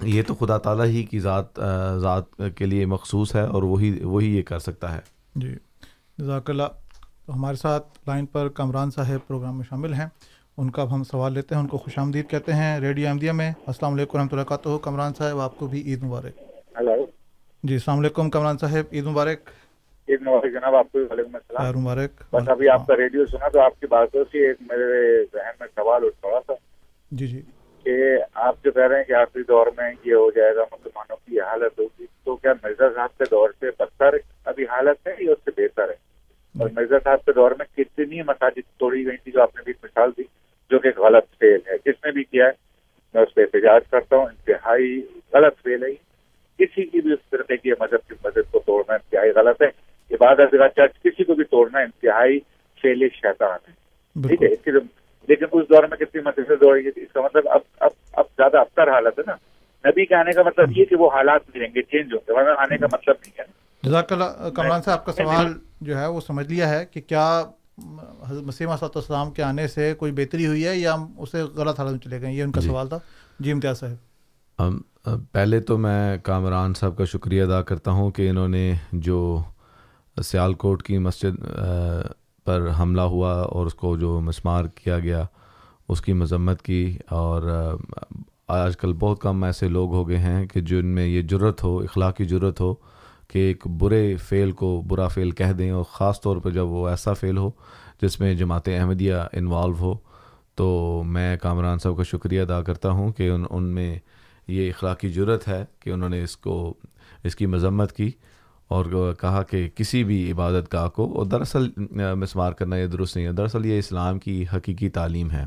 یہ تو خدا تعالیٰ ہی کی ذات ذات کے لیے مخصوص ہے اور وہی وہی یہ کر سکتا ہے۔ جی جزاک اللہ۔ تو ہمارے ساتھ لائن پر کمران صاحب پروگرام میں شامل ہیں۔ ان کا اب ہم سوال لیتے ہیں۔ ان کو خوش آمدید کہتے ہیں۔ ریڈیو احمدیہ میں السلام علیکم رحمۃ اللہ وبرکاتہ۔ کمران صاحب آپ کو بھی عید مبارک۔ ہلو۔ جی السلام علیکم کمران صاحب عید مبارک۔ عید مبارک جناب آپ کو وعلیکم السلام۔ مبارک۔ بس ابھی آپ کا ریڈیو سنا تو آپ کی باتوں سے ایک میرے ذہن میں سوال اٹھ رہا تھا۔ جی جی۔ کہ آپ جو کہہ رہے ہیں کہ آخری دور میں یہ ہو جائے گا مسلمانوں کی یہ حالت ہوگی تو کیا مرزا صاحب کے دور سے بدتر ابھی حالت ہے یا اس سے بہتر ہے؟ اور مرزا صاحب کے دور میں کتنی مساجد توڑی گئی تھی جو آپ نے بھی مثال دی جو کہ غلط فیل ہے۔ جس نے بھی کیا ہے میں اس پہ احتجاج کرتا ہوں انتہائی غلط فیل ہے کسی کی بھی اس طرح کی مذہب کی مدد کو توڑنا انتہائی غلط ہے۔ عبادت گاہ چرچ کسی کو بھی توڑنا انتہائی فیل شیطان ہے۔ ٹھیک ہے اس کی لیکن اس دور میں کتنی مسجدیں دوڑی تھی اس کا مطلب اب اب اب زیادہ ابتر حالت ہے نا۔ نبی کے آنے کا مطلب یہ کہ وہ حالات ملیں گے چینج ہوں گے ورنہ آنے کا مطلب نہیں ہے۔ جزاک اللہ کمران صاحب آپ کا سوال جو ہے وہ سمجھ لیا ہے کہ کیا حضرت مسیم السلام کے آنے سے کوئی بہتری ہوئی ہے یا ہم اسے غلط حالت میں چلے گئے یہ ان کا جی۔ سوال تھا۔ جی امتیاز صاحب۔ ام- پہلے تو میں کامران صاحب کا شکریہ ادا کرتا ہوں کہ انہوں نے جو سیالکوٹ کی مسجد پر حملہ ہوا اور اس کو جو مسمار کیا گیا، اس کی مذمت کی اور آج کل بہت کم ایسے لوگ ہو گئے ہیں کہ جن میں یہ جرت ہو، اخلاقی جرت ہو کہ ایک برے فعل کو برا فعل کہہ دیں اور خاص طور پہ جب وہ ایسا فعل ہو جس میں جماعت احمدیہ انوالو ہو، تو میں کامران صاحب کا شکریہ ادا کرتا ہوں کہ ان ان میں یہ اخلاقی جرت ہے کہ انہوں نے اس کو، اس کی مذمت کی۔ اور کہا کہ کسی بھی عبادت گاہ کو، اور دراصل مسمار کرنا یہ درست نہیں ہے۔ دراصل یہ اسلام کی حقیقی تعلیم ہے۔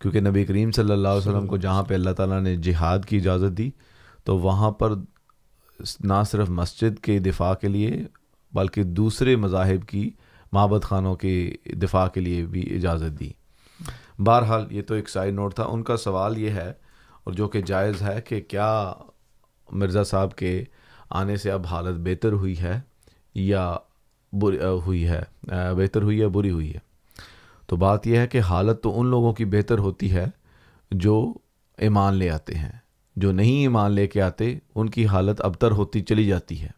کیونکہ نبی کریم صلی اللہ علیہ وسلم کو جہاں پہ اللہ تعالیٰ نے جہاد کی اجازت دی، تو وہاں پر نہ صرف مسجد کے دفاع کے لیے، بلکہ دوسرے مذاہب کی معبد خانوں کے دفاع کے لیے بھی اجازت دی۔ بہرحال، یہ تو ایک سائڈ نوٹ تھا۔ ان کا سوال یہ ہے، اور جو کہ جائز ہے، کہ کیا مرزا صاحب کے آنے سے اب حالت بہتر ہوئی ہے یا بری ہوئی ہے بہتر ہوئی ہے بری ہوئی ہے۔ تو بات یہ ہے کہ حالت تو ان لوگوں کی بہتر ہوتی ہے جو ایمان لے آتے ہیں۔ جو نہیں ایمان لے کے آتے، ان کی حالت ابتر ہوتی چلی جاتی ہے۔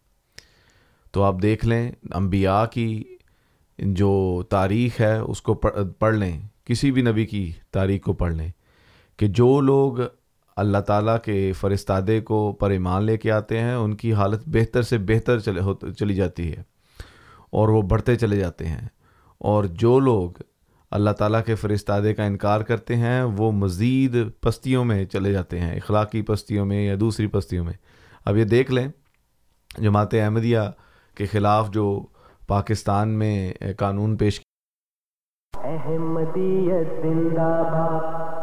تو آپ دیکھ لیں، انبیاء کی جو تاریخ ہے، اس کو پڑھ لیں۔ کسی بھی نبی کی تاریخ کو پڑھ لیں کہ جو لوگ اللہ تعالیٰ کے فرستادے کو پر ایمان لے کے آتے ہیں، ان کی حالت بہتر سے بہتر چلے چلی جاتی ہے اور وہ بڑھتے چلے جاتے ہیں۔ اور جو لوگ اللہ تعالیٰ کے فرستادے کا انکار کرتے ہیں، وہ مزید پستیوں میں چلے جاتے ہیں، اخلاقی پستیوں میں یا دوسری پستیوں میں۔ اب یہ دیکھ لیں، جماعت احمدیہ کے خلاف جو پاکستان میں قانون پیش احمدیت زندہ باد احمدیت زندہ باد۔